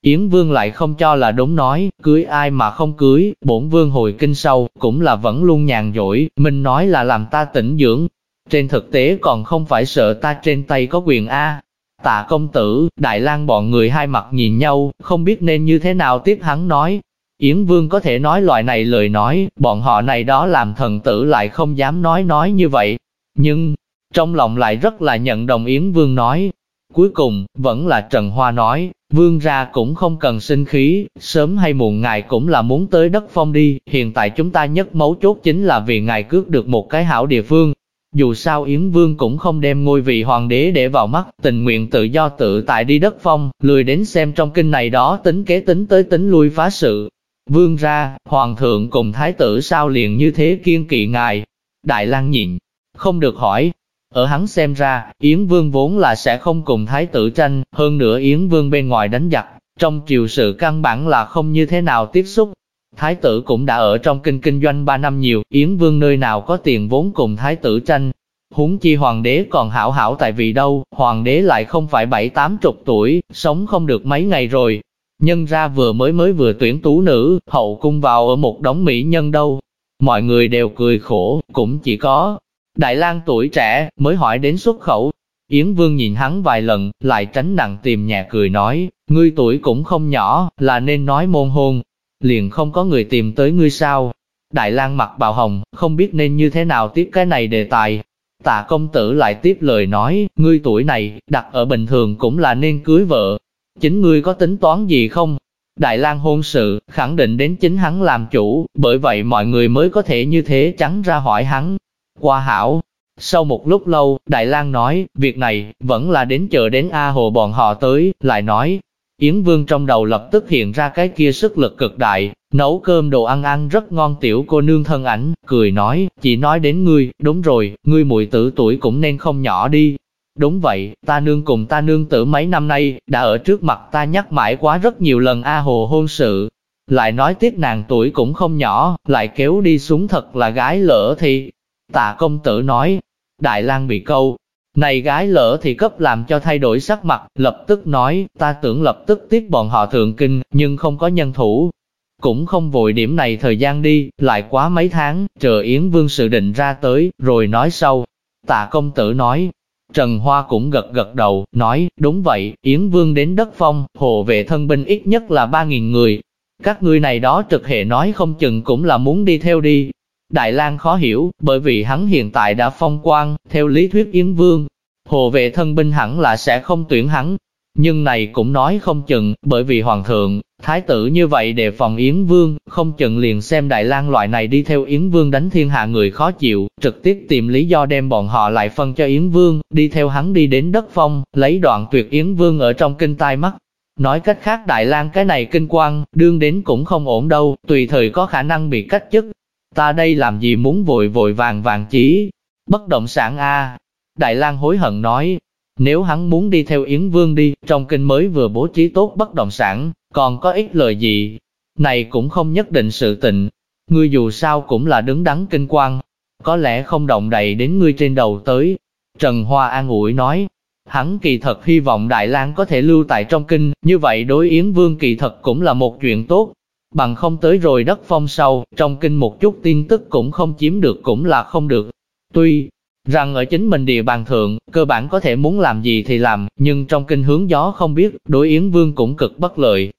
Yến Vương lại không cho là đúng nói, cưới ai mà không cưới, bổn Vương hồi kinh sâu, cũng là vẫn luôn nhàn dỗi, mình nói là làm ta tỉnh dưỡng. Trên thực tế còn không phải sợ ta trên tay có quyền A. Tạ công tử, Đại lang bọn người hai mặt nhìn nhau, không biết nên như thế nào tiếp hắn nói. Yến Vương có thể nói loại này lời nói, bọn họ này đó làm thần tử lại không dám nói nói như vậy. Nhưng, trong lòng lại rất là nhận đồng Yến Vương nói, Cuối cùng, vẫn là Trần Hoa nói, vương ra cũng không cần sinh khí, sớm hay muộn ngài cũng là muốn tới đất phong đi, hiện tại chúng ta nhất mấu chốt chính là vì ngài cướp được một cái hảo địa phương. Dù sao Yến Vương cũng không đem ngôi vị hoàng đế để vào mắt, tình nguyện tự do tự tại đi đất phong, lười đến xem trong kinh này đó tính kế tính tới tính lui phá sự. Vương ra, hoàng thượng cùng thái tử sao liền như thế kiên kỵ ngài. Đại lang nhịn, không được hỏi, ở hắn xem ra, Yến Vương vốn là sẽ không cùng Thái tử tranh, hơn nữa Yến Vương bên ngoài đánh giặc, trong triều sự căn bản là không như thế nào tiếp xúc. Thái tử cũng đã ở trong kinh kinh doanh 3 năm nhiều, Yến Vương nơi nào có tiền vốn cùng Thái tử tranh. Huống chi hoàng đế còn hảo hảo tại vì đâu, hoàng đế lại không phải bảy tám chục tuổi, sống không được mấy ngày rồi. Nhân ra vừa mới mới vừa tuyển tú nữ, hậu cung vào ở một đống mỹ nhân đâu. Mọi người đều cười khổ, cũng chỉ có Đại lang tuổi trẻ, mới hỏi đến xuất khẩu. Yến Vương nhìn hắn vài lần, lại tránh nặng tìm nhà cười nói, ngươi tuổi cũng không nhỏ, là nên nói môn hôn. Liền không có người tìm tới ngươi sao. Đại lang mặt bào hồng, không biết nên như thế nào tiếp cái này đề tài. Tạ công tử lại tiếp lời nói, ngươi tuổi này, đặt ở bình thường cũng là nên cưới vợ. Chính ngươi có tính toán gì không? Đại lang hôn sự, khẳng định đến chính hắn làm chủ, bởi vậy mọi người mới có thể như thế trắng ra hỏi hắn, qua hảo. Sau một lúc lâu, Đại lang nói, việc này, vẫn là đến chờ đến A Hồ bọn họ tới, lại nói. Yến Vương trong đầu lập tức hiện ra cái kia sức lực cực đại, nấu cơm đồ ăn ăn rất ngon tiểu cô nương thân ảnh, cười nói, chỉ nói đến ngươi, đúng rồi, ngươi muội tử tuổi cũng nên không nhỏ đi. Đúng vậy, ta nương cùng ta nương tử mấy năm nay, đã ở trước mặt ta nhắc mãi quá rất nhiều lần A Hồ hôn sự. Lại nói tiếc nàng tuổi cũng không nhỏ, lại kéo đi xuống thật là gái lỡ thì, Tạ công tử nói, Đại lang bị câu, này gái lỡ thì cấp làm cho thay đổi sắc mặt, lập tức nói, ta tưởng lập tức tiếp bọn họ thượng kinh, nhưng không có nhân thủ. Cũng không vội điểm này thời gian đi, lại quá mấy tháng, chờ Yến Vương sự định ra tới, rồi nói sau. Tạ công tử nói, Trần Hoa cũng gật gật đầu, nói, đúng vậy, Yến Vương đến đất phong, hộ vệ thân binh ít nhất là 3.000 người. Các ngươi này đó trực hệ nói không chừng cũng là muốn đi theo đi, Đại lang khó hiểu, bởi vì hắn hiện tại đã phong quan, theo lý thuyết Yến Vương, hồ vệ thân binh hẳn là sẽ không tuyển hắn. Nhưng này cũng nói không chừng, bởi vì Hoàng thượng, Thái tử như vậy đề phòng Yến Vương, không chừng liền xem Đại lang loại này đi theo Yến Vương đánh thiên hạ người khó chịu, trực tiếp tìm lý do đem bọn họ lại phân cho Yến Vương, đi theo hắn đi đến đất phong, lấy đoạn tuyệt Yến Vương ở trong kinh tai mắt. Nói cách khác Đại lang cái này kinh quan, đương đến cũng không ổn đâu, tùy thời có khả năng bị cách chức, ta đây làm gì muốn vội vội vàng vàng chí, bất động sản A. Đại lang hối hận nói, nếu hắn muốn đi theo Yến Vương đi, trong kinh mới vừa bố trí tốt bất động sản, còn có ít lời gì, này cũng không nhất định sự tình. Ngươi dù sao cũng là đứng đắn kinh quan, có lẽ không động đậy đến ngươi trên đầu tới. Trần Hoa an ủi nói, hắn kỳ thật hy vọng Đại lang có thể lưu tại trong kinh, như vậy đối Yến Vương kỳ thật cũng là một chuyện tốt, bằng không tới rồi đất phong sau, trong kinh một chút tin tức cũng không chiếm được cũng là không được. Tuy rằng ở chính mình địa bàn thượng, cơ bản có thể muốn làm gì thì làm, nhưng trong kinh hướng gió không biết, đối Yến Vương cũng cực bất lợi.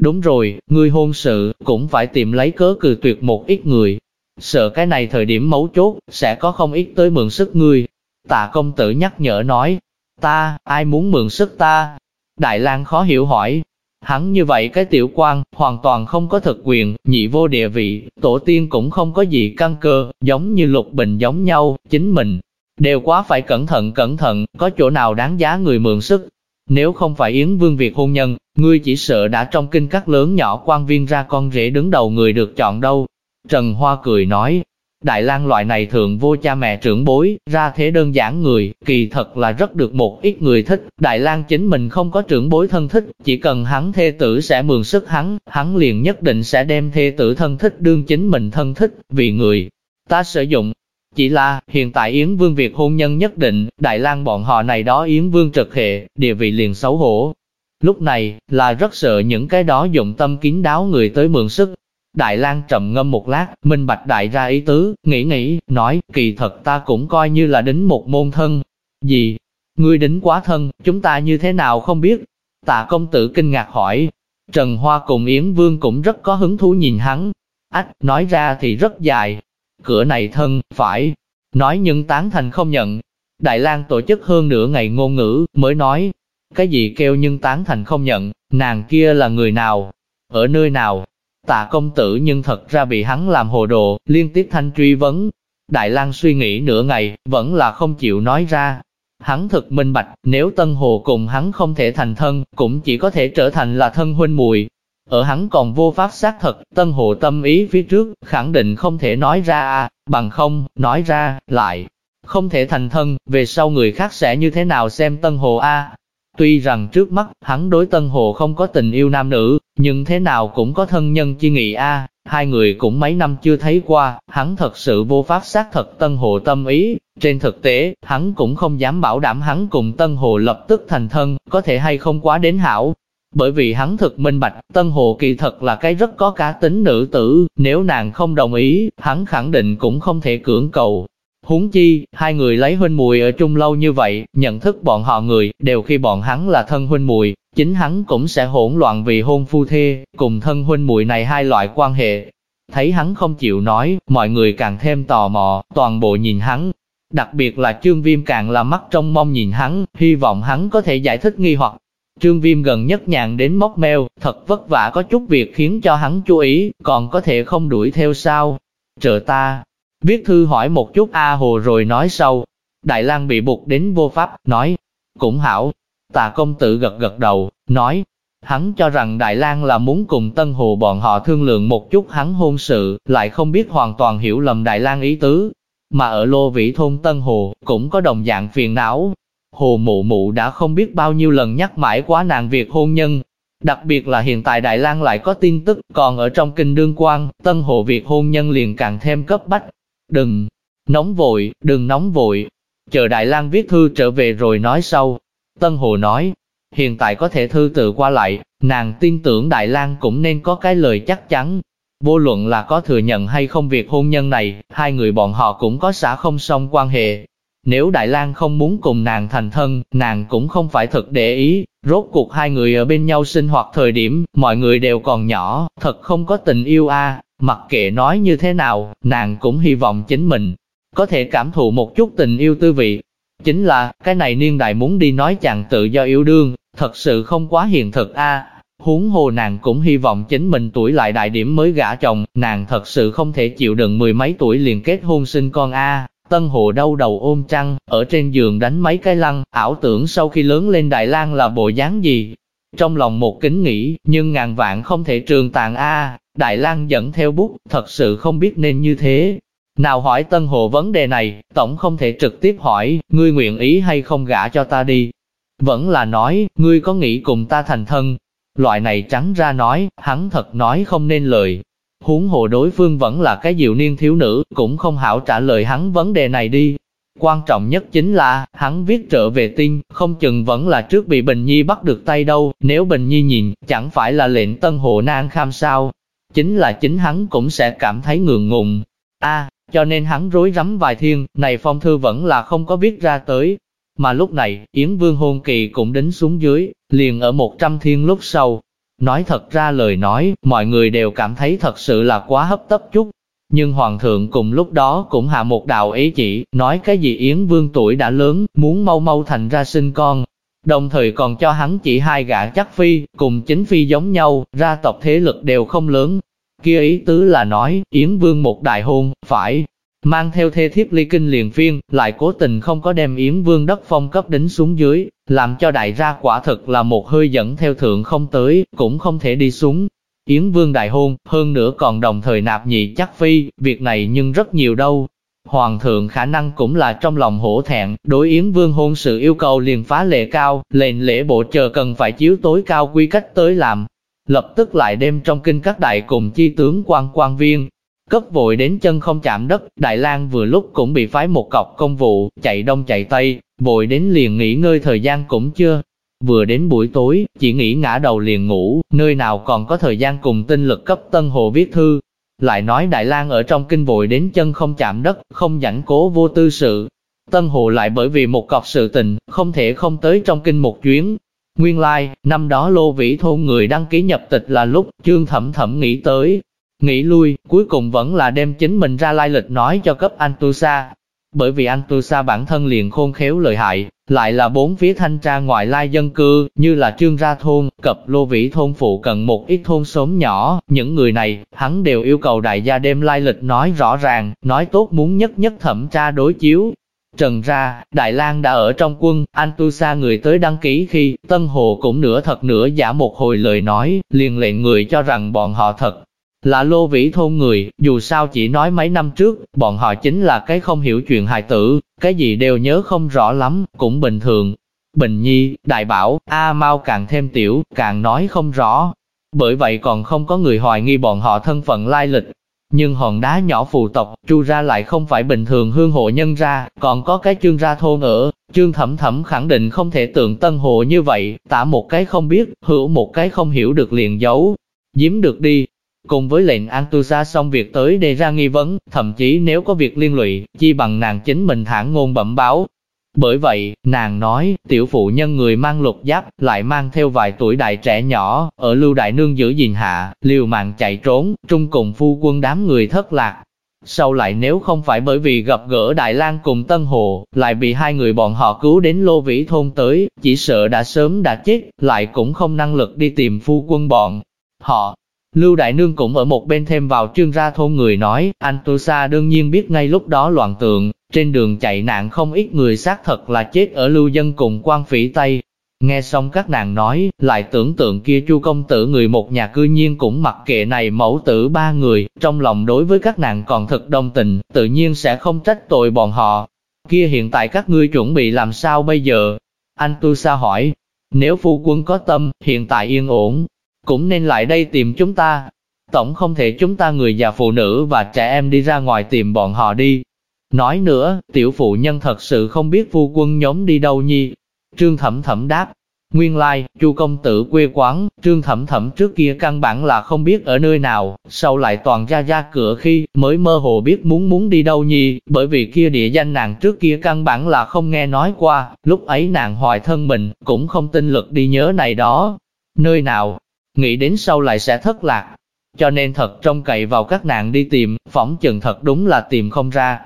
Đúng rồi, người hôn sự, cũng phải tìm lấy cớ cừ tuyệt một ít người. Sợ cái này thời điểm mấu chốt, sẽ có không ít tới mượn sức ngươi. Tạ công tử nhắc nhở nói, ta, ai muốn mượn sức ta? Đại lang khó hiểu hỏi, Hắn như vậy cái tiểu quan, hoàn toàn không có thực quyền, nhị vô địa vị, tổ tiên cũng không có gì căn cơ, giống như lục bình giống nhau, chính mình. Đều quá phải cẩn thận cẩn thận, có chỗ nào đáng giá người mượn sức. Nếu không phải Yến Vương Việt hôn nhân, ngươi chỉ sợ đã trong kinh các lớn nhỏ quan viên ra con rể đứng đầu người được chọn đâu. Trần Hoa cười nói, Đại lang loại này thượng vô cha mẹ trưởng bối, ra thế đơn giản người, kỳ thật là rất được một ít người thích. Đại lang chính mình không có trưởng bối thân thích, chỉ cần hắn thê tử sẽ mượn sức hắn, hắn liền nhất định sẽ đem thê tử thân thích đương chính mình thân thích, vì người ta sử dụng. Chỉ là, hiện tại Yến Vương việc hôn nhân nhất định, Đại lang bọn họ này đó Yến Vương trực hệ, địa vị liền xấu hổ. Lúc này, là rất sợ những cái đó dụng tâm kín đáo người tới mượn sức, Đại lang trầm ngâm một lát, minh bạch đại ra ý tứ, nghĩ nghĩ, nói, kỳ thật ta cũng coi như là đính một môn thân. Gì? Ngươi đính quá thân, chúng ta như thế nào không biết? Tạ công tử kinh ngạc hỏi. Trần Hoa cùng Yến Vương cũng rất có hứng thú nhìn hắn. Ách, nói ra thì rất dài. Cửa này thân, phải. Nói nhưng tán thành không nhận. Đại lang tổ chức hơn nửa ngày ngôn ngữ, mới nói. Cái gì kêu nhưng tán thành không nhận, nàng kia là người nào? Ở nơi nào? Tạ công tử nhưng thật ra bị hắn làm hồ đồ, liên tiếp thanh truy vấn. Đại lang suy nghĩ nửa ngày, vẫn là không chịu nói ra. Hắn thực minh bạch, nếu Tân Hồ cùng hắn không thể thành thân, cũng chỉ có thể trở thành là thân huynh mùi. Ở hắn còn vô pháp xác thật, Tân Hồ tâm ý phía trước, khẳng định không thể nói ra à, bằng không, nói ra, lại. Không thể thành thân, về sau người khác sẽ như thế nào xem Tân Hồ A, Tuy rằng trước mắt, hắn đối Tân Hồ không có tình yêu nam nữ, nhưng thế nào cũng có thân nhân chi nghị a hai người cũng mấy năm chưa thấy qua, hắn thật sự vô pháp xác thật Tân Hồ tâm ý. Trên thực tế, hắn cũng không dám bảo đảm hắn cùng Tân Hồ lập tức thành thân, có thể hay không quá đến hảo. Bởi vì hắn thực minh bạch, Tân Hồ kỳ thật là cái rất có cá tính nữ tử, nếu nàng không đồng ý, hắn khẳng định cũng không thể cưỡng cầu. Huống chi, hai người lấy huynh mùi ở chung lâu như vậy, nhận thức bọn họ người, đều khi bọn hắn là thân huynh mùi, chính hắn cũng sẽ hỗn loạn vì hôn phu thê, cùng thân huynh mùi này hai loại quan hệ. Thấy hắn không chịu nói, mọi người càng thêm tò mò, toàn bộ nhìn hắn. Đặc biệt là Trương Viêm càng là mắt trong mong nhìn hắn, hy vọng hắn có thể giải thích nghi hoặc. Trương Viêm gần nhất nhàn đến móc meo, thật vất vả có chút việc khiến cho hắn chú ý, còn có thể không đuổi theo sao. Trợ ta, Viết thư hỏi một chút A Hồ rồi nói sau. Đại lang bị buộc đến vô pháp, nói, cũng hảo. Tà công tử gật gật đầu, nói, hắn cho rằng Đại lang là muốn cùng Tân Hồ bọn họ thương lượng một chút hắn hôn sự, lại không biết hoàn toàn hiểu lầm Đại lang ý tứ. Mà ở Lô Vĩ Thôn Tân Hồ, cũng có đồng dạng phiền não. Hồ mụ mụ đã không biết bao nhiêu lần nhắc mãi quá nàng việc hôn nhân, Đặc biệt là hiện tại Đại lang lại có tin tức, còn ở trong kinh đương quan, Tân Hồ việc hôn nhân liền càng thêm cấp bách, Đừng nóng vội, đừng nóng vội. Chờ Đại lang viết thư trở về rồi nói sau. Tân Hồ nói, hiện tại có thể thư tự qua lại, nàng tin tưởng Đại lang cũng nên có cái lời chắc chắn. Vô luận là có thừa nhận hay không việc hôn nhân này, hai người bọn họ cũng có xã không song quan hệ. Nếu Đại lang không muốn cùng nàng thành thân, nàng cũng không phải thật để ý, rốt cuộc hai người ở bên nhau sinh hoạt thời điểm, mọi người đều còn nhỏ, thật không có tình yêu a Mặc kệ nói như thế nào, nàng cũng hy vọng chính mình có thể cảm thụ một chút tình yêu tư vị. Chính là, cái này niên đại muốn đi nói chàng tự do yêu đương, thật sự không quá hiện thực a. Huống hồ nàng cũng hy vọng chính mình tuổi lại đại điểm mới gả chồng, nàng thật sự không thể chịu đựng mười mấy tuổi liền kết hôn sinh con a. Tân hồ đau đầu ôm trăng, ở trên giường đánh mấy cái lăn, ảo tưởng sau khi lớn lên Đại lang là bộ dáng gì. Trong lòng một kính nghĩ, nhưng ngàn vạn không thể trường tàn a. Đại lang dẫn theo bút, thật sự không biết nên như thế. Nào hỏi Tân Hồ vấn đề này, tổng không thể trực tiếp hỏi, ngươi nguyện ý hay không gả cho ta đi. Vẫn là nói, ngươi có nghĩ cùng ta thành thân. Loại này trắng ra nói, hắn thật nói không nên lời. Huống hồ đối phương vẫn là cái diệu niên thiếu nữ, cũng không hảo trả lời hắn vấn đề này đi. Quan trọng nhất chính là, hắn viết trở về tin, không chừng vẫn là trước bị Bình Nhi bắt được tay đâu, nếu Bình Nhi nhìn, chẳng phải là lệnh Tân Hồ Nan kham sao, chính là chính hắn cũng sẽ cảm thấy ngượng ngùng. A, cho nên hắn rối rắm vài thiên, này phong thư vẫn là không có viết ra tới. Mà lúc này, Yến Vương hôn kỳ cũng đến xuống dưới, liền ở một trăm thiên lúc sau. Nói thật ra lời nói, mọi người đều cảm thấy thật sự là quá hấp tấp chút. Nhưng Hoàng thượng cùng lúc đó cũng hạ một đạo ý chỉ, nói cái gì Yến Vương tuổi đã lớn, muốn mau mau thành ra sinh con, đồng thời còn cho hắn chỉ hai gã chắc phi, cùng chính phi giống nhau, ra tộc thế lực đều không lớn. Kia ý tứ là nói, Yến Vương một đại hôn, phải mang theo thê thiếp ly kinh liền phiên, lại cố tình không có đem Yến Vương đất phong cấp đính xuống dưới, làm cho đại gia quả thực là một hơi dẫn theo thượng không tới, cũng không thể đi xuống. Yến Vương đại hôn, hơn nữa còn đồng thời nạp nhị chắc phi, việc này nhưng rất nhiều đâu. Hoàng thượng khả năng cũng là trong lòng hổ thẹn, đối Yến Vương hôn sự yêu cầu liền phá lệ cao, lệnh lễ bộ chờ cần phải chiếu tối cao quy cách tới làm. Lập tức lại đem trong kinh các đại cùng chi tướng quan quan viên, cấp vội đến chân không chạm đất, Đại lang vừa lúc cũng bị phái một cọc công vụ, chạy đông chạy tây, vội đến liền nghỉ ngơi thời gian cũng chưa. Vừa đến buổi tối, chỉ nghĩ ngã đầu liền ngủ, nơi nào còn có thời gian cùng tinh lực cấp Tân Hồ viết thư. Lại nói Đại lang ở trong kinh vội đến chân không chạm đất, không dẫn cố vô tư sự. Tân Hồ lại bởi vì một cọc sự tình, không thể không tới trong kinh một chuyến. Nguyên lai, like, năm đó Lô Vĩ Thôn người đăng ký nhập tịch là lúc Trương Thẩm Thẩm nghĩ tới, Nghĩ lui, cuối cùng vẫn là đem chính mình ra lai lịch nói cho cấp anh tu sa. Bởi vì An Tu Sa bản thân liền khôn khéo lợi hại, lại là bốn phía thanh tra ngoại lai dân cư, như là trương ra thôn, cập lô vĩ thôn phụ cận một ít thôn xóm nhỏ, những người này, hắn đều yêu cầu đại gia đem lai lịch nói rõ ràng, nói tốt muốn nhất nhất thẩm tra đối chiếu. Trần ra, Đại lang đã ở trong quân, An Tu Sa người tới đăng ký khi, Tân Hồ cũng nửa thật nửa giả một hồi lời nói, liền lệnh người cho rằng bọn họ thật, là lô vĩ thôn người, dù sao chỉ nói mấy năm trước, bọn họ chính là cái không hiểu chuyện hài tử, cái gì đều nhớ không rõ lắm, cũng bình thường. Bình Nhi, Đại Bảo, A Mau càng thêm tiểu, càng nói không rõ. Bởi vậy còn không có người hoài nghi bọn họ thân phận lai lịch. Nhưng hòn đá nhỏ phù tộc, chu ra lại không phải bình thường hương hộ nhân ra, còn có cái chương ra thôn ở. Trương Thẩm Thẩm khẳng định không thể tượng tân hộ như vậy, tả một cái không biết, hữu một cái không hiểu được liền giấu. Giếm được đi, Cùng với lệnh Antusa xong việc tới đề ra nghi vấn, thậm chí nếu có việc liên lụy, chi bằng nàng chính mình thản ngôn bẩm báo. Bởi vậy, nàng nói, tiểu phụ nhân người mang lục giáp, lại mang theo vài tuổi đại trẻ nhỏ, ở lưu đại nương giữ gìn hạ, liều mạng chạy trốn, trung cùng phu quân đám người thất lạc. Sau lại nếu không phải bởi vì gặp gỡ Đại lang cùng Tân Hồ, lại bị hai người bọn họ cứu đến Lô Vĩ Thôn tới, chỉ sợ đã sớm đã chết, lại cũng không năng lực đi tìm phu quân bọn. Họ, Lưu Đại Nương cũng ở một bên thêm vào trương ra thôn người nói, anh Tu Sa đương nhiên biết ngay lúc đó loạn tượng, trên đường chạy nạn không ít người xác thật là chết ở lưu dân cùng quan phỉ Tây. Nghe xong các nàng nói, lại tưởng tượng kia chu công tử người một nhà cư nhiên cũng mặc kệ này mẫu tử ba người, trong lòng đối với các nàng còn thật đồng tình, tự nhiên sẽ không trách tội bọn họ. Kia hiện tại các ngươi chuẩn bị làm sao bây giờ? Anh Tu Sa hỏi, nếu phu quân có tâm, hiện tại yên ổn, cũng nên lại đây tìm chúng ta. Tổng không thể chúng ta người già phụ nữ và trẻ em đi ra ngoài tìm bọn họ đi. Nói nữa, tiểu phụ nhân thật sự không biết phu quân nhóm đi đâu nhi. Trương Thẩm Thẩm đáp, Nguyên lai, like, chu công tử quê quán, trương thẩm thẩm trước kia căn bản là không biết ở nơi nào, sau lại toàn ra ra cửa khi, mới mơ hồ biết muốn muốn đi đâu nhi, bởi vì kia địa danh nàng trước kia căn bản là không nghe nói qua, lúc ấy nàng hoài thân mình, cũng không tin lực đi nhớ này đó. Nơi nào, nghĩ đến sau lại sẽ thất lạc. Cho nên thật trông cậy vào các nạn đi tìm, phỏng chừng thật đúng là tìm không ra.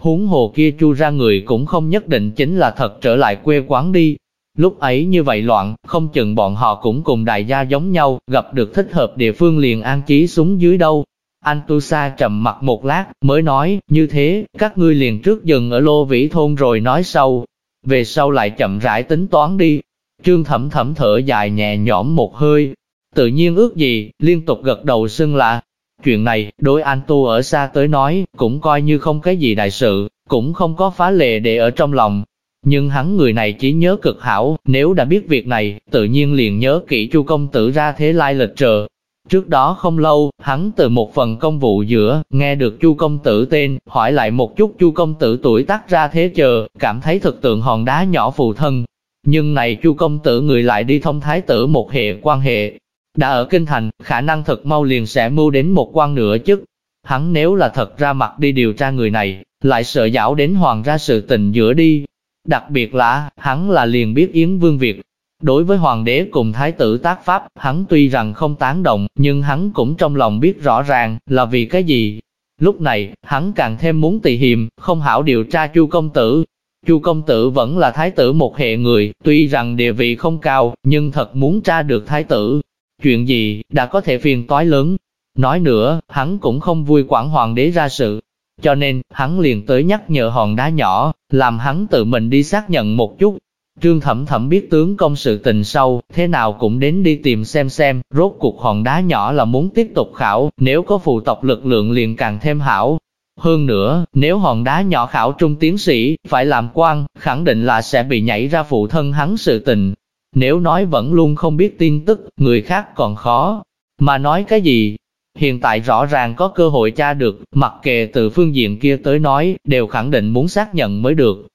Huống hồ kia chu ra người cũng không nhất định chính là thật trở lại quê quán đi. Lúc ấy như vậy loạn, không chừng bọn họ cũng cùng đại gia giống nhau, gặp được thích hợp địa phương liền an trí xuống dưới đâu. Anh Tu Sa trầm mặt một lát, mới nói, như thế, các ngươi liền trước dừng ở Lô Vĩ Thôn rồi nói sau. Về sau lại chậm rãi tính toán đi. Trương thẩm thẩm thở dài nhẹ nhõm một hơi, Tự nhiên ước gì, liên tục gật đầu xưng là. Chuyện này, đối anh Tu ở xa tới nói, cũng coi như không cái gì đại sự, cũng không có phá lệ để ở trong lòng. Nhưng hắn người này chỉ nhớ cực hảo, nếu đã biết việc này, tự nhiên liền nhớ kỹ chu công tử ra thế lai lịch trợ. Trước đó không lâu, hắn từ một phần công vụ giữa, nghe được chu công tử tên, hỏi lại một chút chu công tử tuổi tác ra thế chờ, cảm thấy thực tượng hòn đá nhỏ phù thân. Nhưng này chu công tử người lại đi thông thái tử một hệ quan hệ, đã ở kinh thành, khả năng thật mau liền sẽ mưu đến một quan nữa chứ. Hắn nếu là thật ra mặt đi điều tra người này, lại sợ dảo đến hoàng ra sự tình giữa đi. Đặc biệt là, hắn là liền biết Yến Vương Việt. Đối với hoàng đế cùng thái tử tác pháp, hắn tuy rằng không tán động, nhưng hắn cũng trong lòng biết rõ ràng, là vì cái gì. Lúc này, hắn càng thêm muốn tỳ hiềm, không hảo điều tra chu công tử. Chu công tử vẫn là thái tử một hệ người, tuy rằng địa vị không cao, nhưng thật muốn tra được thái tử, Chuyện gì, đã có thể phiền toái lớn. Nói nữa, hắn cũng không vui quản hoàng đế ra sự. cho nên, hắn liền tới nhắc nhở hòn đá nhỏ, làm hắn tự mình đi xác nhận một chút. Trương Thẩm Thẩm biết tướng công sự tình sâu, thế nào cũng đến đi tìm xem xem, rốt cuộc hòn đá nhỏ là muốn tiếp tục khảo, nếu có phụ tộc lực lượng liền càng thêm hảo. Hơn nữa, nếu hòn đá nhỏ khảo trung tiến sĩ, phải làm quan, khẳng định là sẽ bị nhảy ra phụ thân hắn sự tình. Nếu nói vẫn luôn không biết tin tức, người khác còn khó. Mà nói cái gì, Hiện tại rõ ràng có cơ hội tra được, mặc kệ từ phương diện kia tới nói, đều khẳng định muốn xác nhận mới được.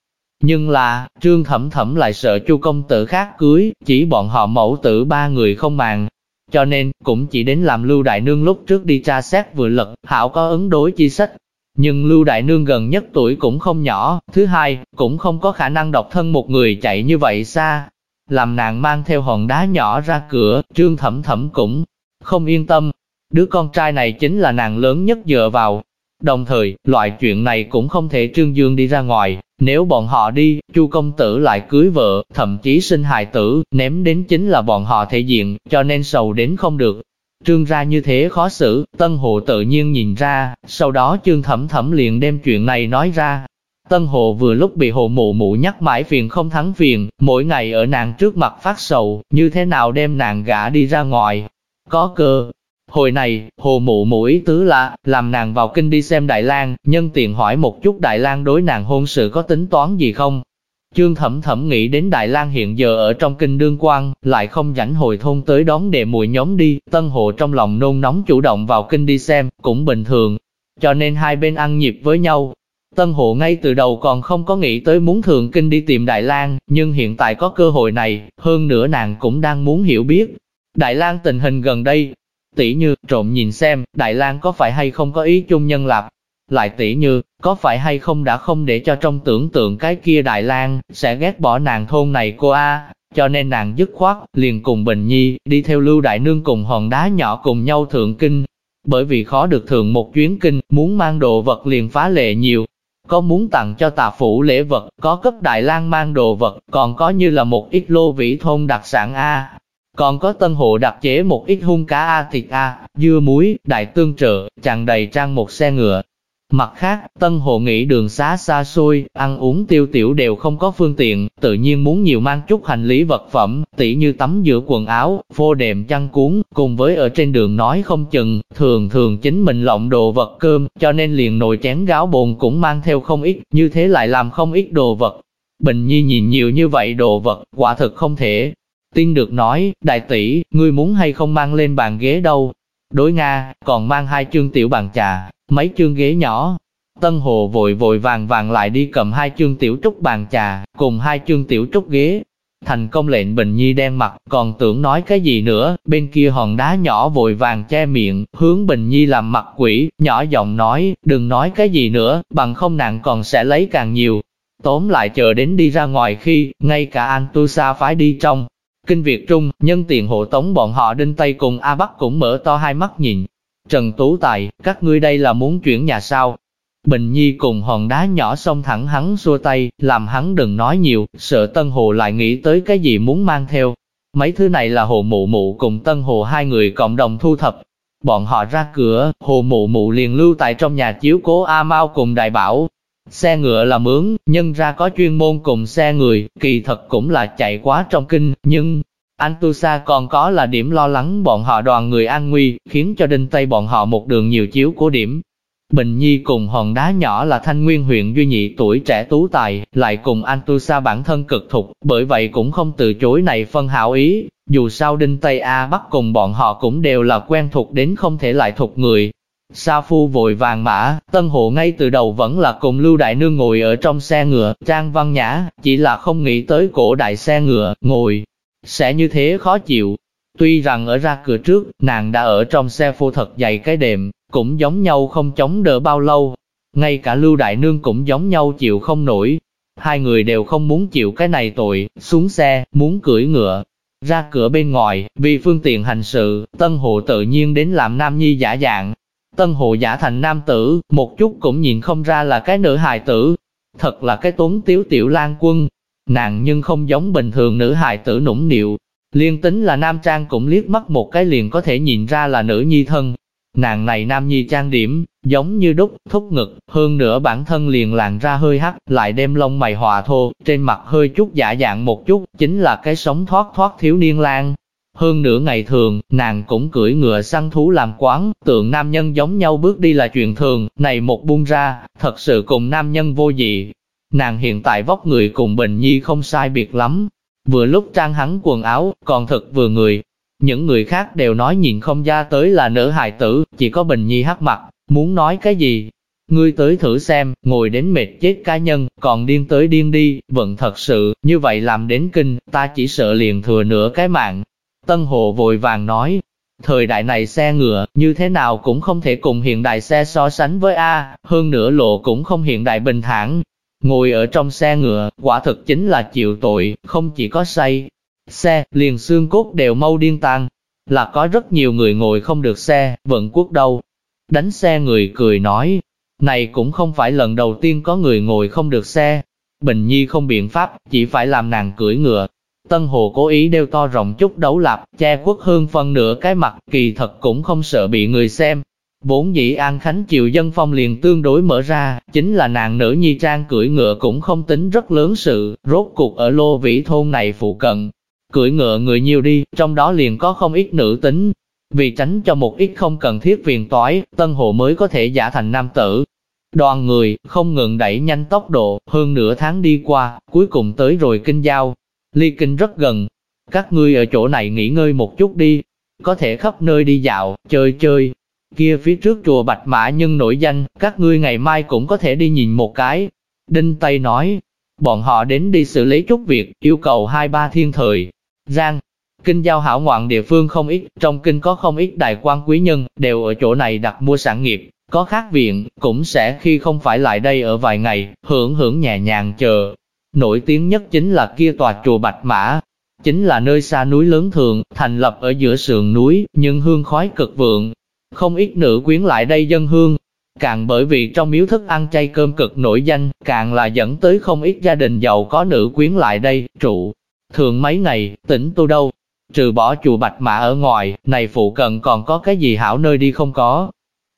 Nhưng là, trương thẩm thẩm lại sợ chu công tử khác cưới, chỉ bọn họ mẫu tử ba người không màng. Cho nên, cũng chỉ đến làm Lưu Đại Nương lúc trước đi tra xét vừa lật, hảo có ứng đối chi sách. Nhưng Lưu Đại Nương gần nhất tuổi cũng không nhỏ, thứ hai, cũng không có khả năng độc thân một người chạy như vậy xa. Làm nàng mang theo hòn đá nhỏ ra cửa, trương thẩm thẩm cũng không yên tâm, Đứa con trai này chính là nàng lớn nhất dựa vào. Đồng thời, loại chuyện này cũng không thể Trương Dương đi ra ngoài, nếu bọn họ đi, Chu công tử lại cưới vợ, thậm chí sinh hài tử, ném đến chính là bọn họ thể diện, cho nên sầu đến không được. Trương ra như thế khó xử, Tân Hồ tự nhiên nhìn ra, sau đó Trương Thẩm Thẩm liền đem chuyện này nói ra. Tân Hồ vừa lúc bị hồ mụ mụ nhắc mãi phiền không thắng phiền, mỗi ngày ở nàng trước mặt phát sầu, như thế nào đem nàng gã đi ra ngoài. Có cơ, Hồi này, hồ mụ mụ ý tứ là, làm nàng vào kinh đi xem Đại lang nhân tiện hỏi một chút Đại lang đối nàng hôn sự có tính toán gì không. Trương Thẩm Thẩm nghĩ đến Đại lang hiện giờ ở trong kinh đương quan, lại không rảnh hồi thôn tới đón đệ mùi nhóm đi, Tân Hồ trong lòng nôn nóng chủ động vào kinh đi xem, cũng bình thường. Cho nên hai bên ăn nhịp với nhau. Tân Hộ ngay từ đầu còn không có nghĩ tới muốn thường kinh đi tìm Đại lang nhưng hiện tại có cơ hội này, hơn nữa nàng cũng đang muốn hiểu biết. Đại lang tình hình gần đây, Tỷ như, trộm nhìn xem, Đại lang có phải hay không có ý chung nhân lập. Lại tỷ như, có phải hay không đã không để cho trong tưởng tượng cái kia Đại lang sẽ ghét bỏ nàng thôn này cô A, cho nên nàng dứt khoát, liền cùng Bình Nhi, đi theo Lưu Đại Nương cùng hòn đá nhỏ cùng nhau thượng kinh. Bởi vì khó được thượng một chuyến kinh, muốn mang đồ vật liền phá lệ nhiều. Có muốn tặng cho tà phủ lễ vật, có cấp Đại lang mang đồ vật, còn có như là một ít lô vĩ thôn đặc sản A, còn có tân hộ đặc chế một ít hung cá A thịt A, dưa muối, đại tương trợ, tràn đầy trang một xe ngựa. Mặt khác, tân hộ nghĩ đường xá xa xôi, ăn uống tiêu tiểu đều không có phương tiện, tự nhiên muốn nhiều mang chút hành lý vật phẩm, tỉ như tắm giữa quần áo, phô đệm chăn cuốn, cùng với ở trên đường nói không chừng, thường thường chính mình lộng đồ vật cơm, cho nên liền nồi chén gáo bồn cũng mang theo không ít, như thế lại làm không ít đồ vật. Bình Nhi nhìn nhiều như vậy đồ vật, quả thực không thể, Tin được nói, đại tỷ, ngươi muốn hay không mang lên bàn ghế đâu. Đối Nga, còn mang hai chương tiểu bàn trà, mấy chương ghế nhỏ. Tân Hồ vội vội vàng vàng lại đi cầm hai chương tiểu trúc bàn trà, cùng hai chương tiểu trúc ghế. Thành công lệnh Bình Nhi đen mặt, còn tưởng nói cái gì nữa, bên kia hòn đá nhỏ vội vàng che miệng, hướng Bình Nhi làm mặt quỷ, nhỏ giọng nói, đừng nói cái gì nữa, bằng không nàng còn sẽ lấy càng nhiều. Tóm lại chờ đến đi ra ngoài khi, ngay cả An Tu Sa phái đi trong, Kinh Việt Trung, nhân tiện hộ tống bọn họ đinh tay cùng A Bắc cũng mở to hai mắt nhìn. Trần Tú Tài, các ngươi đây là muốn chuyển nhà sao? Bình Nhi cùng hòn đá nhỏ xông thẳng hắn xua tay, làm hắn đừng nói nhiều, sợ Tân Hồ lại nghĩ tới cái gì muốn mang theo. Mấy thứ này là Hồ Mụ Mụ cùng Tân Hồ hai người cộng đồng thu thập. Bọn họ ra cửa, Hồ Mụ Mụ liền lưu tại trong nhà chiếu cố A Mau cùng Đại Bảo, Xe ngựa là mướn, nhân ra có chuyên môn cùng xe người, kỳ thật cũng là chạy quá trong kinh, nhưng anh Tu Sa còn có là điểm lo lắng bọn họ đoàn người an nguy, khiến cho đinh tây bọn họ một đường nhiều chiếu của điểm. Bình Nhi cùng hòn đá nhỏ là thanh nguyên huyện duy nhị tuổi trẻ tú tài, lại cùng anh Tu Sa bản thân cực thục, bởi vậy cũng không từ chối này phân hảo ý, dù sao đinh Tây A Bắc cùng bọn họ cũng đều là quen thuộc đến không thể lại thuộc người, Sa Phu vội vàng mã, Tân Hộ ngay từ đầu vẫn là cùng Lưu Đại Nương ngồi ở trong xe ngựa, Trang Văn Nhã, chỉ là không nghĩ tới cổ đại xe ngựa, ngồi, sẽ như thế khó chịu. Tuy rằng ở ra cửa trước, nàng đã ở trong xe phu thật dày cái đệm, cũng giống nhau không chống đỡ bao lâu. Ngay cả Lưu Đại Nương cũng giống nhau chịu không nổi. Hai người đều không muốn chịu cái này tội, xuống xe, muốn cưỡi ngựa. Ra cửa bên ngoài, vì phương tiện hành sự, Tân Hộ tự nhiên đến làm nam nhi giả dạng, Tân hộ giả thành nam tử, một chút cũng nhìn không ra là cái nữ hài tử. Thật là cái tốn tiếu tiểu lan quân. Nàng nhưng không giống bình thường nữ hài tử nũng nịu. Liên tính là nam trang cũng liếc mắt một cái liền có thể nhìn ra là nữ nhi thân. nàng này nam nhi trang điểm, giống như đúc, thúc ngực, hơn nữa bản thân liền làn ra hơi hắt lại đem lông mày hòa thô, trên mặt hơi chút giả dạng một chút, chính là cái sống thoát thoát thiếu niên lang. Hơn nửa ngày thường, nàng cũng cưỡi ngựa săn thú làm quán, tượng nam nhân giống nhau bước đi là chuyện thường, này một buông ra, thật sự cùng nam nhân vô dị. Nàng hiện tại vóc người cùng Bình Nhi không sai biệt lắm, vừa lúc trang hắn quần áo, còn thật vừa người. Những người khác đều nói nhìn không ra tới là nữ hài tử, chỉ có Bình Nhi hắc mặt, muốn nói cái gì. Ngươi tới thử xem, ngồi đến mệt chết cá nhân, còn điên tới điên đi, vẫn thật sự, như vậy làm đến kinh, ta chỉ sợ liền thừa nửa cái mạng, Tân Hồ vội vàng nói, thời đại này xe ngựa, như thế nào cũng không thể cùng hiện đại xe so sánh với A, hơn nữa lộ cũng không hiện đại bình thản. Ngồi ở trong xe ngựa, quả thực chính là chịu tội, không chỉ có say. Xe, liền xương cốt đều mau điên tan. Là có rất nhiều người ngồi không được xe, vận quốc đâu. Đánh xe người cười nói, này cũng không phải lần đầu tiên có người ngồi không được xe. Bình Nhi không biện pháp, chỉ phải làm nàng cưỡi ngựa, Tân Hồ cố ý đeo to rộng chút đấu lạp, che khuất hương phân nửa cái mặt, kỳ thật cũng không sợ bị người xem. Vốn dĩ An Khánh chịu dân phong liền tương đối mở ra, chính là nàng nữ nhi trang cưỡi ngựa cũng không tính rất lớn sự, rốt cuộc ở lô vĩ thôn này phụ cận. Cưỡi ngựa người nhiều đi, trong đó liền có không ít nữ tính. Vì tránh cho một ít không cần thiết viền toái, Tân Hồ mới có thể giả thành nam tử. Đoàn người, không ngừng đẩy nhanh tốc độ, hơn nửa tháng đi qua, cuối cùng tới rồi kinh giao, ly kinh rất gần. Các ngươi ở chỗ này nghỉ ngơi một chút đi, có thể khắp nơi đi dạo, chơi chơi. Kia phía trước chùa Bạch Mã Nhân nổi danh, các ngươi ngày mai cũng có thể đi nhìn một cái. Đinh Tây nói, bọn họ đến đi xử lý chút việc, yêu cầu hai ba thiên thời. Giang, kinh giao hảo ngoạn địa phương không ít, trong kinh có không ít đại quan quý nhân, đều ở chỗ này đặt mua sản nghiệp, có khác viện, cũng sẽ khi không phải lại đây ở vài ngày, hưởng hưởng nhẹ nhàng chờ, Nổi tiếng nhất chính là kia tòa chùa Bạch Mã, chính là nơi xa núi lớn thường, thành lập ở giữa sườn núi, nhưng hương khói cực vượng. Không ít nữ quyến lại đây dân hương, càng bởi vì trong miếu thức ăn chay cơm cực nổi danh, càng là dẫn tới không ít gia đình giàu có nữ quyến lại đây, trụ. Thường mấy ngày, tỉnh tu đâu, trừ bỏ chùa Bạch Mã ở ngoài, này phụ cận còn có cái gì hảo nơi đi không có.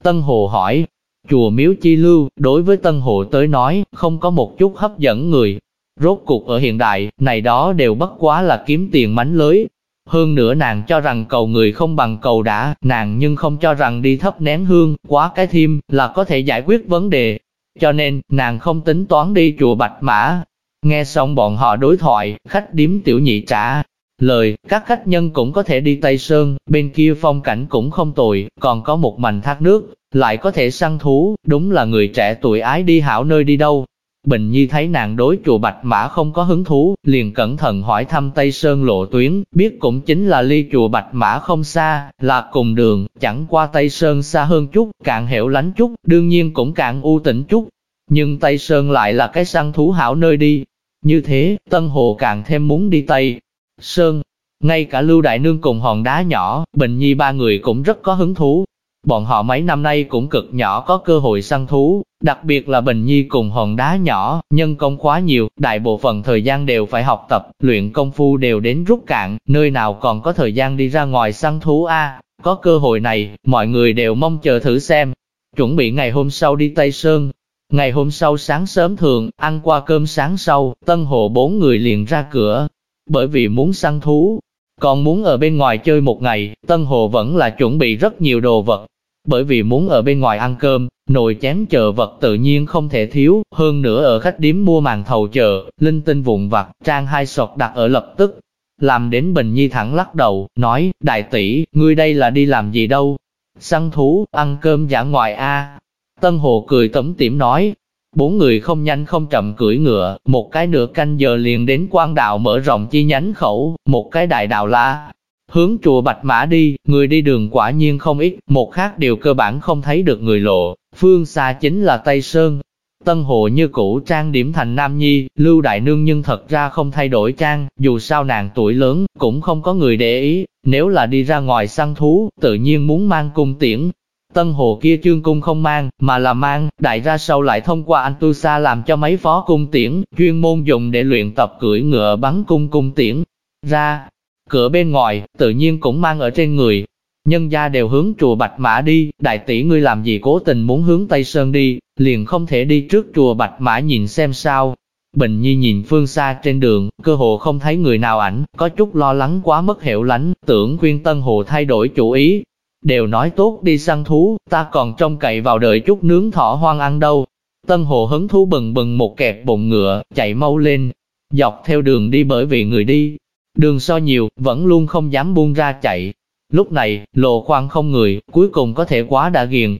Tân Hồ hỏi, chùa miếu chi lưu, đối với Tân Hồ tới nói, không có một chút hấp dẫn người, Rốt cuộc ở hiện đại, này đó đều bất quá là kiếm tiền mánh lưới. Hơn nữa nàng cho rằng cầu người không bằng cầu đã, nàng nhưng không cho rằng đi thấp nén hương, quá cái thêm, là có thể giải quyết vấn đề. Cho nên, nàng không tính toán đi chùa Bạch Mã. Nghe xong bọn họ đối thoại, khách điếm tiểu nhị trả lời, các khách nhân cũng có thể đi Tây Sơn, bên kia phong cảnh cũng không tồi, còn có một mảnh thác nước, lại có thể săn thú, đúng là người trẻ tuổi ái đi hảo nơi đi đâu, Bình Nhi thấy nàng đối chùa Bạch Mã không có hứng thú, liền cẩn thận hỏi thăm Tây Sơn lộ tuyến, biết cũng chính là ly chùa Bạch Mã không xa, là cùng đường, chẳng qua Tây Sơn xa hơn chút, càng hiểu lánh chút, đương nhiên cũng càng u tĩnh chút. Nhưng Tây Sơn lại là cái săn thú hảo nơi đi. Như thế, Tân Hồ càng thêm muốn đi Tây Sơn. Ngay cả Lưu Đại Nương cùng hòn đá nhỏ, Bình Nhi ba người cũng rất có hứng thú, Bọn họ mấy năm nay cũng cực nhỏ có cơ hội săn thú, đặc biệt là Bình Nhi cùng hòn đá nhỏ, nhân công quá nhiều, đại bộ phận thời gian đều phải học tập, luyện công phu đều đến rút cạn, nơi nào còn có thời gian đi ra ngoài săn thú a có cơ hội này, mọi người đều mong chờ thử xem. Chuẩn bị ngày hôm sau đi Tây Sơn, Ngày hôm sau sáng sớm thường, ăn qua cơm sáng sau, Tân Hồ bốn người liền ra cửa. Bởi vì muốn săn thú, còn muốn ở bên ngoài chơi một ngày, Tân Hồ vẫn là chuẩn bị rất nhiều đồ vật, bởi vì muốn ở bên ngoài ăn cơm, nồi chén chờ vật tự nhiên không thể thiếu, hơn nữa ở khách điếm mua màn thầu chợ, linh tinh vụn vặt, trang hai sọt đặt ở lập tức. Làm đến Bình Nhi thẳng lắc đầu, nói, đại tỷ, ngươi đây là đi làm gì đâu? Săn thú, ăn cơm giả ngoại a. Tân Hồ cười tẩm tiểm nói, bốn người không nhanh không chậm cưỡi ngựa, một cái nửa canh giờ liền đến quan đạo mở rộng chi nhánh khẩu, một cái đại đạo la, Hướng chùa Bạch Mã đi, người đi đường quả nhiên không ít, một khác điều cơ bản không thấy được người lộ, phương xa chính là Tây Sơn. Tân Hồ như cũ trang điểm thành Nam Nhi, Lưu Đại Nương nhưng thật ra không thay đổi trang, dù sao nàng tuổi lớn, cũng không có người để ý, nếu là đi ra ngoài săn thú, tự nhiên muốn mang cung tiễn. Tân Hồ kia chương cung không mang, mà là mang, đại ra sau lại thông qua anh Tu Sa làm cho mấy phó cung tiễn, chuyên môn dùng để luyện tập cưỡi ngựa bắn cung cung tiễn. Ra, Cửa bên ngoài, tự nhiên cũng mang ở trên người. nhân gia đều hướng chùa Bạch Mã đi, đại tỷ ngươi làm gì cố tình muốn hướng Tây Sơn đi, liền không thể đi trước chùa Bạch Mã nhìn xem sao. Bình Nhi nhìn phương xa trên đường, cơ hồ không thấy người nào ảnh, có chút lo lắng quá mất hiệu lánh, tưởng khuyên Tân Hồ thay đổi chủ ý. Đều nói tốt đi săn thú, ta còn trông cậy vào đợi chút nướng thỏ hoang ăn đâu. Tân Hồ hứng thú bừng bừng một kẹt bụng ngựa, chạy mau lên, dọc theo đường đi bởi vì người đi. Đường so nhiều, vẫn luôn không dám buông ra chạy. Lúc này, lộ khoan không người, cuối cùng có thể quá đã ghiền.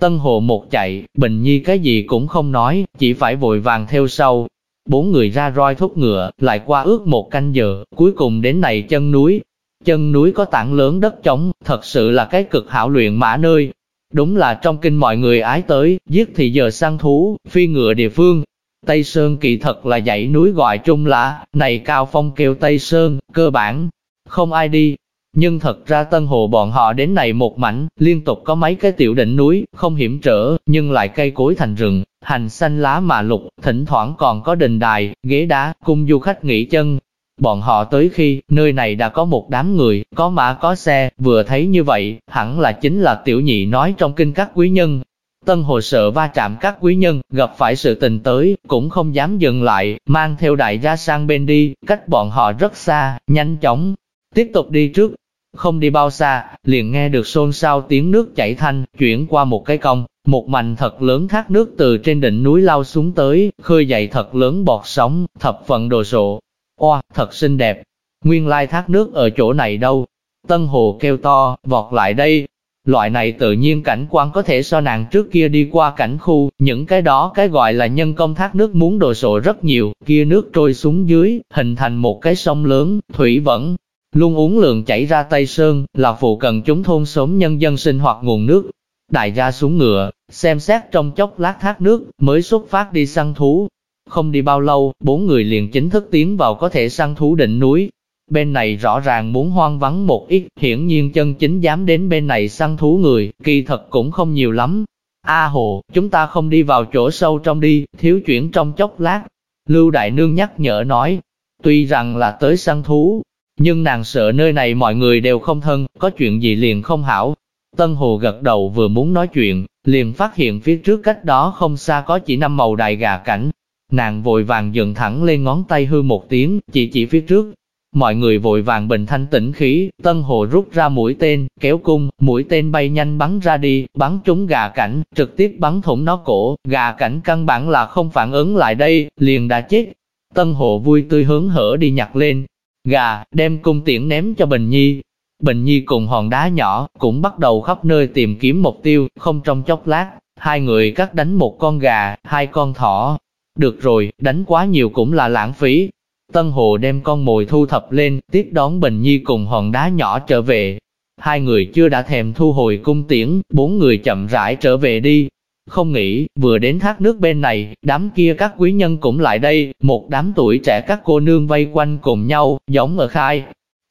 Tân Hồ một chạy, Bình Nhi cái gì cũng không nói, chỉ phải vội vàng theo sau, Bốn người ra roi thúc ngựa, lại qua ước một canh giờ, cuối cùng đến này chân núi. Chân núi có tảng lớn đất trống, thật sự là cái cực hảo luyện mã nơi. Đúng là trong kinh mọi người ái tới, giết thì giờ săn thú, phi ngựa địa phương. Tây Sơn kỳ thật là dãy núi gọi chung là, này cao phong kêu Tây Sơn, cơ bản, không ai đi, nhưng thật ra Tân Hồ bọn họ đến này một mảnh, liên tục có mấy cái tiểu đỉnh núi, không hiểm trở, nhưng lại cây cối thành rừng, hành xanh lá mà lục, thỉnh thoảng còn có đình đài, ghế đá, cung du khách nghỉ chân. Bọn họ tới khi, nơi này đã có một đám người, có mã có xe, vừa thấy như vậy, hẳn là chính là tiểu nhị nói trong kinh các quý nhân. Tân Hồ sợ va chạm các quý nhân, gặp phải sự tình tới, cũng không dám dừng lại, mang theo đại gia sang bên đi, cách bọn họ rất xa, nhanh chóng, tiếp tục đi trước, không đi bao xa, liền nghe được xôn xao tiếng nước chảy thanh, chuyển qua một cái cong, một mảnh thật lớn thác nước từ trên đỉnh núi lao xuống tới, khơi dậy thật lớn bọt sóng, thập phận đồ sộ. Oa, thật xinh đẹp. Nguyên lai thác nước ở chỗ này đâu? Tân Hồ kêu to, vọt lại đây. Loại này tự nhiên cảnh quan có thể so nàng trước kia đi qua cảnh khu, những cái đó cái gọi là nhân công thác nước muốn đồ sộ rất nhiều, kia nước trôi xuống dưới, hình thành một cái sông lớn, thủy vẫn, luôn uống lượng chảy ra Tây Sơn, là phụ cần chúng thôn xóm nhân dân sinh hoạt nguồn nước. Đại gia xuống ngựa, xem xét trong chốc lát thác nước, mới xuất phát đi săn thú. Không đi bao lâu, bốn người liền chính thức tiến vào có thể săn thú đỉnh núi. Bên này rõ ràng muốn hoang vắng một ít, hiển nhiên chân chính dám đến bên này săn thú người, kỳ thật cũng không nhiều lắm. A hồ, chúng ta không đi vào chỗ sâu trong đi, thiếu chuyển trong chốc lát. Lưu Đại Nương nhắc nhở nói, tuy rằng là tới săn thú, nhưng nàng sợ nơi này mọi người đều không thân, có chuyện gì liền không hảo. Tân Hồ gật đầu vừa muốn nói chuyện, liền phát hiện phía trước cách đó không xa có chỉ năm màu đại gà cảnh. Nàng vội vàng dựng thẳng lên ngón tay hư một tiếng, chỉ chỉ phía trước. Mọi người vội vàng bình thanh tĩnh khí, Tân Hồ rút ra mũi tên, kéo cung, mũi tên bay nhanh bắn ra đi, bắn trúng gà cảnh, trực tiếp bắn thủng nó cổ, gà cảnh căn bản là không phản ứng lại đây, liền đã chết. Tân Hồ vui tươi hướng hở đi nhặt lên, gà, đem cung tiễn ném cho Bình Nhi. Bình Nhi cùng hòn đá nhỏ, cũng bắt đầu khắp nơi tìm kiếm mục tiêu, không trong chốc lát, hai người cắt đánh một con gà, hai con thỏ. Được rồi, đánh quá nhiều cũng là lãng phí. Tân Hồ đem con mồi thu thập lên, tiếp đón Bình Nhi cùng hòn đá nhỏ trở về. Hai người chưa đã thèm thu hồi cung tiễn, bốn người chậm rãi trở về đi, không nghĩ, vừa đến thác nước bên này, đám kia các quý nhân cũng lại đây, một đám tuổi trẻ các cô nương vây quanh cùng nhau, giống ở khai.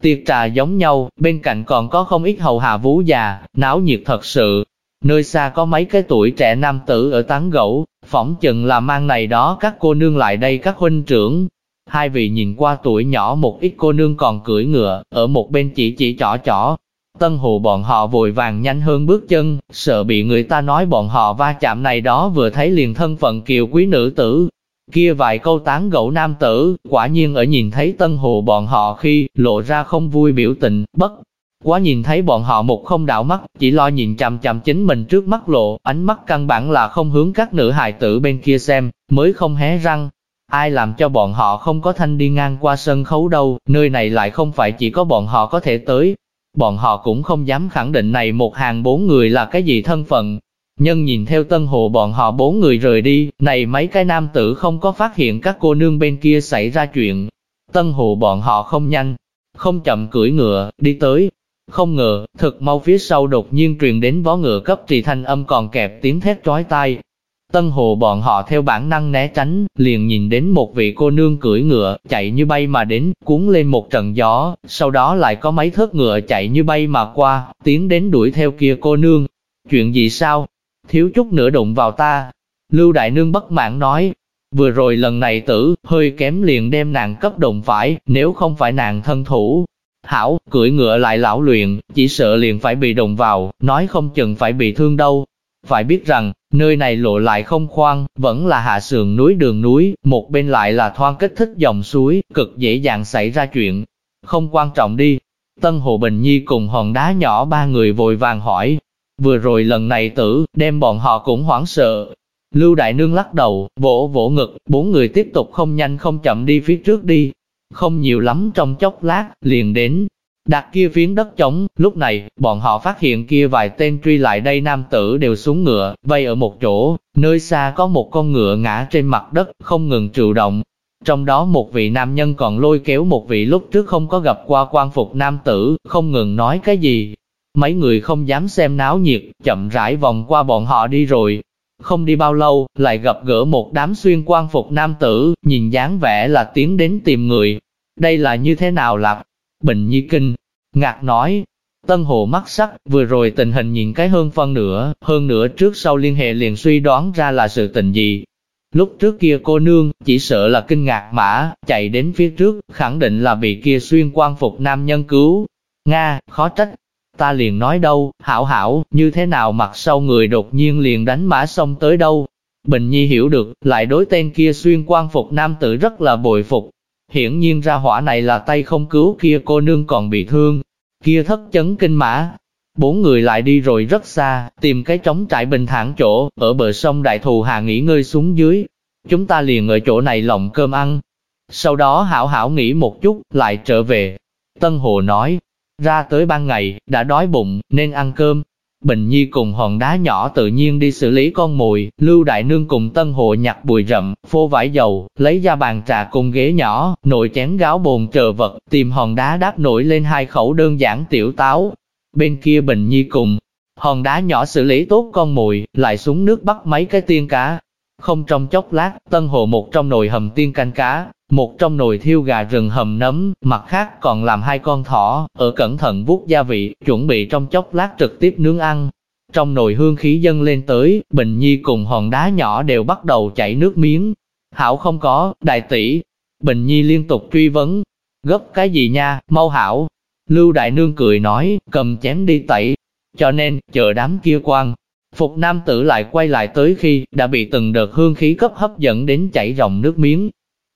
Tiệc trà giống nhau, bên cạnh còn có không ít hầu hạ vú già, náo nhiệt thật sự. Nơi xa có mấy cái tuổi trẻ nam tử ở tán gẫu, phỏng chừng là mang này đó các cô nương lại đây các huynh trưởng. Hai vị nhìn qua tuổi nhỏ một ít cô nương còn cưỡi ngựa, ở một bên chỉ chỉ chỏ chỏ, Tân hồ bọn họ vội vàng nhanh hơn bước chân, sợ bị người ta nói bọn họ va chạm này đó vừa thấy liền thân phận kiều quý nữ tử. Kia vài câu tán gẫu nam tử, quả nhiên ở nhìn thấy tân hồ bọn họ khi lộ ra không vui biểu tình, bất. Quá nhìn thấy bọn họ một không đảo mắt, chỉ lo nhìn chằm chằm chính mình trước mắt lộ, ánh mắt căn bản là không hướng các nữ hài tử bên kia xem, mới không hé răng. Ai làm cho bọn họ không có thanh đi ngang qua sân khấu đâu, nơi này lại không phải chỉ có bọn họ có thể tới, bọn họ cũng không dám khẳng định này một hàng bốn người là cái gì thân phận. Nhân nhìn theo tân hồ bọn họ bốn người rời đi, này mấy cái nam tử không có phát hiện các cô nương bên kia xảy ra chuyện. Tân hồ bọn họ không nhanh, không chậm cưỡi ngựa, đi tới. Không ngờ, thực mau phía sau đột nhiên truyền đến vó ngựa cấp trì thanh âm còn kẹp tiếng thét trói tai, Tân hồ bọn họ theo bản năng né tránh, liền nhìn đến một vị cô nương cưỡi ngựa, chạy như bay mà đến, cuốn lên một trận gió, sau đó lại có mấy thớt ngựa chạy như bay mà qua, tiến đến đuổi theo kia cô nương. Chuyện gì sao? Thiếu chút nữa đụng vào ta. Lưu Đại Nương bất mãn nói, vừa rồi lần này tử, hơi kém liền đem nàng cấp đụng phải, nếu không phải nàng thân thủ. hảo, cưỡi ngựa lại lão luyện, chỉ sợ liền phải bị đụng vào, nói không chừng phải bị thương đâu. Phải biết rằng, nơi này lộ lại không khoan, vẫn là hạ sườn núi đường núi, một bên lại là thoang kích thích dòng suối, cực dễ dàng xảy ra chuyện. Không quan trọng đi. Tân Hồ Bình Nhi cùng hòn đá nhỏ ba người vội vàng hỏi. Vừa rồi lần này tử, đem bọn họ cũng hoảng sợ. Lưu Đại Nương lắc đầu, vỗ vỗ ngực, bốn người tiếp tục không nhanh không chậm đi phía trước đi. Không nhiều lắm trong chốc lát, liền đến, Đặt kia phiến đất trống, lúc này, bọn họ phát hiện kia vài tên truy lại đây nam tử đều xuống ngựa, vây ở một chỗ, nơi xa có một con ngựa ngã trên mặt đất, không ngừng trụ động. Trong đó một vị nam nhân còn lôi kéo một vị lúc trước không có gặp qua quan phục nam tử, không ngừng nói cái gì. Mấy người không dám xem náo nhiệt, chậm rãi vòng qua bọn họ đi rồi. Không đi bao lâu, lại gặp gỡ một đám xuyên quan phục nam tử, nhìn dáng vẻ là tiến đến tìm người. Đây là như thế nào lạc? Bình Nhi Kinh, ngạc nói, Tân Hồ mắt sắc, vừa rồi tình hình nhìn cái hơn phân nữa, hơn nữa trước sau liên hệ liền suy đoán ra là sự tình gì. Lúc trước kia cô nương, chỉ sợ là kinh ngạc mã, chạy đến phía trước, khẳng định là bị kia xuyên quan phục nam nhân cứu. Nga, khó trách. Ta liền nói đâu, hảo hảo, như thế nào mặt sau người đột nhiên liền đánh mã xong tới đâu. Bình Nhi hiểu được, lại đối tên kia xuyên quan phục nam tử rất là bồi phục, Hiển nhiên ra hỏa này là tay không cứu kia cô nương còn bị thương. Kia thất chấn kinh mã. Bốn người lại đi rồi rất xa, tìm cái trống trại bình thản chỗ, ở bờ sông Đại Thù Hà nghỉ ngơi xuống dưới. Chúng ta liền ở chỗ này lộng cơm ăn. Sau đó hảo hảo nghỉ một chút, lại trở về. Tân Hồ nói, ra tới ban ngày, đã đói bụng, nên ăn cơm. Bình Nhi cùng hòn đá nhỏ tự nhiên đi xử lý con mồi, Lưu Đại Nương cùng Tân Hộ nhặt bùi rậm, phô vải dầu, lấy ra bàn trà cùng ghế nhỏ, nồi chén gáo bồn chờ vật, tìm hòn đá đáp nổi lên hai khẩu đơn giản tiểu táo. Bên kia Bình Nhi cùng, hòn đá nhỏ xử lý tốt con mồi, lại xuống nước bắt mấy cái tiên cá. Không trong chốc lát, Tân hồ một trong nồi hầm tiên canh cá, một trong nồi thiêu gà rừng hầm nấm, mặt khác còn làm hai con thỏ, ở cẩn thận vuốt gia vị, chuẩn bị trong chốc lát trực tiếp nướng ăn. Trong nồi hương khí dâng lên tới, Bình Nhi cùng hòn đá nhỏ đều bắt đầu chảy nước miếng. Hảo không có, đại tỷ. Bình Nhi liên tục truy vấn. Gấp cái gì nha, mau hảo. Lưu Đại Nương cười nói, cầm chém đi tẩy. Cho nên, chờ đám kia quan. Phục nam tử lại quay lại tới khi, đã bị từng đợt hương khí cấp hấp dẫn đến chảy ròng nước miếng,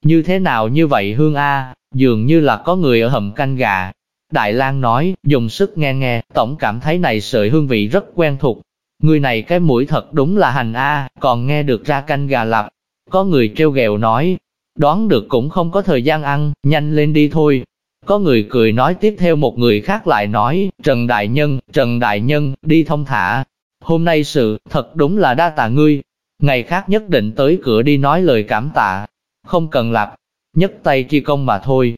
như thế nào như vậy Hương A, dường như là có người ở hầm canh gà. Đại lang nói, dùng sức nghe nghe, tổng cảm thấy này sợi hương vị rất quen thuộc. Người này cái mũi thật đúng là hành A, còn nghe được ra canh gà lặp. Có người treo ghẹo nói, đoán được cũng không có thời gian ăn, nhanh lên đi thôi. Có người cười nói tiếp theo một người khác lại nói, Trần Đại Nhân, Trần Đại Nhân, đi thông thả. Hôm nay sự, thật đúng là đa tạ ngươi. Ngày khác nhất định tới cửa đi nói lời cảm tạ không cần lặp, nhất tay chi công mà thôi.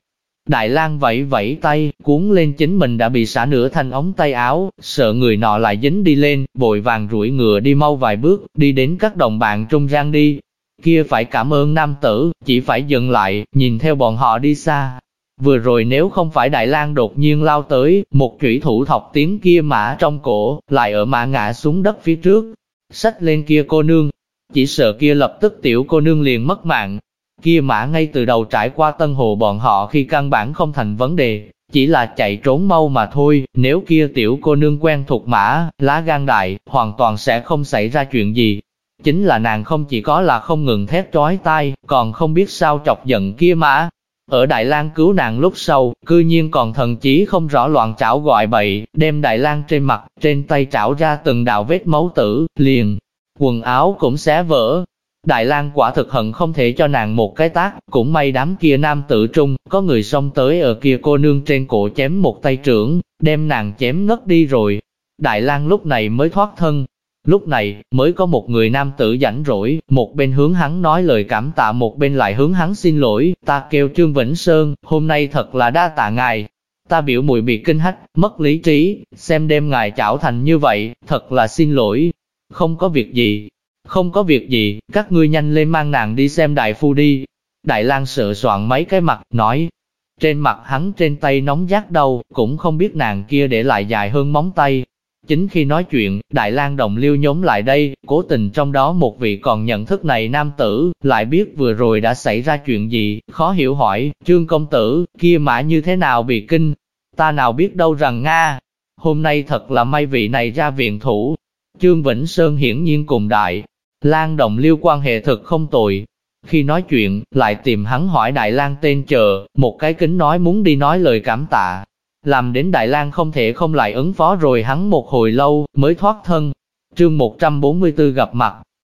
Đại lang vẫy vẫy tay, cuốn lên chính mình đã bị xả nửa thanh ống tay áo, sợ người nọ lại dính đi lên, vội vàng rủi ngựa đi mau vài bước, đi đến các đồng bạn trung gian đi. Kia phải cảm ơn nam tử, chỉ phải dừng lại, nhìn theo bọn họ đi xa. Vừa rồi nếu không phải Đại lang đột nhiên lao tới, một chủy thủ thọc tiếng kia mã trong cổ, lại ở mã ngã xuống đất phía trước. Xách lên kia cô nương, chỉ sợ kia lập tức tiểu cô nương liền mất mạng, Kia mã ngay từ đầu trải qua tân hồ bọn họ khi căn bản không thành vấn đề, chỉ là chạy trốn mau mà thôi, nếu kia tiểu cô nương quen thuộc mã, lá gan đại, hoàn toàn sẽ không xảy ra chuyện gì. Chính là nàng không chỉ có là không ngừng thét trói tai, còn không biết sao chọc giận kia mã. Ở Đại lang cứu nàng lúc sau, cư nhiên còn thần chí không rõ loạn chảo gọi bậy, đem Đại lang trên mặt, trên tay chảo ra từng đạo vết máu tử, liền, quần áo cũng xé vỡ, Đại lang quả thực hận không thể cho nàng một cái tác, cũng may đám kia nam tử trung, có người xông tới ở kia cô nương trên cổ chém một tay trưởng, đem nàng chém ngất đi rồi. Đại lang lúc này mới thoát thân. Lúc này, mới có một người nam tử rảnh rỗi, một bên hướng hắn nói lời cảm tạ một bên lại hướng hắn xin lỗi, ta kêu Trương Vĩnh Sơn, hôm nay thật là đa tạ ngài. Ta biểu mùi bị kinh hách, mất lý trí, xem đêm ngài chảo thành như vậy, thật là xin lỗi. Không có việc gì, không có việc gì, các ngươi nhanh lên mang nàng đi xem đại phu đi. Đại lang sợ soạn mấy cái mặt, nói. Trên mặt hắn trên tay nóng giác đau, cũng không biết nàng kia để lại dài hơn móng tay. Chính khi nói chuyện, Đại lang đồng liêu nhóm lại đây, cố tình trong đó một vị còn nhận thức này nam tử, lại biết vừa rồi đã xảy ra chuyện gì, khó hiểu hỏi, trương công tử, kia mã như thế nào bị kinh. Ta nào biết đâu rằng Nga, hôm nay thật là may vị này ra viện thủ. Trương Vĩnh Sơn hiển nhiên cùng đại, lang Đồng Liêu quan hệ thực không tồi. Khi nói chuyện, lại tìm hắn hỏi Đại Lang tên chờ, một cái kính nói muốn đi nói lời cảm tạ. Làm đến Đại Lang không thể không lại ứng phó rồi hắn một hồi lâu, mới thoát thân. Trương 144 gặp mặt,